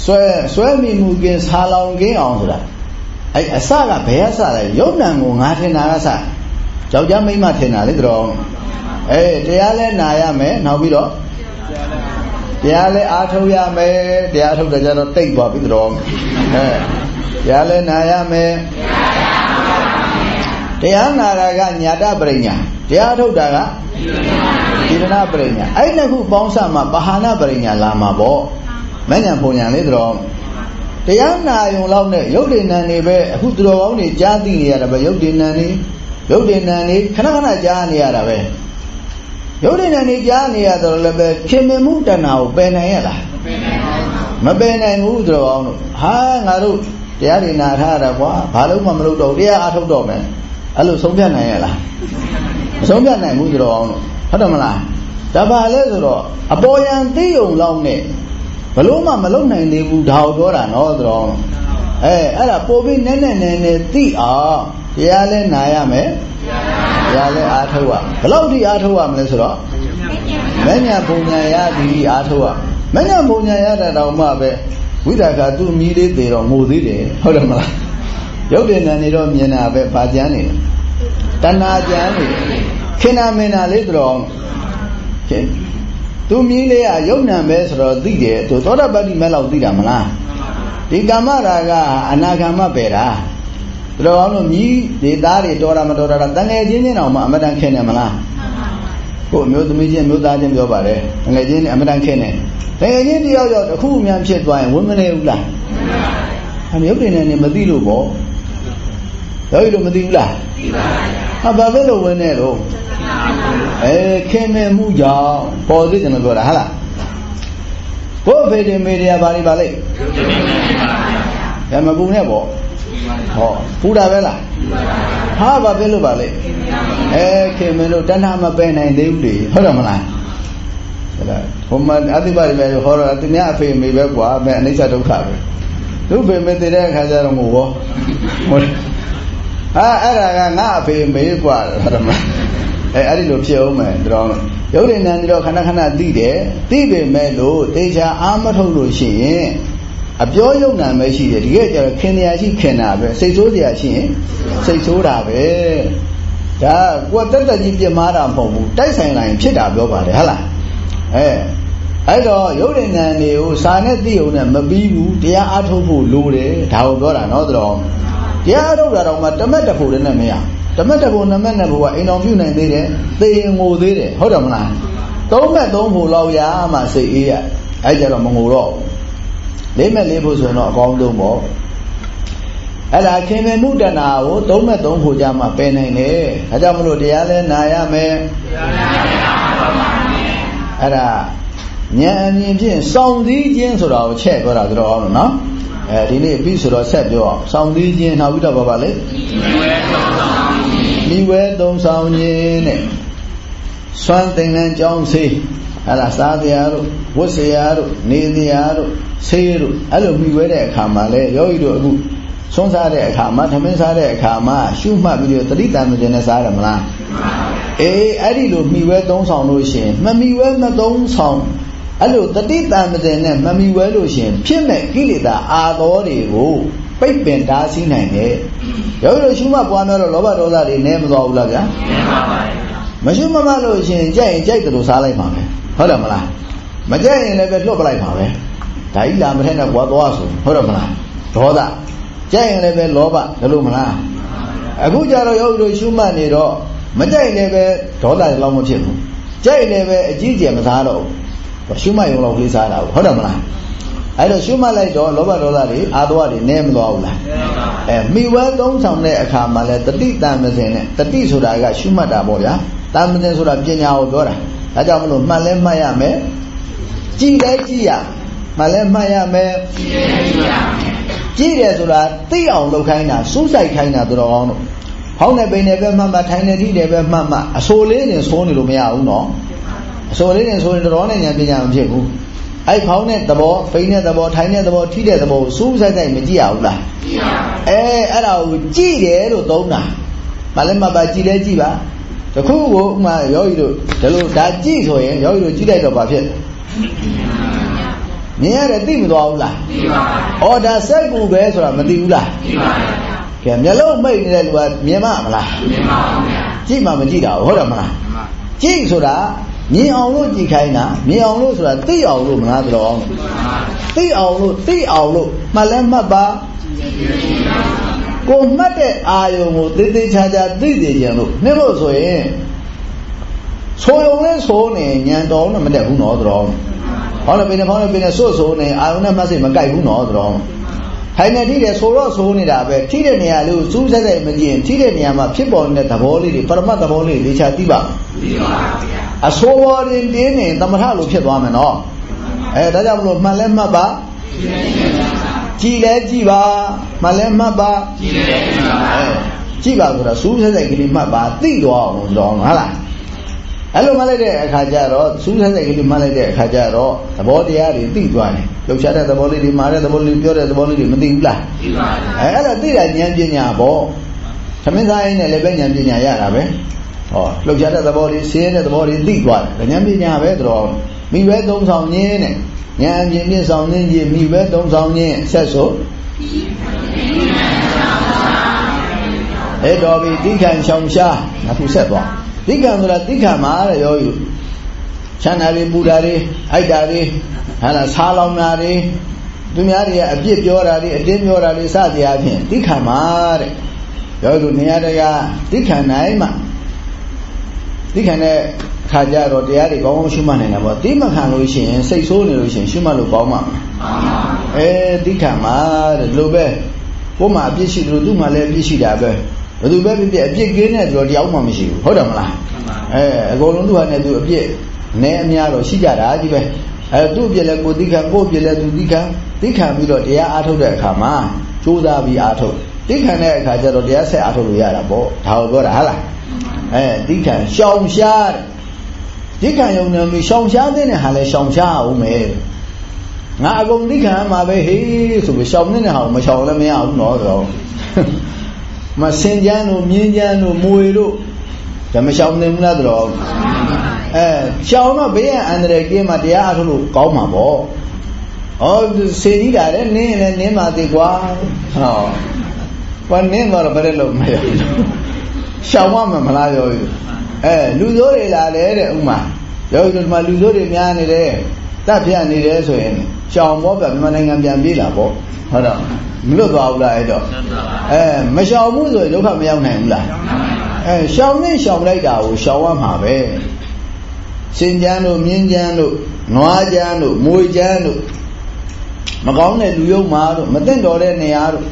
ဆွဲဆွဲမိမှုကင်းဆာလောင်ကင်းအောင်ဆိုတာအဲ့အစကဘယ်အစလဲယုံနံကိုငါထင်တာကစယောက်ျားမိန်းမထင်တာလေတော်အေးတရားလဲနာရမယ်နောက်ပြီးတော့တရားလဲအားထုတ်ရမယ်တရားထုတ်တယ်ကြတော့တိတ်သွားပြီတော်အဲတရားလဲနာရမယ်တရားနာတာကညာတပရိညာတရားထုတ်တာကဒီရဏပရိညာအဲ့နှစ်ခုပေါင်းစပ်မှပဟာနာပရိညာလာမှာပေါ့ မဉ္ဇဉ်ပုံညာလေးတော်တရားနာယုံလောက်နဲ့ရုပ်တည်နံနေပဲအခုသူတော်ကောင်းတွေကြားသိနေရတာပဲရုပ်တည်နံနေရုပ်တည်နံနေခဏခဏကြားနေရတာပဲရုပ်တည်နံနေကြားနေရတော့လည်းပဲခင်မင်မှုတဏှာကိုပယ်နိုင်ရလားမပယ်နိုင်ဘူးသူတော်ကောင်းတို့ဟာငါတို့တရားတွေနာထားရတာကွာဘာလို့မှမလုပ်တော့တရားအားထုတ်တော့မယ်အဲ့လိုဆုံးဖြတ်နိုင်ရလားမဆုံးဖြတ်နိုင်ဘူးသူတော်ကောင်းတို့ဟုတ်တယ်မလားဒါပါလဲဆိုတော့အပေါ်ယံသိယုံလောက်နဲ့ ဘလို့မှမလုံနိုင်သေးဘူးဒါကိုပြောတာနော်သူတော်အဲအဲ့ဒါပို့ပြီးနဲ့နဲ့နဲ့နဲ့သိအောင်တရားလဲနာရမယ်တရားလဲအားထုတ်ရဘလို့ဒီအားထုတ်ရမလဲဆိုတော့မညာပုံညာရသည်အားထုတ်ရမညာပုံညာရတဲ့တောင်မှပဲဝိဒါကသူ့မြည်လေးသေးတော့ငိုသေးတယ်ဟုတ်တယ်မလားရုပ်တည်နေနေတော့မြင်တာပဲဗာကြမ်းနေတယ်တဏှာကြမ်းနေတယ်ခင်နာမင်နာလေးတော်ခင် သူမြည်လေးကယုံနံပဲဆိုတော့သိတယ်သူသောတာပတ္တိမဲ့လောက်သိတာမလားဒီကာမရာကအနာဂမပဲတာတော်အောင်လို့မြည်ဒေသားတွေတော်တာမတော်တာတန်ငယ်ချင်းချင်းအောင်မှအမတန်ခင်တယ်မလားကိုအမျိုးသမီးချင်းမျိုးသားချင်းပြောပါတယ်တန်ငယ်ချင်းအမတန်ခင်တယ်တန်ငယ်ချင်းတယောက်ယောက်တစ်ခုအများဖြစ်သွားရင်ဝင်းမနေဘူးလားအမျိုးတင်နေမသိလို့ပေါ့ ယောဂီတို့မသိဘူးလားသိပါပါဟာဘာဖြစ်လို့ဝင်နေတော့အဲခင်မင်မှုကြောင့်ပေါ်သေးတယ်လို့ပြောတာဟာလားဘုဖေတင်မေတရားပါလိပါလိဒါမပူနဲ့ပေါ့ဟောပူတာပဲလားဟာဘာဖြစ်လို့ပါလိအဲခင်မင်လို့တဏှာမပယ်နိုင်သေးဘူးလေဟုတ်တယ်မလားဟုတ်လားဟိုမှာအတိပါရိပဲဟောတော့သူများအဖေမေပဲကွာမဲ့အနိစ္စဒုက္ခပဲသူဖေမေတည်တဲ့အခါကျတော့မို့ဘော ဟုတ်ဟာအဲ့ဒါကငါအဖေမေးกว่าဓမ္မအဲအဲ့ဒီလိုဖြစ်အောင်မယ်တော်ရုပ်ရည်နံဒီတော့ခဏခဏသိတယ်သိပေမဲ့လို့တေချာအာမထုတ်လို့ရှိရင်အပြောယုံနာပဲရှိတယ်ဒီကကျတော့ခင်တရားရှိခင်တာပဲစိတ်ဆိုးစရာရှိရင်စိတ်ဆိုးတာပဲဒါကိုယ်တက်တက်ကြီးပြမားတာမဟုတ်ဘူးတိုက်ဆိုင်လာရင်ဖြစ်တာပြောပါတယ်ဟုတ်လားအဲအဲ့တော့ရုပ်ရည်နံတွေကိုစာနဲ့သိုံနဲ့မပြီးဘူးတရားအားထုတ်ဖို့လိုတယ်ဒါကိုပြောတာနော်တော်တ ရားထုတ်တာတော့မှတမက်တဖို့လည်းနဲ့မရတမက်တဖို့နမက်နဲ့ဘုရားအိမ်တော်ပြုနိုင်သေးတယ်သေရင်ငိုသေးတယ်ဟုတ်တယ်မလားသုံးမဲ့သုံးဖို့လောက်ရမှစိတ်အေးရအဲ့ကြတော့မငိုတော့လေးမဲ့လေးဖို့ဆိုရင်တော့အကောင်းဆုံးပေါ့အဲ့ဒါခင်မင်မှုတဏှာကိုသုံးမဲ့သုံးဖို့ကြမှာပယ်နိုင်တယ်ဒါကြောင့်မလို့တရားလဲနာရမယ်တရားနာရပါမယ်အဲ့ဒါဉာဏ်အမြင်ဖြင့်စောင့်စည်းခြင်းဆိုတာကိုချက်ပြောတာကြောအောင်လို့နော် အဲဒီနေ့ပြီဆိုတော့ဆက်ပြောအောင်စောင့်စည်းခြင်းနောက်ပြီးတော့ဘာပါလဲမိဝဲသုံးဆောင်ခြင်းတဲ့စွမ်းသင်္ကန်းကြောင်းစေးအဲ့ဒါစားတရားတို့ဝတ်စရာတို့နေတရားတို့ဆေးတို့အဲ့လိုမိဝဲတဲ့အခါမှာလဲယောဂီတို့အခုဆုံးစားတဲ့အခါမှာသမင်းစားတဲ့အခါမှာရှုမှတ်ပြီးတော့တတိတံမတင်နဲ့စားတယ်မလားအေးအဲ့ဒီလိုမိဝဲသုံးဆောင်လို့ရှိရင်မမိဝဲမသုံးဆောင် အဲ့လိုတတိတံမတင်နဲ့မမိဝဲလို့ရှိရင်ဖြစ်မဲ့ကိလေသာအာသောတွေကိုပိတ်ပင်တားဆီးနိုင်တယ်ယောဂီတို့ရှုမှတ်ပွားများတော့လောဘဒေါသတွေနည်းမသွားဘူးလားဗျာနည်းပါပါမရှုမမလို့ရှိရင်ကြိုက်ရင်ကြိုက်တယ်လို့စားလိုက်ပါမယ်ဟုတ်တယ်မလားမကြိုက်ရင်လည်းပဲလွတ်ပလိုက်ပါပဲဒါကြီးလာမထဲနဲ့ဘွားသွားဆိုဟုတ်တယ်မလားဒေါသကြိုက်ရင်လည်းပဲလောဘဒါလို့မလားအခုကြတော့ယောဂီတို့ရှုမှတ်နေတော့မကြိုက်လည်းပဲဒေါသလည်းမဖြစ်ဘူးကြိုက်လည်းပဲအကြီးကျယ်မစားတော့ဘူး ရှုမှတ်ရုံလောက်လေးစားတာဟုတ်တယ်မလားအဲ့တော့ရှုမှတ်လိုက်တော့လောဘဒေါသတွေအာသဝတွေနည်းမသွားဘူးလားအဲမိဝဲသုံးဆောင်တဲ့အခါမှာလဲတတိတံမစင်နဲ့တတိဆိုတာကရှုမှတ်တာပေါ့ဗျာတံမစင်ဆိုတာပညာကိုပြောတာဒါကြောင့်မလို့မှတ်လဲမှတ်ရမယ်ကြည်လဲကြည်ရမှတ်လဲမှတ်ရမယ်ကြည်လဲကြည်ရကြည်တယ်ဆိုတာသိအောင်လုပ်ခိုင်းတာစူးစိုက်ခိုင်းတာတော်ကောင်းတို့ဟောင်းနေပိန်နေပဲမှတ်မှတ်ထိုင်နေထိတယ်ပဲမှတ်မှတ်အစိုးလေးနဲ့စိုးနေလို့မရဘူးနော် အစိုးလေးနဲ့စိုးရင်တော်နဲ့ဉာဏ်ပညာမဖြစ်ဘူးအဲ့ဖောင်းတဲ့သဘောဖိန်းတဲ့သဘောထိုင်တဲ့သဘောထိတဲ့သဘောကိုစူးစိုက်စိုက်မကြည့်ရဘူးလားကြည့်ရပါဘူးအဲအဲ့ဒါကိုကြည့်တယ်လို့သုံးတာမလည်းမပါကြည့်လဲကြည့်ပါတခုကိုဥမာယောဂီတို့ဒီလိုဒါကြည့်ဆိုရင်ယောဂီတို့ကြည့်လိုက်တော့ဘာဖြစ်မြင်ရတယ်သိမသွားဘူးလားသိပါဩပါဒါစက်ကူပဲဆိုတာမသိဘူးလားသိပါပါကဲမျက်လုံးမိတ်နေတဲ့လူကမြင်မမလားမြင်ပါဦးဗျာကြည့်မှမကြည့်တာဟုတ်တယ်မလားမှန်ပါကြည့်ဆိုတာ မြင်အောင်လို့ကြည့်ခိုင်းတာမြင်အောင်လို့ဆိုတာသိအောင်လို့မလားတော်အောင်သိအောင်လို့သိအောင်လို့မှတ်လဲမှတ်ပါကိုမှတ်တဲ့အာယုံကိုသေသေးချာချာသိသိကြလို့နှိမ့်လို့ဆိုရင်ဆိုရုံနဲ့ဆိုနေညံတော်နဲ့မတက်ဘူးနော်တော်ဟောလည်းပင်နဲ့ဖောင်းနဲ့ပင်နဲ့စွတ်ဆိုနေအာယုံနဲ့မှတ်စိတ်မကြိုက်ဘူးနော်တော် ထိုင်နေထိတယ်ဆိုတော့ဆိုနေတာပဲထိတဲ့နေရာလေးကိုစူးစိုက်စိုက်မကြည့်ရင်ထိတဲ့နေရာမှာဖြစ်ပေါ်နေတဲ့သဘောလေးတွေပရမတ်သဘောလေးတွေချာသိပါမယ်သိပါပါဗျာအဆိုးပေါ်ရင်တင်းနေသမထလိုဖြစ်သွားမယ်နော်အဲဒါကြောင့်မလို့မှန်လဲမှတ်ပါကြည်လဲကြည်ပါမှန်လဲမှတ်ပါကြည့်တယ်သိပါပါအဲကြည်ပါဆိုတာစူးစဲတဲ့ကလေးမှတ်ပါသိသွားအောင်လို့တော့ဟုတ်လား အဲ့လိုမှတ်လိုက်တဲ့အခါကျတော့စူးစဲတဲ့ကလေးမှတ်လိုက်တဲ့အခါကျတော့သဘောတရားတွေသိသွားတယ်လှုပ်ရှားတဲ့သဘောလေးတွေမာတဲ့သဘောလေးပြောတဲ့သဘောလေးတွေမသိဘူးလားသိပါပါအဲအဲ့ဒါသိတာဉာဏ်ပညာပေါ့သမင်းသားရင်းနဲ့လည်းပဲဉာဏ်ပညာရတာပဲဟောလှုပ်ရှားတဲ့သဘောလေးဆင်းရဲတဲ့သဘောလေးသိသွားတယ်ဉာဏ်ပညာပဲတော့မိပဲသုံးဆောင်ခြင်းတဲ့ဉာဏ်အမြင်မြင့်ဆောင်ခြင်းကြီးမိပဲသုံးဆောင်ခြင်းဆက်ဆိုအဲ့တော်ပြီတိခံချောင်ရှားနောက်ခုဆက်သွား တိခံဆိုတာတိခံမှာတဲ့ရောယူချမ်းသာတွေပူတာတွေအိုက်တာတွေဟာလားဆားလောင်တာတွေသူများတွေကအပြစ်ပြောတာတွေအတင်းပြောတာတွေစသည်အပြင်တိခံမှာတဲ့ရောယူနေရာတကာတိခံနိုင်မှာတိခံတဲ့ခါကြတော့တရားတွေကောင်းကောင်းရှုမှတ်နိုင်တာပေါ့တိမခံလို့ရှိရင်စိတ်ဆိုးနေလို့ရှိရင်ရှုမှတ်လို့ကောင်းမှာမလားအဲတိခါမှာတဲ့ဒီလိုပဲကိုယ်မှာအပြစ်ရှိတယ်လို့သူ့မှာလည်းအပြစ်ရှိတာပဲ ဘယ်သူပဲဖြစ်ဖြစ်အပြစ်ကင်းတဲ့သူတော့တရားမှမရှိဘူးဟုတ်တယ်မလားအဲအကုန်လုံးသူဟာနဲ့သူအပြစ်နည်းအများတော့ရှိကြတာကြီးပဲအဲသူ့အပြစ်လည်းကိုယ်တိခါကိုယ့်အပြစ်လည်းသူတိခါတိခါပြီးတော့တရားအားထုတ်တဲ့အခါမှာကြိုးစားပြီးအားထုတ်တိခါတဲ့အခါကျတော့တရားဆက်အားထုတ်လို့ရတာပေါ့ဒါကိုပြောတာဟုတ်လားအဲတိခါရှောင်ရှားတဲ့တိခါယုံနေပြီးရှောင်ရှားတဲ့ဟာလည်းရှောင်ရှားအောင်မယ်ငါအကုန်သိခံမှာပဲဟေးဆိုပြီးရှောင်နေတဲ့ဟာကိုမရှောင်လည်းမရဘူးနော်ဆိုတော့ မစင်ကြမ်းတို့မြင်းကြမ်းတို့မွေတို့ဒါမရှောင်နေဘူးလားဆိုတော့အဲရှောင်တော့ဘေးကအန္တရာယ်ကင်းမှတရားအထုတ်လို့ကောင်းမှာပေါ့ဩစင်ကြီးတာတဲ့နင်းလည်းနင်းပါသေးကွာဟောဘာနင်းတော့ဘယ်လိုမရဘူးရှောင်မှမလားရောအဲလူစိုးတွေလာလေတဲ့ဥမာယောဂီတို့ဒီမှာလူစိုးတွေများနေတယ်တပ်ပြနေတယ်ဆိုရင် ရှောင်ဘောပြမြန်မာနိုင်ငံပြန်ပြေးလာပေါ့ဟုတ်တော့မလွတ်သွားဘူးလားအဲ့တော့သတ်ပါပါအဲမရှောင်ဘူးဆိုရင်ဒုက္ခမရောက်နိုင်ဘူးလားအဲရှောင်နဲ့ရှောင်လိုက်တာကိုရှောင်ရမှာပဲစင်ကြမ်းတို့မြင်းကြမ်းတို့နွားကြမ်းတို့မွေကြမ်းတို့မကောင်းတဲ့လူယုံမာတို့မသိတော်တဲ့နေရာတို့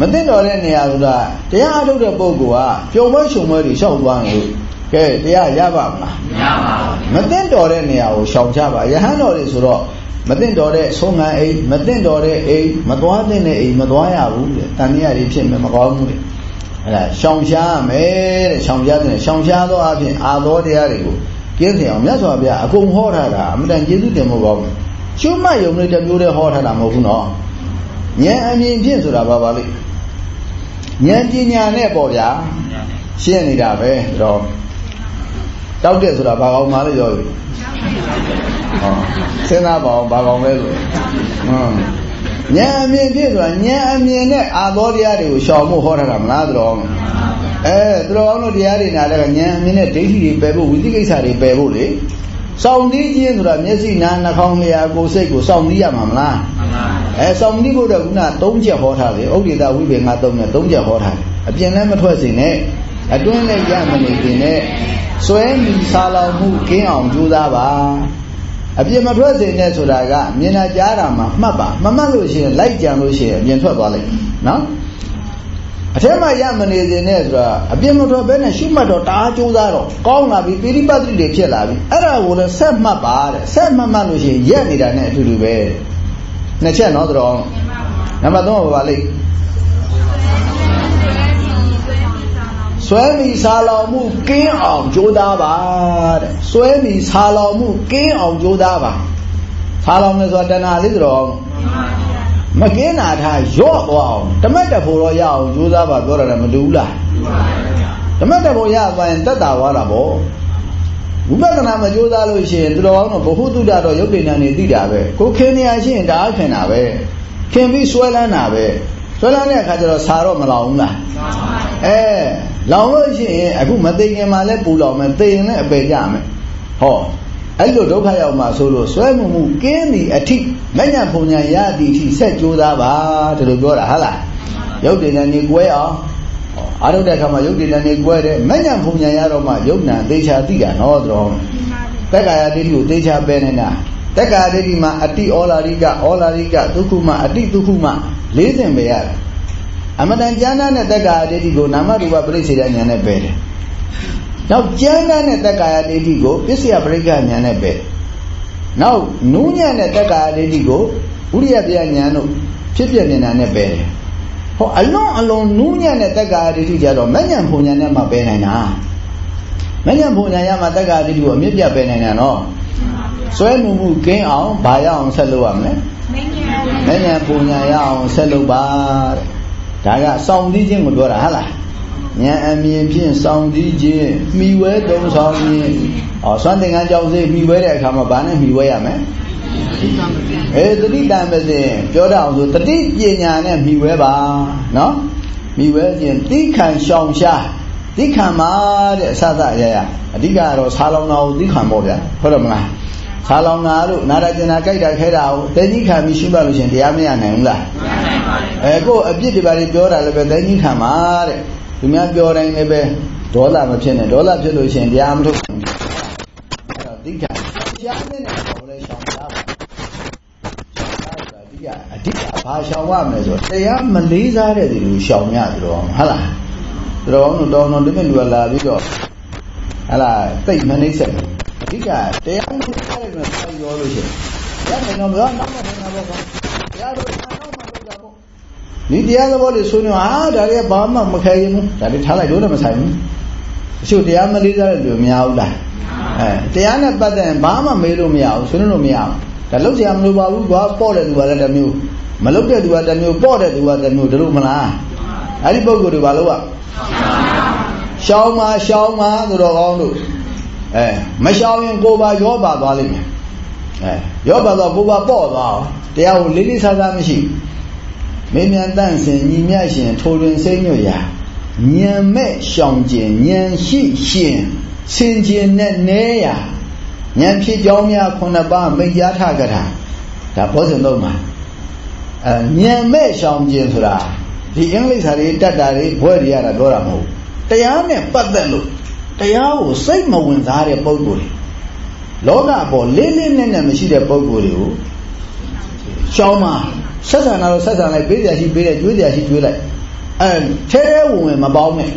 မသိတော်တဲ့နေရာဆိုတာတရားအထုတ်တဲ့ပုဂ္ဂိုလ်ကပြုံပွဲရှုံပွဲတွေရှောက်သွားနေလို့ကဲတရားရပါမလားမရပါဘူးမသိတော်တဲ့နေရာကိုရှောင်ချပါယဟန်တော်တွေဆိုတော့ မသိတော်တဲ့ဆုံးငံအိမ်မသိတော်တဲ့အိမ်မသွားတဲ့အိမ်မသွားရဘူးတဲ့တန်မြတ်တွေဖြစ်မယ်မကောင်းဘူးတဲ့အဲ့ဒါရှောင်ရှားရမယ်တဲ့ရှောင်ရှားတဲ့ရှောင်ရှားသောအဖြစ်အာသောတရားတွေကိုကျင်းစင်အောင်မြတ်စွာဘုရားအကုန်ဟောထားတာအမှန်တန်ကျေးဇူးတင်ဖို့ကောင်းတယ်ရှုမှတ်ယုံလေးတစ်မျိုးတည်းဟောထားတာမဟုတ်ဘူးနော်ဉာဏ်အမြင်ဖြင့်ဆိုတာဘာပါလိဉာဏ်ပညာနဲ့ပေါ့ဗျာရှင်းနေတာပဲတော့တောက်တဲ့ဆိုတာဘာကောင်းမှလဲပြောယူဟော စဉ်းစားပါအောင်ဘာကောင်လဲဆိုဟွန်းဉာဏ်အမြင်ဖြစ်ဆိုတာဉာဏ်အမြင်နဲ့အာသောတရားတွေကိုရှောင်ဖို့ဟောထားတာမလားသူတော်အဲသူတော်အောင်တို့တရားတွေနာလည်းဉာဏ်အမြင်နဲ့ဒိဋ္ဌိတွေပယ်ဖို့ဝိသိကိစ္စတွေပယ်ဖို့လေစောင့်သီးခြင်းဆိုတာမျက်စိနားနှာခေါင်းလျာကိုယ်စိတ်ကိုစောင့်သီးရမှာမလားမှန်ပါအဲစောင့်သီးဖို့တော့ခုန၃ချက်ဟောထားတယ်ဥဒိတာဝိပေငါ၃နဲ့၃ချက်ဟောထားတယ်အပြင်လည်းမထွက်စေနဲ့အတွင်းလည်းရမနေစေနဲ့စွဲမိစားလောင်မှုကင်းအောင်ကြိုးစားပါ အပြင်မထွက်စေနဲ့ဆိုတာကမြင်လာကြားတာမှမှတ်ပါမမှတ်လို့ရှိရင်လိုက်ကြံလို့ရှိရင်အပြင်ထွက်သွားလိုက်နော်အထက်မှာရမနေစေနဲ့ဆိုတာအပြင်မထွက်ဘဲနဲ့ရှုမှတ်တော့တအားကြိုးစားတော့ကောင်းလာပြီပိရိပတ်တိတွေဖြစ်လာပြီအဲ့ဒါကိုလည်းဆက်မှတ်ပါတဲ့ဆက်မှတ်မှတ်လို့ရှိရင်ရက်နေတာနဲ့အတူတူပဲနှစ်ချက်နော်တော်နံပါတ်3ကဘာလဲ စွဲမိစားလောင်မှုကင်းအောင်ကြိုးစားပါတဲ့စွဲမိစားလောင်မှုကင်းအောင်ကြိုးစားပါစားလောင်နေဆိုတာတဏှာလေးတော်မကင်းတာထားရော့သွားအောင်တမက်တဖို့တော့ရအောင်ကြိုးစားပါပြောတာလည်းမတူဘူးလားဟဓမ္မတဘောရသွားရင်တက်တာသွားတာပေါ့ဝိပဿနာမကြိုးစားလို့ရှိရင်သူတော်ကောင်းတော့ဘ ഹു တုဒ္ဒတော့ရုပ်တည်နေနေသိတာပဲကိုခင်နေရရှိရင်ဒါအခင်တာပဲခင်ပြီးဆွဲလန်းတာပဲဆွဲလန်းတဲ့အခါကျတော့စာတော့မလောင်ဘူးလားအဲ လောင်လို့ရှိရင်အခုမသိခင်မှာလည်းပူလောင်မယ်သိရင်လည်းအပယ်ကြမယ်ဟောအဲ့လိုဒုက္ခရောက်မှဆိုလို့ဆွဲမှုမှုကင်းသည်အထိမညံပုံညာရသည်အထိဆက်ကြိုးစားပါဒီလိုပြောတာဟုတ်လားရုပ်တည်နေနေကွဲအောင်အာရုံတဲ့အခါမှာယုတ်တည်နေကွဲတယ်မညံပုံညာရတော့မှယုတ်နံသေချာသိတာနော်တော်တက္ကာယဒိဋ္ဌိကိုသေချာပဲနေတာတက္ကာယဒိဋ္ဌိမှာအတိဩလာရိကဩလာရိကဒုက္ခမအတိဒုက္ခမလေးစင်ပဲရတယ် အမတန်ကျမ်းသားတဲ့တက္ကာယဒိဋ္ဌိကိုနာမရူပပြိစေတဲ့ဉာဏ်နဲ့ပဲတယ်နောက်ကျမ်းသားတဲ့တက္ကာယဒိဋ္ဌိကိုပစ္စယပရိက္ခဉာဏ်နဲ့ပဲနောက်နူးညံ့တဲ့တက္ကာယဒိဋ္ဌိကိုဥရိယပြဉာဏ်တို့ဖြစ်ပြနေတာနဲ့ပဲတယ်ဟောအလွန်အလွန်နူးညံ့တဲ့တက္ကာဒိဋ္ဌိကြတော့မညံဖုန်ညာနဲ့မှပဲနိုင်တာမညံဖုန်ညာရမှာတက္ကာဒိဋ္ဌိကိုအမြင့်ပြပဲနိုင်တာနော်စွဲမှုမှုကင်းအောင်ဘာရအောင်ဆက်လုပ်ရမလဲမညံဖုန်ညာရအောင်ဆက်လုပ်ပါတဲ့ ဒါကစောင့်သီးခြင်းကိုပြောတာဟုတ်လားဉာဏ်အမြင်ဖြင့်စောင့်သီးခြင်းမိဝဲတုံးဆောင်ခြင်းဟောစွမ်းသင်္ကန်းကြောင့်စိမိဝဲတဲ့အခါမှာဘာနဲ့မိဝဲရမလဲအဲတတိတံမစင်ပြောတတ်အောင်ဆိုတတိပညာနဲ့မိဝဲပါနော်မိဝဲခြင်းတိခံရှောင်ရှားတိခံပါတဲ့အစသအရရအဓိကကတော့ဆာလောင်တာကိုတိခံပေါ့ဗျာဟုတ်တယ်မလား ဆာလောင်တာလို့နာရကျင်နာကြိုက်တာခဲတာကိုတဲကြီးခံပြီးရှုပါလို့ရှင်တရားမရနိုင်ဘူးလားအဲကိုအပြစ်တွေပါတွေပြောတာလည်းပဲတဲကြီးခံပါတဲ့သူများပြောတိုင်းလည်းပဲဒေါသမဖြစ်နဲ့ဒေါသဖြစ်လို့ရှင်တရားမထုတ်ဘူးအဲ့တော့တိခံရှားတဲ့ကောင်လည်းရှောင်ရှားပါအဓိကအဓိကဘာရှောင်ရမလဲဆိုတရားမလေးစားတဲ့သူကိုရှောင်ရတယ်တော့ဟုတ်လားသူတော်တို့တောင်းတော်တကယ်လူလာပြီးတော့ဟလာတိတ်မနှိမ့်ဆက်ဘူးအ ဓိကတရားမလေးစားတဲ့ကောင်ဆက်ရောလို့ရှိရင်ရတယ်တော့ဘာမှမဟုတ်တာပေါ့တရားတို့အနောက်မှလုပ်တာပေါ့ဒီတရားသဘောလေးဆွေးနွေးဟာဒါတွေကဘာမှမခဲရင်ဘူးဒါတွေထားလိုက်လို့လည်းမဆိုင်ဘူးအချို့တရားမလေးစားတဲ့လူများဘူးလားအဲတရားနဲ့ပတ်သက်ရင်ဘာမှမေးလို့မရဘူးဆွေးနွေးလို့မရဘူးဒါလောက်ကြရမလို့ပါဘူးကွာပေါ့တဲ့သူကလည်းတစ်မျိုးမလုတ်တဲ့သူကတစ်မျိုးပေါ့တဲ့သူကတစ်မျိုးတို့လို့မလားအဲ့ဒီပုံကိုယ်တွေဘာလို့ကရှောင်းပါရှောင်းပါဆိုတော့ကောင်းလို့ အဲမရှောင်းရင်ကိုယ်ပါရောပါသွားလိမ့်မယ်အဲရောပါတော့ကိုယ်ပါပေါ့သွားအောင်တရားကိုလေးလေးစားစားမရှိမင်းမြန်တန့်စင်ညီမြတ်ရှင်ထိုတွင်စိတ်ညွတ်ရာဉာဏ်မဲ့ရှောင်ကျင်ဉာဏ်ရှိရှင်စင်ကျင်နဲ့နဲရာဉာဏ်ဖြစ်ကြောင်းများခုနှစ်ပါးမိတ်ကြားထကထာဒါဘောဇဉ်သုံးပါအဲဉာဏ်မဲ့ရှောင်ကျင်ဆိုတာဒီအင်္ဂလိပ်စာတွေတတ်တာတွေဘွဲ့တွေရတာပြောတာမဟုတ်တရားနဲ့ပတ်သက်လို့ တရားကိုစိတ်မဝင်စားတဲ့ပုံကိုယ်တွေလောကပေါ်လေးလေးနက်နက်မရှိတဲ့ပုံကိုယ်တွေကိုရှောင်းမှာဆက်ဆံတာတော့ဆက်ဆံလိုက်ပေးကြရှိပေးတယ်ကျွေးကြရှိကျွေးလိုက်အဲထဲထဲဝင်ဝင်မပေါင်းနဲ့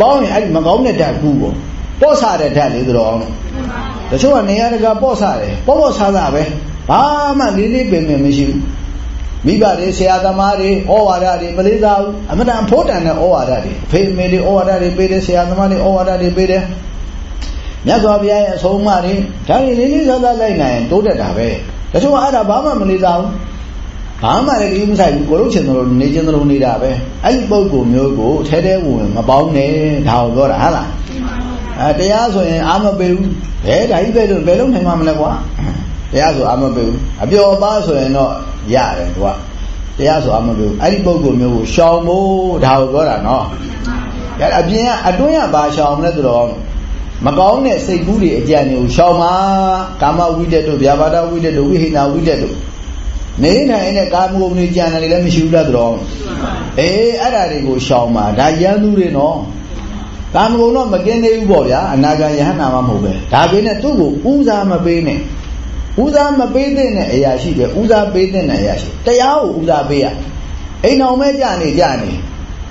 ပေါင်းရင်အဲ့ဒီမကောင်းတဲ့ဓာတ်ကူကိုပေါ့ဆတဲ့ဓာတ်လေးဆိုတော့အောင်တချို့ကနေရာတကာပေါ့ဆတယ်ပေါ့ပေါ့ဆားတာပဲဘာမှလေးလေးပင်ပင်မရှိဘူး မိဘတွေဆရာသမားတွေဩဝါဒတွေမလေးစားဘူးအမတန်ဖို့တန်တဲ့ဩဝါဒတွေအဖေအမေတွေဩဝါဒတွေပေးတယ်ဆရာသမားတွေဩဝါဒတွေပေးတယ်မြတ်စွာဘုရားရဲ့အဆုံးအမတွေဒါတွေလေးလေးစားစားလိုက်နိုင်တိုးတက်တာပဲတချို့ကအဲ့ဒါဘာမှမလေးစားဘူးဘာမှလည်းဒီမဆိုင်ဘူးကိုလို့ချင်တယ်လို့နေချင်တယ်လို့နေတာပဲအဲ့ဒီပုံကိုမျိုးကိုထဲထဲဝင်မပေါင်းနဲ့ဒါကိုပြောတာဟုတ်လားအဲတရားဆိုရင်အာမပေးဘူးဘယ်ဒါကြီးပဲလို့ဘယ်လုံးနိုင်မှာမလဲကွာတရားဆိုအာမပေးဘူးအပျော်ပါဆိုရင်တော့ ရတယ်သူကတရားဆိုအာမပေးဘူးအဲ့ဒီပုံကိုမျိုးကိုရှောင်ဖို့ဒါကိုပြောတာနော်အဲအပြင်ကအတွင်းကဘာရှောင်မလဲဆိုတော့မကောင်းတဲ့စိတ်ကူးတွေအကြံတွေကိုရှောင်ပါကာမဝိတ္တတို့ဗျာပါဒဝိတ္တတို့ဝိဟိနာဝိတ္တတို့နေနိုင်တဲ့ကာမဂုဏ်တွေကြံတယ်လည်းမရှိဘူးလားတော့အေးအဲ့ဒါတွေကိုရှောင်ပါဒါရန်သူတွေနော်ကာမဂုဏ်တော့မကင်းသေးဘူးပေါ့ဗျာအနာဂံယဟနာမှမဟုတ်ပဲဒါပေမဲ့သူ့ကိုဥစားမပေးနဲ့ ဥစားမပေးတဲ့အရာရှိတယ်ဥစားပေးတဲ့အရာရှိတရားကိုဥစားပေးရအိမ်အောင်မဲ့ကြနေကြနေ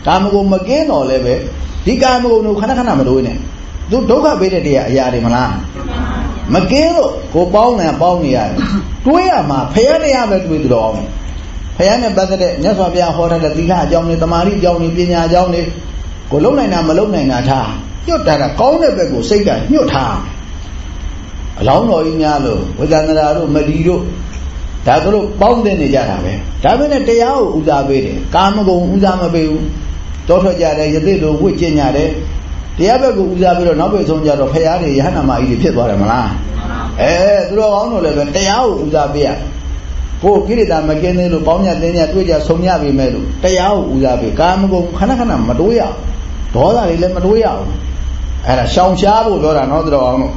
ကာမဂုဏ်မကင်းတော့လည်းပဲဒီကာမဂုဏ်ကိုခဏခဏမတွေးနဲ့သူဒုက္ခပေးတဲ့တရားအရာတွေမလားမကင်းလို့ကိုပေါင်းတယ်ပေါင်းနေရတယ်တွေးရမှာဖယားတရားပဲတွေးကြတော့အောင်ဖယားနဲ့ပတ်သက်တဲ့မြတ်စွာဘုရားဟောထားတဲ့သီလအကြောင်းတွေတမာရီအကြောင်းတွေပညာအကြောင်းတွေကိုလုံနိုင်တာမလုံနိုင်တာထားညွတ်တာကကောင်းတဲ့ဘက်ကိုစိတ်ကညွတ်ထား အလောင်းတော်ကြီးများလို့ဝိဇာန္တရာတို့မဒီတို့ဒါတို့ပေါင်းတဲ့နေကြတာပဲဒါပေမဲ့တရားကိုဥစားပေးတယ်ကာမဂုဏ်ဥစားမပေးဘူးတောထွက်ကြတယ်ယသိတို့ဝိကျင်ကြတယ်တရားဘက်ကိုဦးစားပြီးတော့နောက်ဘက်ဆုံးကြတော့ဖရာတွေယဟနာမကြီးတွေဖြစ်သွားတယ်မလားအဲသူတော်ကောင်းတို့လည်းပဲတရားကိုဦးစားပေးရကိုကိရိတာမကင်းသေးလို့ပေါင်းညတင်းညတွေ့ကြဆုံရပြီမဲ့လို့တရားကိုဦးစားပေးကာမဂုဏ်ခဏခဏမတိုးရအောင်ဒေါသတွေလည်းမတိုးရအောင် အဲ့ဒါရှောင်ရှားဖို့ပြောတာနော်သူတော်ကောင်းတို့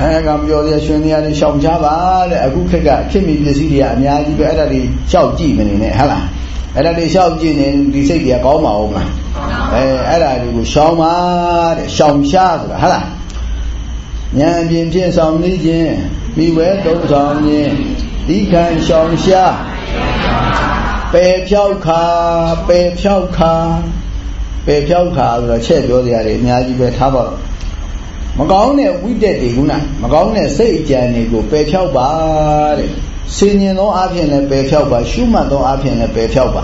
အဲကံပြောရရှင်နေရတယ်ရှောင်ရှားပါတဲ့အခုခက်ကဖြစ်မိပစ္စည်းတွေကအများကြီးပဲအဲ့ဒါတွေရှောက်ကြည့်မနေနဲ့ဟုတ်လားအဲ့ဒါတွေရှောက်ကြည့်နေဒီစိတ်တွေကကောင်းပါဦးမလားအဲအဲ့ဒါတွေကိုရှောင်ပါတဲ့ရှောင်ရှားဆိုတာဟုတ်လားဉာဏ်အပြင်ဖြင့်ဆောင်နေခြင်းမိဝဲသုံးဆောင်ခြင်းဒီခံရှောင်ရှားပယ်ဖြောက်ခါပယ်ဖြောက်ခါ ပယ်ဖြောက်ခါဆိုတော့ချက်ပြောစရာတွေအများကြီးပဲထားပါတော့မကောင်းတဲ့ဝိတက်တွေကုနာမကောင်းတဲ့စိတ်အကြံတွေကိုပယ်ဖြောက်ပါတဲ့စင်ញင်သောအဖြစ်လည်းပယ်ဖြောက်ပါရှုမှတ်သောအဖြစ်လည်းပယ်ဖြောက်ပါ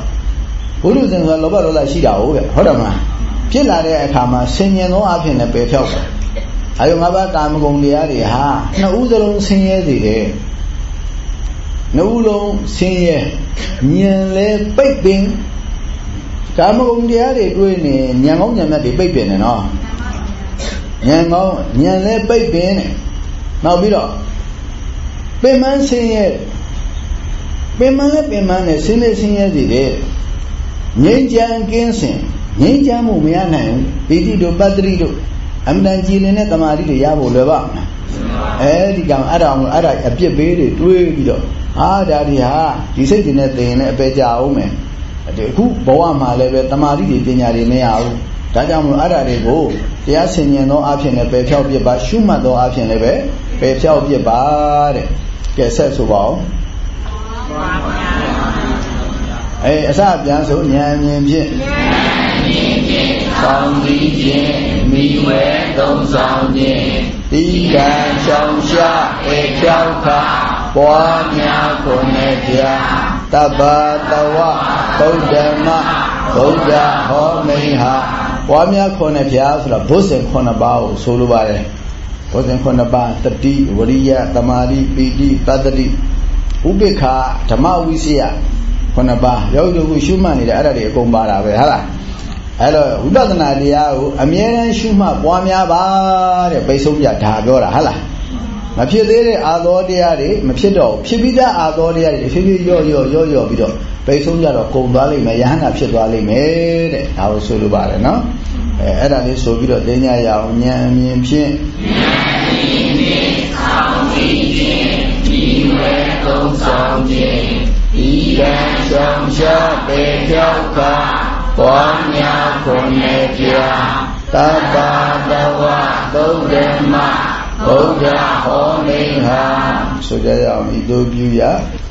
ဘုရုဇင်ဆိုလောဘဒေါသရှိတာဟုတ်ကဲ့ဟုတ်တယ်မလားဖြစ်လာတဲ့အခါမှာစင်ញင်သောအဖြစ်လည်းပယ်ဖြောက်ပါအဲဒါငါးပါးကာမဂုဏ်တရားတွေဟာနှစ်ဦးစလုံးဆင်းရဲစေတယ်နှစ်ဦးလုံးဆင်းရဲဉာဏ်လဲပိတ်ပင် ကာမဂုဏ်တရားတွေတွေးနေဉာဏ်ကောင်းဉာဏ်မြတ်တွေပိတ်ပင်တယ်နော်ဉာဏ်ကောင်းဉာဏ်လဲပိတ်ပင်တယ်နောက်ပြီးတော့ပင်မဆင်းရဲပင်မလဲပင်မနဲ့ဆင်းနေဆင်းရဲစီတယ်ငြိမ်းချမ်းကင်းစင်ငြိမ်းချမ်းမှုမရနိုင်ဘူးပိဋိတို့ပတ္တိတို့အမှန်တန်ကြည်လင်တဲ့တမာတိတွေရဖို့လွယ်ပါ့မလားအဲဒီကံအဲ့ဒါအဲ့ဒါအပြစ်ပေးတွေတွေးပြီးတော့ဟာဒါတွေဟာဒီစိတ်တွေနဲ့သင်လည်းအပေကြအောင်မယ်ဒီ အခုဘဝမှာလည်းပဲတမာတိတွေပညာတွေမရဘူးဒါကြောင့်မလို့အဲ့ဒါတွေကိုတရားဆင်ញင်သောအဖြစ်နဲ့ပယ်ဖြောက်ပြစ်ပါရှုမှတ်သောအဖြစ်လည်းပဲပယ်ဖြောက်ပြစ်ပါတဲ့ကဲဆက်ဆိုပါဦးအဲအစပြန်ဆိုဉာဏ်မြင်ဖြင့်ဉာဏ်မြင်ဖြင့်ကောင်းစည်းခြင်းမိဝဲသုံးဆောင်ခြင်းဒီကံရှောင်ရှားဧကြောက်ခပွားများကုန်နဲ့ကြာ တပ္ပတဝဗုဒ္ဓမဗုဒ္ဓဟောမိဟာပွားများခွန်နဲ့ဗျာဆိုတော့ဘုဇင်ခွန်ပါးကိုဆိုလိုပါတယ်ဘုဇင်ခွန်ပါးတတိဝရိယတမာတိပီတိတတ္တိဥပိ္ပခာဓမ္မဝိစီယခုနှစ်ပါးယောဂီတို့ရှုမှတ်နေတယ်အဲ့ဒါတွေအကုန်ပါတာပဲဟုတ်လားအဲ့တော့ဝိပဿနာတရားကိုအမြဲတမ်းရှုမှတ်ပွားများပါတဲ့ပိတ်ဆုံးပြဒါပြောတာဟုတ်လား မဖြစ်သေးတဲ့အာသောတရားတွေမဖြစ်တော့ဖြစ်ပြီးသားအာသောတရားတွေဖြည်းဖြည်းရော့ရော့ရော့ရော့ပြီးတော့ပိတ်ဆုံးကြတော့ကုန်သွားလိမ့်မယ်ယဟန္တာဖြစ်သွားလိမ့်မယ်တဲ့ဒါကိုဆိုလိုပါတယ်နော်အဲအဲ့ဒါလေးဆိုပြီးတော့သိညာရအောင်ဉာဏ်အမြင်ဖြင့်ဉာဏ်အမြင်ဖြင့်ဆောင်းပြီးခြင်းဒီဝဲသုံးဆောင်ခြင်းဤကံရှော င်ရှားပေကြောက်ကပွားများကုန်နေကြတပ္ပတဝသုဒ္ဓမဗုဒ္ဓဟောမိဟာဆိုကြရအောင်ဤတို့ပြုရ